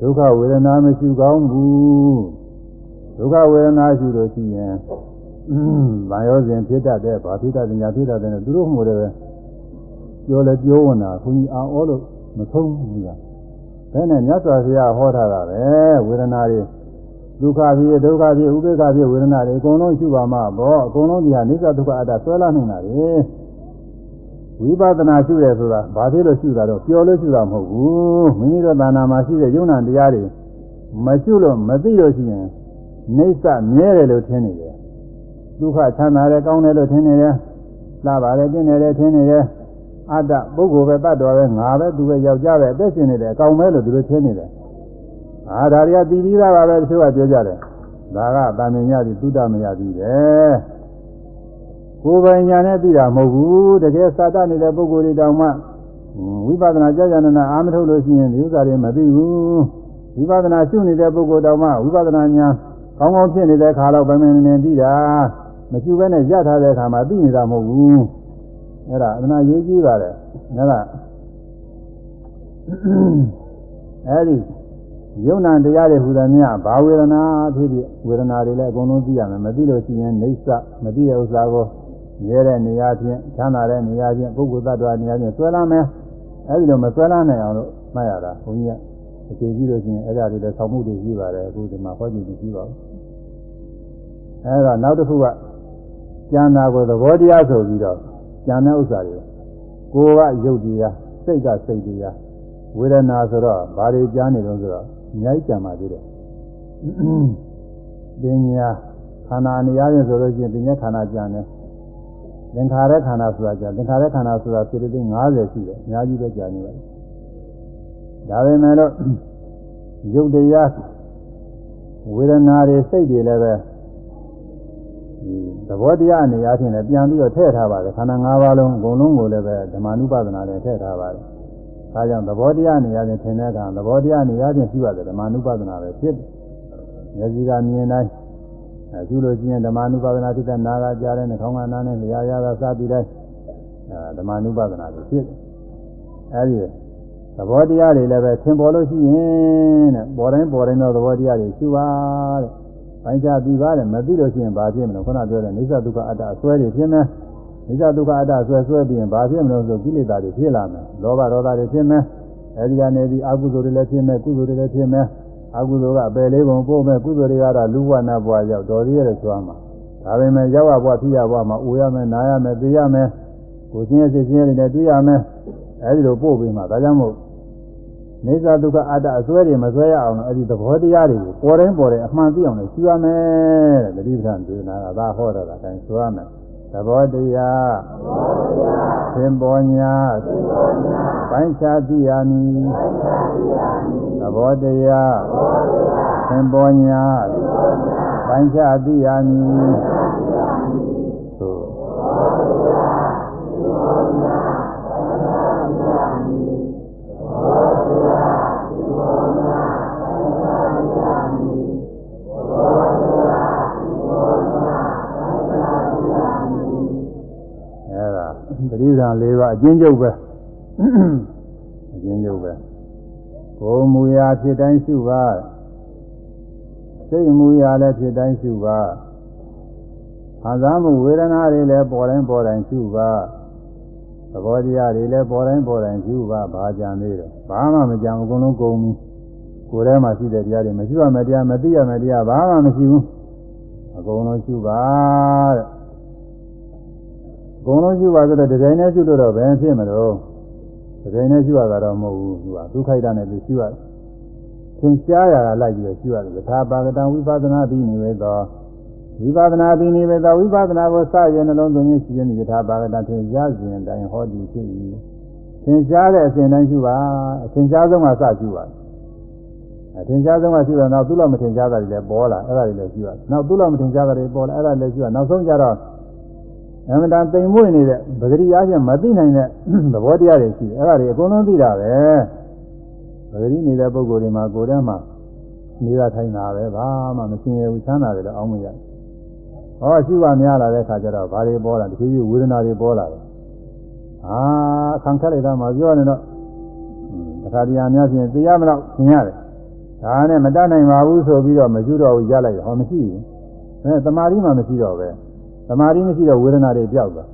ဒုက္ခဝေဒနာမရှိကောင်းဘူးဒုက္ခဝေဒနာရှိလို့ရှိရင်ဗာယောစဉ်ဖြစ်တတ်တဲ့ဗာဖြစ်တတ်တဲ့ညာဖြစ်တတ်တဲ့သူတို့မှုတွေပဲပြောလဲပြောဝင်တာခွန်ကြီးအောင်ဩလို့မဆုံးဘူးလား ဘယ်နဲ့မြတ်စွာဘုရားဟောထားတာပဲဝေဒနာတွေဒုက္ခဖြစ်ဒုက္ခဖြစ်ဥပေက္ခဖြစ်ဝေဒနာတွေအကုန်လုံးရှိပါမှာပေါ့အကုန်လုံးဒီဟာနိစ္စဒုက္ခအတ္တဆွဲလာနေတာလေဝိပဿနာရှုတယ်ဆိုတာဘာဖြစ်လို့ရှုတာတော့ပျော်လို့ရှုတာမဟုတ်ဘူးမိမိတို့သာနာမှာရှိတဲ့ယုံနာတရားတွေမရှုလို့မသိလို့ရှိရင်နေဆမြဲတယ်လို့ထင်နေတယ်ဒုက္ခချမ်းသာတယ်ကောင်းတယ်လို့ထင်နေတယ်လှပါတယ်ပြင်းနေတယ်ထင်နေတယ် အတ္တပုဂ္ဂိုလ်ပဲတတ်တော်ပဲငါပဲသူပဲယောက်ျားပဲအသက်ရှင်နေတယ်အကောင်ပဲလို့သူတို့ထင်နေတယ်အာဒါတွေကတည်ပြီးသားပါပဲတချို့ကပြောကြတယ်ဒါကတာမင်ညသည်သုဒ္ဓမယသည်ပဲကိုယ်ပိုင်ညာနဲ့သိတာမဟုတ်ဘူးတကယ်စာတတ်နေတဲ့ပုဂ္ဂိုလ်တွေတောင်မှဝိပဿနာကြာကြာနာနာအာမထုတ်လို့ရှိရင်ဒီဥစ္စာတွေမသိဘူးဝိပဿနာရှုနေတဲ့ပုဂ္ဂိုလ်တောင်မှဝိပဿနာညာကောင်းကောင်းဖြစ်နေတဲ့ခါတော့ဗမင်နေသိတာမရှိဘဲနဲ့ရထားတဲ့အခါမှာသိနေတာမဟုတ်ဘူး အဲ့ဒါအနာရေးကြည့်ပါတယ်အဲ့ဒါအဲ့ဒီယုံနာတရားတွေဟူသည်များဘာဝေဒနာဖြစ်ဖြစ်ဝေဒနာတွေလည်းအကုန်လုံးသိရမယ်မသိလို့ရှိရင်နေဆမသိတဲ့ဥစ္စာကိုမြဲတဲ့နေရာချင်းချမ်းသာတဲ့နေရာချင်းပုဂ္ဂိုလ်သတ္တဝါနေရာချင်းဆွဲလာမယ်အဲ့ဒီလိုမဆွဲလာနိုင်အောင်လို့မှတ်ရတာဘုန်းကြီးကအကျေကြီးလို့ရှိရင်အဲ့ဒါတွေလည်းဆောင်းမှုတွေရှိပါတယ်အခုဒီမှာဟောကြည့်ကြည့်ပါဦးအဲ့တော့နောက်တစ်ခုကကျန်တာကိုသဘောတရားဆိုပြီးတော့ ကျန်တဲ့ဥစ္စာတွေကိုယ်ကယုတ်တရားစိတ်ကစိတ်တရားဝေဒနာဆိုတော့ဘာတွေကြားနေလို့ဆိုတော့အများကြီးကြံပါသေးတယ်ပညာခန္ဓာနေရာရင်ဆိုလို့ရှိရင်ပညာခန္ဓာကြံတယ်သင်္ခါရခန္ဓာဆိုတာကြံသင်္ခါရခန္ဓာဆိုတာစေတသိက်50ရှိတယ်အများကြီးပဲကြံနေပါတယ်ဒါပေမဲ့လို့ယုတ်တရားဝေဒနာတွေစိတ်တွေလည်းပဲ သဘောတရားအနေအချင်းလည်းပြန်ပြီးတော့ထည့်ထားပါတယ်ခန္ဓာ၅ပါးလုံးအကုန်လုံးကိုလည်းပဲဓမ္မနုပဒနာနဲ့ထည့်ထားပါတယ်။ဒါကြောင့်သဘောတရားအနေအချင်းထင်တဲ့အခါသဘောတရားအနေအချင်းရှိပါတယ်ဓမ္မနုပဒနာပဲဖြစ်တယ်။မျက်စိကမြင်တိုင်းအဲကျလို့ရှိရင်ဓမ္မနုပဒနာဖြစ်တဲ့နာကကြားတဲ့နှာခေါင်းကနားနဲ့လျာရတာစသည်တိုင်းအဲဓမ္မနုပဒနာပဲဖြစ်တယ်။အဲဒီသဘောတရားတွေလည်းပဲသင်ပေါ်လို့ရှိရင်တဲ့ပေါ်တိုင်းပေါ်တိုင်းသောသဘောတရားတွေရှိပါတဲ့ ပိုင်းခြားပြီးပါတယ်မသိလို့ရှိရင်ဘာဖြစ်မလဲခုနပြောတဲ့နေသဒုက္ခအတ္တအစွဲတွေဖြစ်မယ်နေသဒုက္ခအတ္တဆွဲဆွဲပြီးရင်ဘာဖြစ်မလို့ဆိုကိလေသာတွေဖြစ်လာမယ်လောဘဒေါသတွေဖြစ်မယ်အဲဒီကနေပြီးအကုသိုလ်တွေလည်းဖြစ်မယ်ကုသိုလ်တွေလည်းဖြစ်မယ်အကုသိုလ်ကအပယ်လေးပုံပို့မယ်ကုသိုလ်တွေကတော့လူဘဝနာဘဝရောက်တော်သေးရဲ့ဆိုမှာဒါပေမဲ့ရောက်ရဘဝဖြစ်ရဘဝမှာအိုရမယ်နားရမယ်သိရမယ်ကိုယ်ချင်းရဲ့စိတ်ချင်းတွေနဲ့တွေ့ရမယ်အဲဒီလိုပို့ပြီးမှဒါကြောင့်မို့ နေသဒုက္ခအတ္တအစွဲတွေမစွဲရအောင်လို့အဲ့ဒီသဘောတရားတွေကိုပေါ်တိုင်းပေါ်တိုင်းအမှန်သိအောင်လို့ရှင်းရမယ်တဲ့တတိပဌာန်ဒေသနာကသာဟောတာတိုင်းဆိုရမယ်သဘောတရားသင်ပေါ်ညာပိုင်းခြားသိရမည်သဘောတရားသင်ပေါ်ညာပိုင်းခြားသိရမည် ပရိသန်၄ပါးအချင်းချုပ်ပဲအချင်းချုပ်ပဲကိုယ်မူရာဖြစ်တိုင်းရှုပါစိတ်မူရာလည်းဖြစ်တိုင်းရှုပါအာသာမှုဝေဒနာတွေလည်းပေါ်တိုင်းပေါ်တိုင်းရှုပါသဘောတရားတွေလည်းပေါ်တိုင်းပေါ်တိုင်းရှုပါဘာကြံသေးတယ်ဘာမှမကြံအကုန်လုံးကုန်ပြီကိုယ်ထဲမှာရှိတဲ့တရားတွေမရှိရမယ့်တရားမသိရမယ့်တရားဘာမှမရှိဘူးအကုန်လုံးရှုပါတဲ့ ကုန်လုံးရှုပါဆိုတော့ဒီတိုင်းနဲ့ရှုလို့တော့ဘယ်ဖြစ်မလို့ဒီတိုင်းနဲ့ရှုရတာတော့မဟုတ်ဘူးသူကဒုက္ခိုက်တာနဲ့သူရှုရတယ်သင်ရှားရတာလိုက်ပြီးရှုရတယ်သာပါကတံဝိပဿနာပြီးနေပဲတော့ဝိပဿနာပြီးနေပဲတော့ဝိပဿနာကိုစရနှလုံးသွင်းရှိရင်ယထာပါကတံသင်ရှားစဉ်တိုင်းဟောဒီဖြစ်ပြီသင်ရှားတဲ့အစဉ်တိုင်းရှုပါအသင်ရှားဆုံးကစရှုပါအထင်ရှားဆုံးကရှုရတော့သူ့လောက်မထင်ရှားတာတွေလည်းပေါ်လာအဲ့ဒါတွေလည်းရှုရနောက်သူ့လောက်မထင်ရှားတာတွေပေါ်လာအဲ့ဒါလည်းရှုရနောက်ဆုံးကြတော့ အမှန်တန်တိမ်မွေ့နေတဲ့ပဂရိအားဖြင့်မသိနိုင်တဲ့သဘောတရားတွေရှိတယ်အဲ့ဒါတွေအကုန်လုံးသိတာပဲပဂရိနေတဲ့ပုဂ္ဂိုလ်တွေမှာကိုယ်ထဲမှာနေတာထိုင်တာပဲဘာမှမရှင်းရဘူးချမ်းသာတယ်တော့အောင်းမရဟောရှိပါများလာတဲ့ခါကျတော့ဘာတွေပေါ်လာတဖြည်းဖြည်းဝေဒနာတွေပေါ်လာတယ်အာခံခက်လိုက်တော့မှပြောနေတော့တခါတည်းအများဖြင့်သိရမလို့သင်ရတယ်ဒါနဲ့မတတ်နိုင်ပါဘူးဆိုပြီးတော့မကျွတော့ဘူးရလိုက်ဟောမရှိဘူးအဲတမာရီမှမရှိတော့ပဲ သမာဓိမရှိတော့ဝေဒနာတွေပြောက်သွား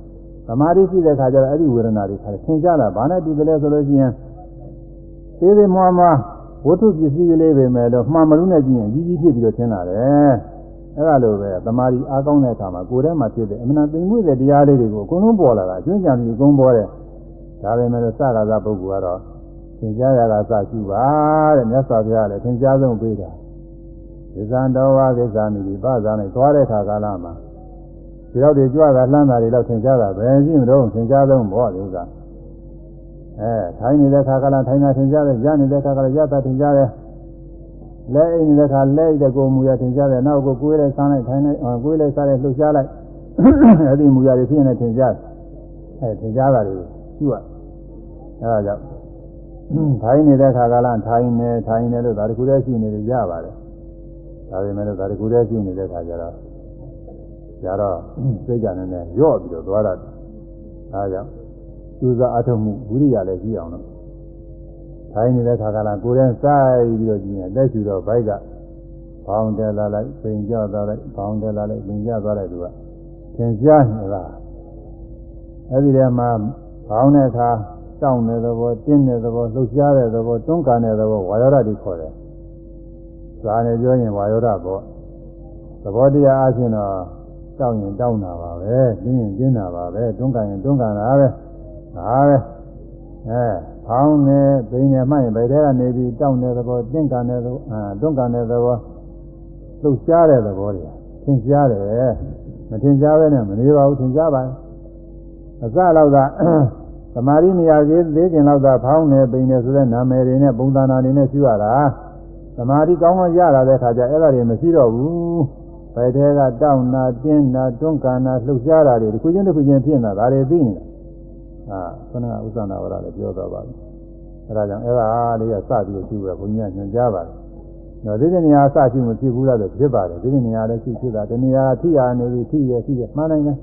သမာဓိရှိတဲ့ခါကျတော့အဲ့ဒီဝေဒနာတွေခါသင်ကြလာဘာနဲ့တူတယ်လဲဆိုလို့ရှိရင်သေးသေးမွားမွားဝတ္ထုပစ္စည်းကလေးပဲမဲ့လို့မှန်မလို့နဲ့ကြည့်ရင်ကြီးကြီးဖြစ်ပြီးတော့သင်လာတယ်အဲ့ဒါလိုပဲသမာဓိအားကောင်းတဲ့အခါမှာကိုယ်ထဲမှာဖြစ်တဲ့အမှန်သိမ်မွေ့တဲ့တရားလေးတွေကိုအကုန်လုံးပေါ်လာတာအကျွမ်းကြံပြီးအကုန်ပေါ်တယ်ဒါပဲမဲ့လို့စကားသာပုဂ္ဂိုလ်ကတော့သင်ကြားရတာစရှိပါတဲ့မြတ်စွာဘုရားလည်းသင်ကြားဆုံးပေးတာဒီဇံတော်ဝါကိစ္စမိဒီပဇာနဲ့သွားတဲ့ခါကာလမှာ ဒီတော့ဒီကြွတာလှမ်းတာတွေတော့သင်ကြားတာပဲရှိမလို့သင်ကြားဆုံးဘောဒီဥစ္စာအဲထိုင်းနေတဲ့ခါကလာထိုင်းတာသင်ကြားတယ်ရနေတဲ့ခါကလာရတာသင်ကြားတယ်လဲအိမ်နေတဲ့ခါလဲတဲ့ကိုမူရသင်ကြားတယ်နောက်ကိုကိုယ်လေးဆန်းလိုက်ထိုင်းလိုက်ကိုယ်လေးစားလိုက်လှုပ်ရှားလိုက်အဲဒီမူရတွေဖြစ်နေသင်ကြားအဲသင်ကြားတာတွေရှိရအဲဒါကြောင့်ထိုင်းနေတဲ့ခါကလာထိုင်းနေထိုင်းနေလို့ဒါတခုတည်းရှိနေရပါတယ်ဒါပေမဲ့လို့ဒါတခုတည်းရှိနေတဲ့ခါကျတော့ ကြတော့စိတ်ကလည်းနဲ့ရော့ပြီးတော့သွားတာအဲဒါကြောင့်ကျူးစာအထုံမှုဝိရိယလည်းကြီးအောင်လို့ထိုင်းနေတဲ့ခါကလာကိုယ်တန်းစိုက်ပြီးတော့ကြည့်ရင်လက်ချူတော့ဘိုက်ကဘောင်းတယ်လာလိုက်ပင်ကြသွားလိုက်ဘောင်းတယ်လာလိုက်ပင်ကြသွားလိုက်သူကသင်ရှားနေလားအဲ့ဒီထဲမှာဘောင်းတဲ့အခါတောင်းတဲ့သဘောတင်းတဲ့သဘောလှုပ်ရှားတဲ့သဘောတွန်းကန်တဲ့သဘောဝါယောဓာတ်တွေခေါ်တယ်။ဇာနဲ့ပြောရင်ဝါယောဓာတ်ပေါ့သဘောတရားအချင်းတော့ တောင်းရင်တောင်းတာပါပဲပြင်းရင်ပြင်းတာပါပဲတွန်းကန်ရင်တွန်းကန်တာပဲဒါပဲအဲဖောင်းနေပိန်နေမှရင်ဘယ်ထဲကနေပြီးတောင်းတဲ့သဘောတင်းကန်တဲ့သဘောအာတွန်းကန်တဲ့သဘောလှုပ်ရှားတဲ့သဘောတွေသင်ရှားတယ်မသင်ရှားပဲနဲ့မနေပါဘူးသင်ရှားပါအစတော့ကသမာဓိနေရာကြီးသေးခင်တော့ကဖောင်းနေပိန်နေဆိုတဲ့နာမည်တွေနဲ့ပုံသဏ္ဍာန်တွေနဲ့ရှိရတာသမာဓိကောင်းကောင်းရလာတဲ့ခါကျအဲ့ဒါတွေမရှိတော့ဘူး ဘယ်ထဲကတောင်းနာတင်းနာတွန်းကန်နာလှုပ်ရှားတာတွေတစ်ခုချင်းတစ်ခုချင်းဖြစ်နေတာဒါတွေသိနေတာဟာခုနကဥစ္စာနာဝရလည်းပြောသွားပါပြီအဲဒါကြောင့်အဲ့ဒါလေးကစပြီးရှိရဘုန်းကြီးကညွှန်ကြားပါတယ်နော်ဒီနေရာစရှိမဖြစ်ဘူးလားဆိုဖြစ်ပါတယ်ဒီနေရာလည်းရှိဖြစ်တာဒီနေရာထိရနေပြီထိရထိရမှန်နိုင်တယ်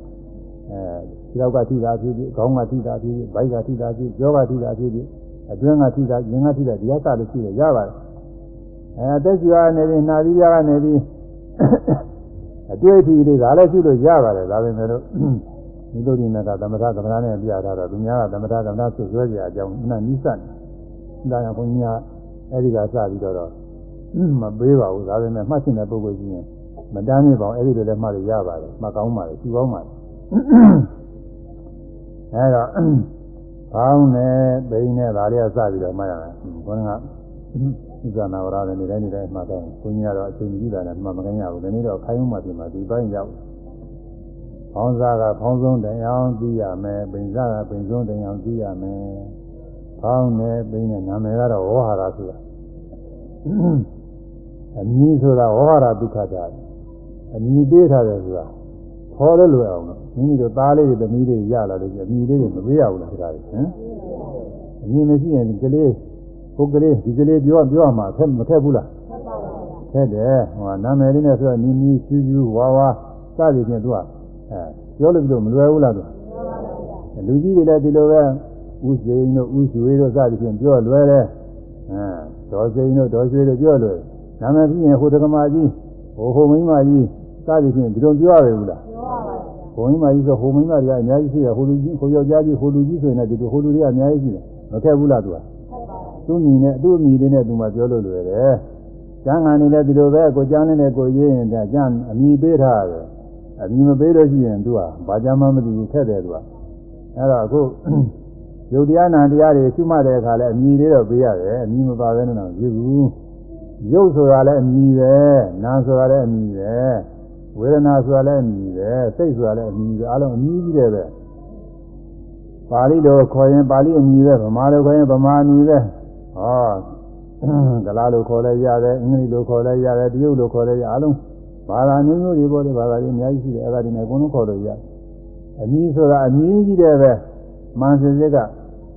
အဲဒီလောက်ကထိတာဖြစ်ဖြစ်ခေါင်းကထိတာဖြစ်ဖြစ်ဗိုက်ကထိတာဖြစ်ကြောကထိတာဖြစ်ဖြစ်အတွင်းကထိတာရင်ကထိတာဒီကစလို့ရှိရရပါတယ်အဲအသက်ကြီးရနေပြီနှာပြီးရကနေပြီ အတွေ့အထိလေးဒါလည်းရှိလို့ရပါတယ်ဒါပေမဲ့လို့ဒီလိုဒီနဲ့ကသမထကမ္မဋ္ဌာန်းနဲ့ပြထားတော့သူများကသမထကမ္မဋ္ဌာန်းဆွဆွဲကြအကြောင်းနာနိစ္စနေဒါကြောင့်ဘုန်းကြီးကအဲဒီကစပြီးတော့မပေးပါဘူးဒါပေမဲ့မှတ်ရှင်တဲ့ပုဂ္ဂိုလ်ကြီးရင်မတမ်းမြပါဘူးအဲဒီလိုလည်းမှတ်ရရပါတယ်မှတ်ကောင်းပါတယ်ရှိကောင်းပါတယ်အဲတော့ဘောင်းနဲ့ပိန်နဲ့ဒါလေးကစပြီးတော့မှတ်ရတယ်ဘုန်းက ဥဇာနာဝရလည်းနေတိုင်းနေတိုင်းမှတ်တယ်ဘုန်းကြီးကတော့အချိန်ကြီးတာနဲ့မှတ်မကင်းရဘူးဒီနေ့တော့ခိုင်းမှပြင်မှာဒီပိုင်းရောက်ဖောင်းစားကဖောင်းဆုံးတိုင်အောင်သိရမယ်ပိန်စားကပိန်ဆုံးတိုင်အောင်သိရမယ်ဖောင်းနဲ့ပိန်နဲ့နာမည်ကတော့ဝေါဟာရဆိုတာအမည်ဆိုတာဝေါဟာရဒုက္ခတာအမည်ပေးထားတယ်ဆိုတာခေါ်လို့လွယ်အောင်လို့မိမိတို့သားလေးတွေသမီးတွေရလာလို့အမည်လေးတွေမပေးရဘူးလားဒါတွေဟမ်အမည်မရှိရင်ဒီကလေး ပုဂ္ဂလေးဒီကလေးပြောပြောမှဖက်မထက်ဘူးလားထက်တယ်ဟိုနာမည်လေးနဲ့ဆိုတော့နီနီချူချူဝါဝါစသည်ဖြင့်သူကအဲပြောလို့ပြီးတော့မလွယ်ဘူးလားသူအဲလူကြီးတွေလည်းဒီလိုပဲဥစိန်တို့ဥရွှေတို့စသဖြင့်ပြောလွယ်တယ်အဲဒေါ်စိန်တို့ဒေါ်ရွှေတို့ပြောလွယ်ဒါမှဖြစ်ရင်ဟိုတက္ကမကြီးဟိုဟိုမိန်းမကြီးစသဖြင့်ဒီလိုပြောရပဲဘူးလားဟိုမိန်းမကြီးဆိုဟိုမိန်းမတွေကအများကြီးရှိတယ်ဟိုလူကြီးဟိုယောက်ျားကြီးဟိုလူကြီးဆိုရင်လည်းဒီလိုဟိုလူတွေကအများကြီးရှိတယ်မခက်ဘူးလားသူက သူ့မိနဲ့သူ့မိတွေနဲ့သူမှပြောလို့လွယ်တယ်ကျမ်းဂန်နေလည်းဒီလိုပဲကိုကျမ်းနဲ့ကိုရေးရင်ဒါကျမ်းအမိပေးထားတယ်အမိမပေးလို့ရှိရင်သူကဘာကျမ်းမှမသိဘူးခက်တယ်သူကအဲ့တော့အခုယုတ်တရားနာတရားတွေရှုမှတ်တဲ့အခါလဲအမိလေးတော့ပေးရတယ်အမိမပါဘဲနဲ့တော့ပြဘူးရုပ်ဆိုတာလည်းအမိပဲနာဆိုတာလည်းအမိပဲဝေဒနာဆိုတာလည်းအမိပဲစိတ်ဆိုတာလည်းအမိပဲအလုံးအမိကြီးတယ်ပဲပါဠိလိုခေါ်ရင်ပါဠိအမိပဲဗမာလိုခေါ်ရင်ဗမာအမိပဲ ဟောကလားလိုခေါ်လဲရတယ်အင်္ဂလိပ်လိုခေါ်လဲရတယ်တရုတ်လိုခေါ်လဲရအလုံးဘာသာမျိုးမျိုးတွေပေါ်တယ်ဘာသာတွေအများကြီးရှိတယ်အဲ့ဒါတွေနဲ့အကုန်လုံးခေါ်လို့ရတယ်အမိဆိုတာအမိကြီးတယ်ပဲမန်စင်စစ်က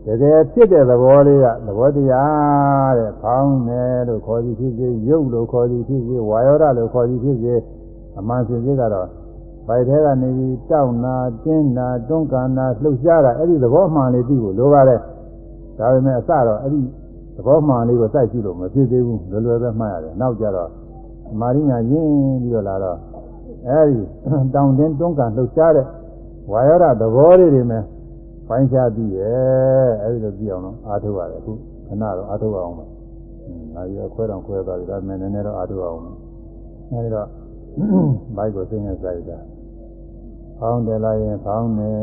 တကယ်ဖြစ်တဲ့သဘောလေးကသဘောတရားတဲ့ဖောင်းတယ်လို့ခေါ်သည်ဖြစ်စေရုပ်လို့ခေါ်သည်ဖြစ်စေဝါယောဓလို့ခေါ်သည်ဖြစ်စေအမှန်စင်စစ်ကတော့ဗိုက်ထဲကနေပြီးတောက်နာတင်းနာတွန်းကန်နာလှုပ်ရှားတာအဲ့ဒီသဘောမှန်လေးသိဖို့လိုပါတယ်ဒါပေမဲ့အစတော့အဲ့ဒီ သဘောမှန်လေးကိုစိုက်ကြည့်လို့မဖြစ်သေးဘူးလွယ်လွယ်ပဲမှတ်ရတယ်နောက်ကြတော့မာရိညာရင်းပြီးတော့လာတော့အဲ့ဒီတောင်တင်းတွန်းကန်လှုပ်ရှားတဲ့ဝါယောဓသဘောလေးတွေနဲ့ပိုင်းခြားပြီးရဲ့အဲဒီလိုပြီးအောင်တော့အားထုတ်ရတယ်အခုခဏတော့အားထုတ်အောင်ပါငါရခွဲတော့ခွဲသွားပြီဒါပေမဲ့နည်းနည်းတော့အားထုတ်အောင်အဲဒီတော့ဘိုက်ကိုသိနေစိုက်တာဖောင်းတယ်လာရင်ဖောင်းတယ်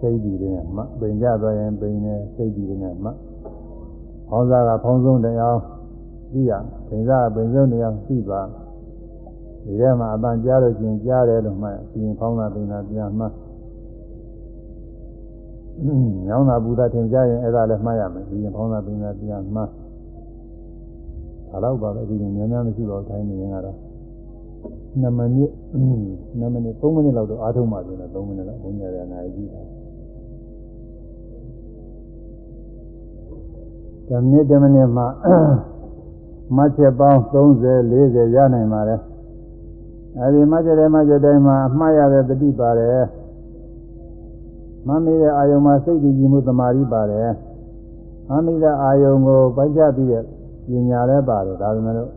စိတ်ပြီးတယ်မှပိန်ကြသွားရင်ပိန်တယ်စိတ်ပြီးတယ်မှ ဖောင်းစားကဖောင်းဆုံးတရားပြီးရပိန်စားပိန်ဆုံးတရားပြီးပါဒီထဲမှာအပန်းကြားလို့ကျင်ကြားတယ်လို့မှပြီးရင်ဖောင်းတာပိန်တာပြန်မှညောင်းတာဘုရားထင်ကြရင်အဲ့ဒါလည်းမှတ်ရမယ်ဒီရင်ဖောင်းတာပင်သာပြန်မှတ်ဒါတော့ပါပဲဒီရင်များများမရှိတော့ခိုင်းနေရင်ကတော့2မိနစ်2မိနစ်3မိနစ်လောက်တော့အားထုတ်မှပြင်တယ်3မိနစ်လောက်ဘုန်းကြီးရအနာကြီးတာ ဓမ္မနစ်ဓမ္မနစ်မှာမတ်ချက်ပေါင်း30 40ရနိုင်ပါတယ်အဲဒီမတ်ချက်တဲ့မတ်ချက်တိုင်းမှာအမှားရတဲ့တတိပါတယ်မမေတဲ့အာယုံမှာစိတ်တည်ကြည်မှုတမာရီပါတယ်။မမေတဲ့အာယုံကိုပိုက်ကြပြီးတဲ့ပညာလည်းပါတယ်ဒါပေမဲ့လို့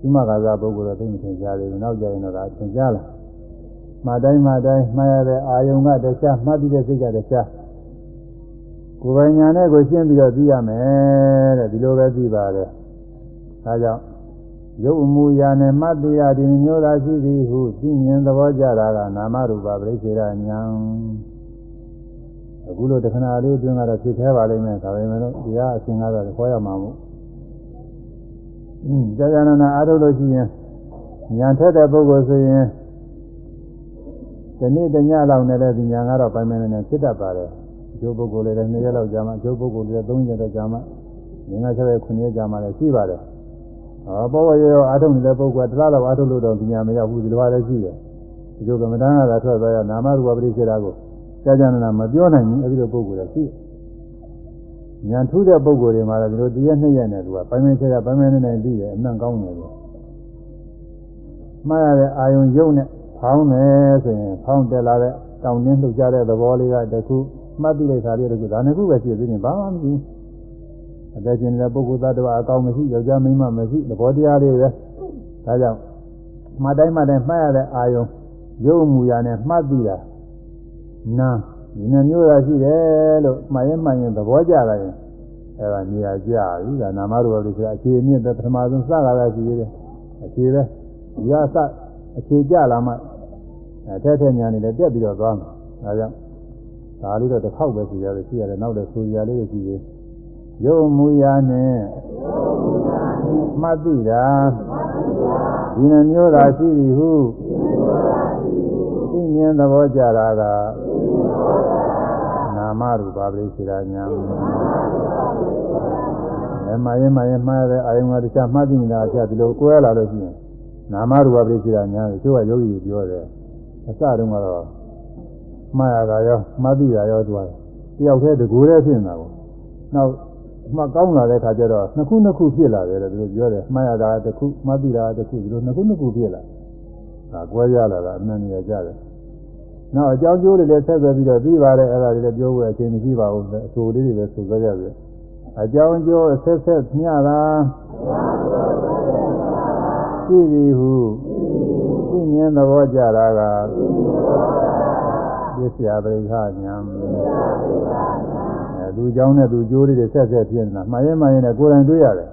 ဒီမှာကစားပုဂ္ဂိုလ်တော့သိမထင်ရှားသေးဘူး။နောက်ကြရင်တော့ဒါသင်ကြားလာ။မတိုင်းမတိုင်းမှားရတဲ့အာယုံကတခြားမှတ်ပြီးတဲ့စိတ်ကတခြား ကိုယ်ပိုင်ညာနဲ့ကိုရှင်းပြီးတော့သိရမယ်တဲ့ဒီလိုပဲသိပါတယ်။ဒါကြောင့်ရုပ်အမူအရာနဲ့မှတ်သိရဒီမျိုးသာရှိသည်ဟုသိမြင်သဘောကြတာကနာမရူပပရိစ္ဆေရညာအခုလိုတခဏလေးအတွင်းကတော့ဖြစ်သေးပါလိမ့်မယ်ဒါပေမဲ့လို့တရားအရှင်ကတော့ခေါ်ရမှာမို့อืมကြာကြာနာနာအားထုတ်လို့ရှိရင်ညာထက်တဲ့ပုဂ္ဂိုလ်ဆိုရင်ဒီနေ့တညလောက်နဲ့လည်းဒီညာကတော့ပိုင်ပိုင်နေနေဖြစ်တတ်ပါတယ်အ ကျိုးပုဂ္ဂိုလ်လည်း2ရက်လောက်ကြာမှအကျိုးပုဂ္ဂိုလ်လည်း3ရက်တော့ကြာမှငင်္ဂဆက်ရဲ့9ရက်ကြာမှလည်းရှိပါတယ်ဟောပေါ်ပေါ်ရောအားထုတ်နေတဲ့ပုဂ္ဂိုလ်ကတလားလောက်အားထုတ်လို့တော့ဒီညာမရောက်ဘူးဒီလိုပါလည်းရှိတယ်ဒီလိုကမ္မဋ္ဌာန်းကသာထွက်သွားရနာမရူပပရိစ္ဆေရာကိုကြာကြာနာနာမပြောနိုင်ဘူးအဲဒီလိုပုံကိုယ်လည်းရှိညာထူးတဲ့ပုံကိုယ်တွေမှာလည်းဒီလိုတရက်နှစ်ရက်နဲ့သူကပိုင်းပိုင်းခြားခြားပိုင်းပိုင်းနဲ့နဲ့ပြီးတယ်အမှန်ကောင်းတယ်လို့မှားရတဲ့အာယုံယုံနဲ့ဖောင်းတယ်ဆိုရင်ဖောင်းတက်လာတဲ့တောင်းတင်းလှုပ်ရှားတဲ့သဘောလေးကတခု မှတ်ပြီးလိုက်တာလေးတခုဒါနှစ်ခုပဲရှိသေးတယ်ဘာမှမဖြစ်အသက်ရှင်နေတဲ့ပုဂ္ဂိုလ်သတ္တဝါအကောင်မရှိယောက်ျားမိန်းမမရှိသဘောတရားလေးပဲဒါကြောင့်မှတ်တိုင်းမှတ်တိုင်းမှတ်ရတဲ့အာယုံရုပ်မူရာနဲ့မှတ်ပြီးတာနာဒီနှမျိုးသာရှိတယ်လို့မှန်ရင်မှန်ရင်သဘောကျလာရင်အဲဒါနေရာကျပြီဒါနာမရူပလို့ဆိုတာအခြေအမြင့်ပဲပထမဆုံးစကားသာရှိသေးတယ်အခြေပဲဒီကစအခြေကျလာမှအဲထက်ထက်ညာနေလည်းတက်ပြီးတော့သွားမှာဒါကြောင့် ဒါလေးတော့တစ်ခေါက်ပဲရှိရတယ်ရှိရတယ်နောက်လည်းဆိုရလေးရှိသေးရုပ်မူရာနဲ့မှတ်သိတာဒီနှမျိုးသာရှိပြီဟုသိမြင်သဘောကြတာကနာမရူပပရိစ္ဆေရညာအဲမရင်မရင်မှားတဲ့အာယုံကတခြားမှတ်သိနေတာအဖြစ်ဒီလိုကိုယ်ရလာလို့ရှိရင်နာမရူပပရိစ္ဆေရညာကိုသူကယောဂီပြောတယ်အစတုန်းကတော့ မှားရတာရောမှတ်သိတာရောသူကတယောက်တည်းတကူတည်းဖြစ်နေတာကိုနောက်မှကောင်းလာတဲ့ခါကျတော့နှစ်ခုနှစ်ခုဖြစ်လာတယ်လို့သူပြောတယ်မှားရတာတစ်ခုမှတ်သိတာတစ်ခုဒီလိုနှစ်ခုနှစ်ခုဖြစ်လာဒါကွဲရလာတာအမှန်တရားကြတယ်နောက်အကြောင်းကျိုးတွေလည်းဆက်သွယ်ပြီးတော့ပြီးပါတယ်အဲ့ဒါတွေလည်းပြောဖို့အချိန်မရှိပါဘူးအဆိုလေးတွေပဲဆိုကြရပြီအကြောင်းကျိုးဆက်ဆက်မျှတာရှိပြီဟုသိမြင်သဘောကြတာက ပစ္စယပရိခညာအဲသူเจ้าနဲ့သူကျိုးလေးတွေဆက်ဆက်ဖြစ်နေတာမှားရင်မှားရင်လည်းကိုယ်တိုင်တွေ့ရတယ်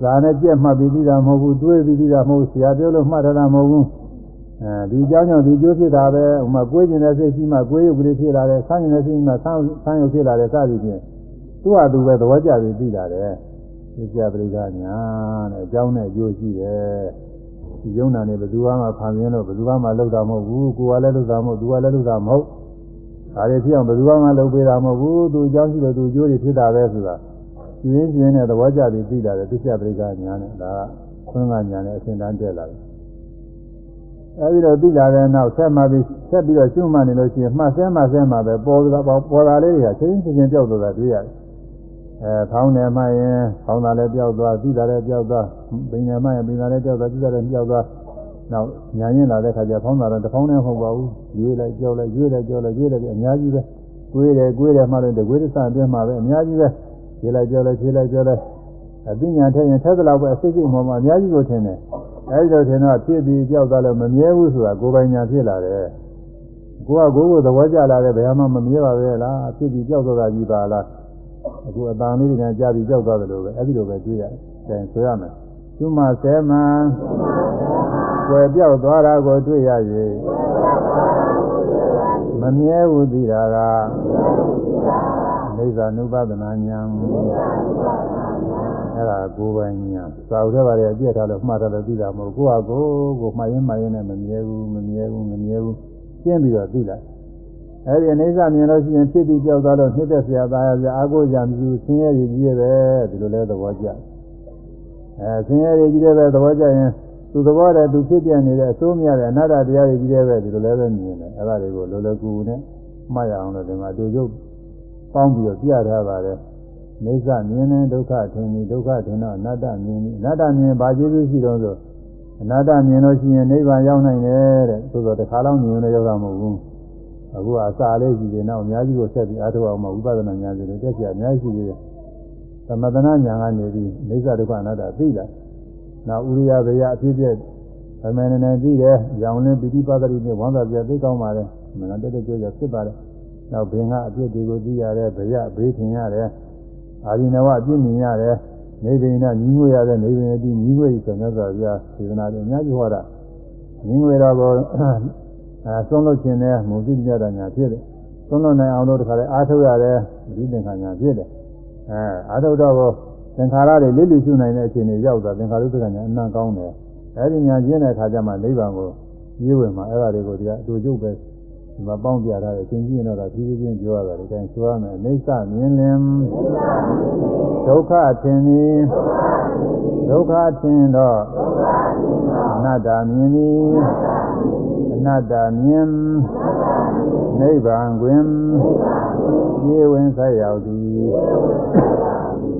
ဇာနဲ့ကြက်မှတ်ပြီးပြီးတာမဟုတ်ဘူးတွေးပြီးပြီးတာမဟုတ်ဆရာပြောလို့မှတ်ထားတာမဟုတ်ဘူးအဲဒီเจ้าကြောင့်ဒီကျိုးဖြစ်တာပဲဟိုမှာကိုယ်ကျင်တဲ့စိတ်ရှိမှကိုယ်ရုပ်ကလေးဖြစ်လာတယ်ဆန်းကျင်တဲ့စိတ်မှဆန်းဆန်းရုပ်ဖြစ်လာတယ်စသည်ဖြင့်သူ့ဟာသူပဲသဘောကျပြီးပြီးလာတယ်ပစ္စယပရိခညာတဲ့အเจ้าနဲ့အကျိုးရှိတယ် ဒီယုံနာနေဘယ်သူမှဖန်ဆင်းလို့ဘယ်သူမှလောက်တာမဟုတ်ဘူးကိုယ်ကလည်းလောက်တာမဟုတ်သူကလည်းလောက်တာမဟုတ်ဒါတွေဖြစ်အောင်ဘယ်သူမှလောက်ပေးတာမဟုတ်ဘူးသူအကြောင်းရှိလို့သူအကျိုးတွေဖြစ်တာပဲဆိုတာပြင်းပြင်းနဲ့သဘောကျပြီးသိတာလေပစ္စယပရိက္ခညာနဲ့ဒါကခွင့်ကညာနဲ့အစဉ်တန်းတက်လာတယ်အဲဒီတော့သိလာတဲ့နောက်ဆက်မှပြီးဆက်ပြီးတော့ကျွမှနေလို့ရှိရင်မှတ်ဆဲမှဆဲမှပဲပေါ်တာပေါ်တာလေးတွေကချင်းချင်းချင်းပြောက်သွားတာတွေ့ရတယ် အဲဖောင်းတယ်မှရင်ဖောင်းတာလည်းပြောက်သွားသိတာလည်းပြောက်သွားပိန်တယ်မှရင်ပိန်တာလည်းပြောက်သွားသိတာလည်းပြောက်သွားနောက်ညာရင်လာတဲ့ခါကျဖောင်းတာတော့တစ်ဖောင်းနဲ့မဟုတ်ပါဘူးရွေးလိုက်ကြောက်လိုက်ရွေးလိုက်ကြောက်လိုက်ရွေးလိုက်အများကြီးပဲကိုွေးတယ်ကိုွေးတယ်မှလည်းတကွေးတဆအတွင်းမှာပဲအများကြီးပဲဖြေလိုက်ကြောက်လိုက်ဖြေလိုက်ကြောက်လိုက်အသိဉာဏ်ထက်ရင်ထက်သလောက်ပဲအစိတ်စိတ်မှမှအများကြီးကိုထင်တယ်အဲဒီတော့ထင်တော့ဖြစ်ပြီးကြောက်သွားလို့မမြဲဘူးဆိုတာကိုယ်ပိုင်ညာဖြစ်လာတယ်ကိုကကိုယ်ကိုသဘောကျလာတယ်ဘယ်မှမမြဲပါပဲလားဖြစ်ပြီးကြောက်သွားတာကြီးပါလား အခုအတန်လေးတွေနဲ့ကြားပြီးကြောက်သွားတယ်လို့ပဲအဲဒီလိုပဲတွေ့ရတယ်။ဒါဆိုရမယ်။ကျွမဆဲမှန်ွယ်ပြောက်သွားတာကိုတွေ့ရ၍မမြဲဘူးသိတာကအိဇာနုပဒနာညာအဲ့ဒါကိုယ်ပိုင်ညာသာဝတ္ထဘာတွေအပြည့်ထားလို့မှတ်ထားလို့သိတာမဟုတ်ကိုယ့်ဟာကိုယ်ကိုမှတ်ရင်မှတ်ရင်နဲ့မမြဲဘူးမမြဲဘူးမမြဲဘူးရှင်းပြီးတော့သိလိုက် အဲ့ဒီအိဇာမြင်လို့ရှိရင်ဖြစ်ပြီးကြောက်သွားလို့နှစ်သက်ဆရာသားရပြအာကိုကြမရှိဘူးဆင်းရဲရည်ကြီးရဲ့ပဲဒီလိုလဲသဘောကျအဲဆင်းရဲရည်ကြီးတဲ့ပဲသဘောကျရင်သူသဘောတည်းသူဖြစ်ပြနေတဲ့အစိုးမရတဲ့အနာတ္တတရားတွေကြီးတဲ့ပဲဒီလိုလဲပဲမြင်တယ်အဲ့ဒါတွေကိုလောလောကူကူနဲ့မှတ်ရအောင်လို့ဒီမှာတူရုပ်ပေါင်းပြီးတော့ပြထားပါတယ်နေသမြင်နေဒုက္ခထင်ပြီးဒုက္ခထင်တော့အနတ္တမြင်ပြီးအနတ္တမြင်ဘာကျေးဇူးရှိတော့ဆိုအနတ္တမြင်လို့ရှိရင်နိဗ္ဗာန်ရောက်နိုင်တယ်တဲ့သို့သောတစ်ခါလောက်မြင်လို့ရောက်တာမဟုတ်ဘူး အခုအစာလေးရှိတယ်နောက်အများကြီးကိုဆက်ပြီးအားထုတ်အောင်မှဝိပဿနာဉာဏ်တွေတက်ကြအများကြီးရှိသေးတယ်သမထနာဉာဏ်ကနေပြီးနေသဒုက္ခအနတ္တသိလာနောက်ဥရိယဘေယအဖြစ်ဖြစ်အမှန်နဲ့နဲ့သိတယ်။ရောင်လင်းပိဋိပါဒရိနဲ့ဝမ်းသာပြသိကောင်းပါလေ။မနတက်တက်ကြွကြဖြစ်ပါလေ။နောက်ဘင်ကအပြစ်တွေကိုသိရတယ်။ဗျာဘေးထင်ရတယ်။အာရိနဝအပြစ်မြင်ရတယ်။နေဗိနညီငွေရတဲ့နေဗိနတိညီငွေဆိုမြတ်စွာဘုရားသေနာတွေအများကြီးဟောတာ။ညီငွေတော့ကို အဲဆုံးလို့ခြင်းနဲ့မူသိပြတာညာဖြစ်တယ်။ဆုံးလို့နိုင်အောင်လို့တခါလဲအားထုတ်ရတယ်ဒီသင်္ခါညာဖြစ်တယ်။အဲအားထုတ်တော့သင်္ခါရတွေလိလိရှုနိုင်တဲ့အခြေအနေရောက်သွားသင်္ခါရုပ္ပကညာအနံ့ကောင်းတယ်အဲဒီညာကျင်းတဲ့အခါကျမှနိဗ္ဗာန်ကိုရေးဝင်မှာအဲ့ဒါတွေကိုဒီကအတူတူပဲ ဒီမှာပေါင်းပြထားတယ်သင်ကြည့်ရင်တော့ဖြည်းဖြည်းချင်းပြောရတာဒီတိုင်းဆိုရမယ်အိဋ္ဌမြင်လင်ဒုက္ခထင်သည်ဒုက္ခထင်တော့အနတ္တမြင်သည်အနတ္တမြင်နိဗ္ဗာန်တွင်ရေးဝင်ဆက်ရောက်သည်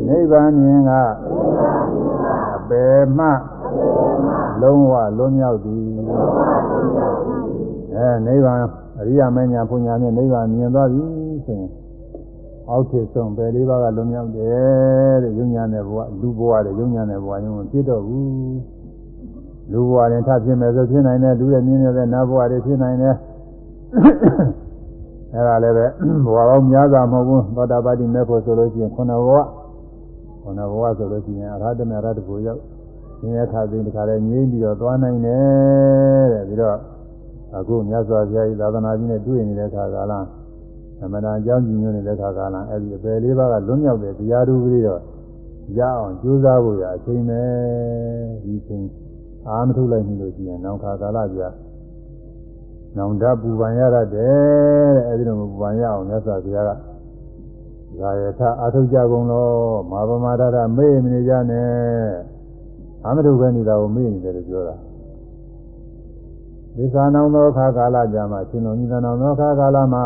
နိဗ္ဗာန်မြင်ကအပေမှလုံးဝလွတ်မြောက်သည်အဲနိဗ္ဗာန်အ ရိယာမဉ္ဇဉ်ပူညာနဲ့နိဗ္ဗာန်မြင်သွားပြီဆိုရင်အောက်ဖြစ်ဆုံးပဲလေးပါးကလွတ်မြောက်တယ်တဲ့ယုံညာတဲ့ဘဝလူဘဝတဲ့ယုံညာတဲ့ဘဝယုံမဖြစ်တော့ဘူးလူဘဝရင်ထဖြစ်မယ်ဆိုဖြစ်နိုင်တယ်လူရဲ့မြင်နေတဲ့နတ်ဘဝတွေဖြစ်နိုင်တယ်အဲဒါလည်းပဲဘဝပေါင်းများစွာမဟုတ်ဘူးသောတာပတိမေဖို့ဆိုလို့ရှိရင်ခုနဘဝခုနဘဝဆိုလို့ရှိရင်အရဟတမေရဟတကိုရောက်ဆင်းရဲခါသိတခါလဲငြိမ့်ပြီးတော့သွားနိုင်တယ်တဲ့ပြီးတော့ အခုမြတ်စွာဘုရားကြီးသာသနာကြီးနဲ့တွေ့နေတဲ့ခါကာလသမဏအကြောင်းကြီးညွှန်းနေတဲ့ခါကာလအဲ့ဒီအပယ်လေးပါးကလွတ်မြောက်တဲ့တရားသူကြီးတော့ရအောင်ကြိုးစားဖို့ရအချိန်ပဲဒီချိန်အာမထုတ်လိုက်ပြီလို့ရှိရင်နောက်ခါကာလကြာနောင်တပူပန်ရရတယ်တဲ့အဲဒီလိုမပူပန်ရအောင်မြတ်စွာဘုရားကဇာယထအာထုတ်ကြကုန်လို့မာပမာဒရမေ့မနေကြနဲ့အာမထုတ်ပဲနေတာကိုမေ့နေတယ်လို့ပြောတာ ဒီသာနောင်သောခါကာလကြာမှာရှင်တော်မြတ်နောင်သောခါကာလမှာ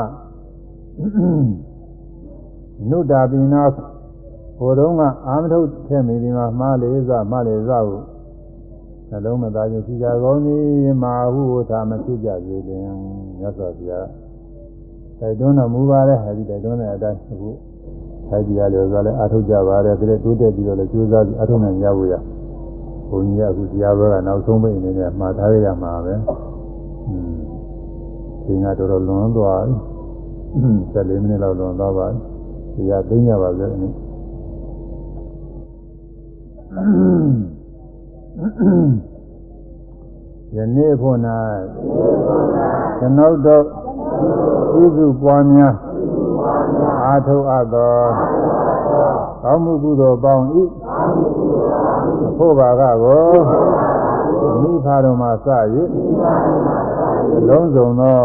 နုတာပိနောဟိုတုန်းကအာမထုတ်ခဲ့မိဒီမှာမှားလေစမှားလေစဟုနှလုံးမသားခြင်းရှိကြကုန်သည်မာဟုသာမဖြစ်ကြစေလင်မြတ်စွာဘုရားတိုက်တွန်းတော်မူပါတယ်အဲဒီတိုက်တွန်းတဲ့အတိုင်းအခုထိုက်ကြရလို့ဆိုလည်းအထုတ်ကြပါတယ်ဒါလည်းတိုးတက်ပြီးတော့လည်းကြိုးစားပြီးအထုတ်နိုင်ကြဖို့ရဘုန်းကြီးကအခုတရားဘက်ကနောက်ဆုံးပိတ်အနေနဲ့မှာထားရမှာပဲอืม ဒီကတော်တော်လွန်သွားပြီ14မိနစ်လောက်လွန်သွားပါပြီတရားသိကြပါကြတယ်ယနေ့ဖို့၌ကျွန်ုပ်တို့ဤသူပွားများအာထုအပ်သောကောင်းမှုကုသိုလ်ပေါင်းဤဖို့ပါကကိုမိဖာတော်မှာစ၍ လုံးစုံသော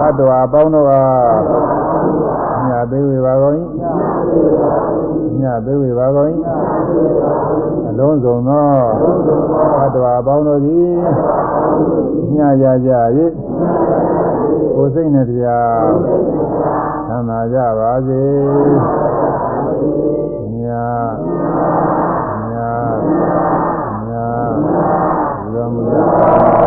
သတ္တဝါအပေါင်းတို့အားညသိဝေပါကုန်၏ညသိဝေပါကုန်၏အလုံးစုံသောသတ္တဝါအပေါင်းတို့သည်ညကြကြ၍ကိုယ်စိတ်နှင့်တရားသံသာကြပါစေညညညဘုရား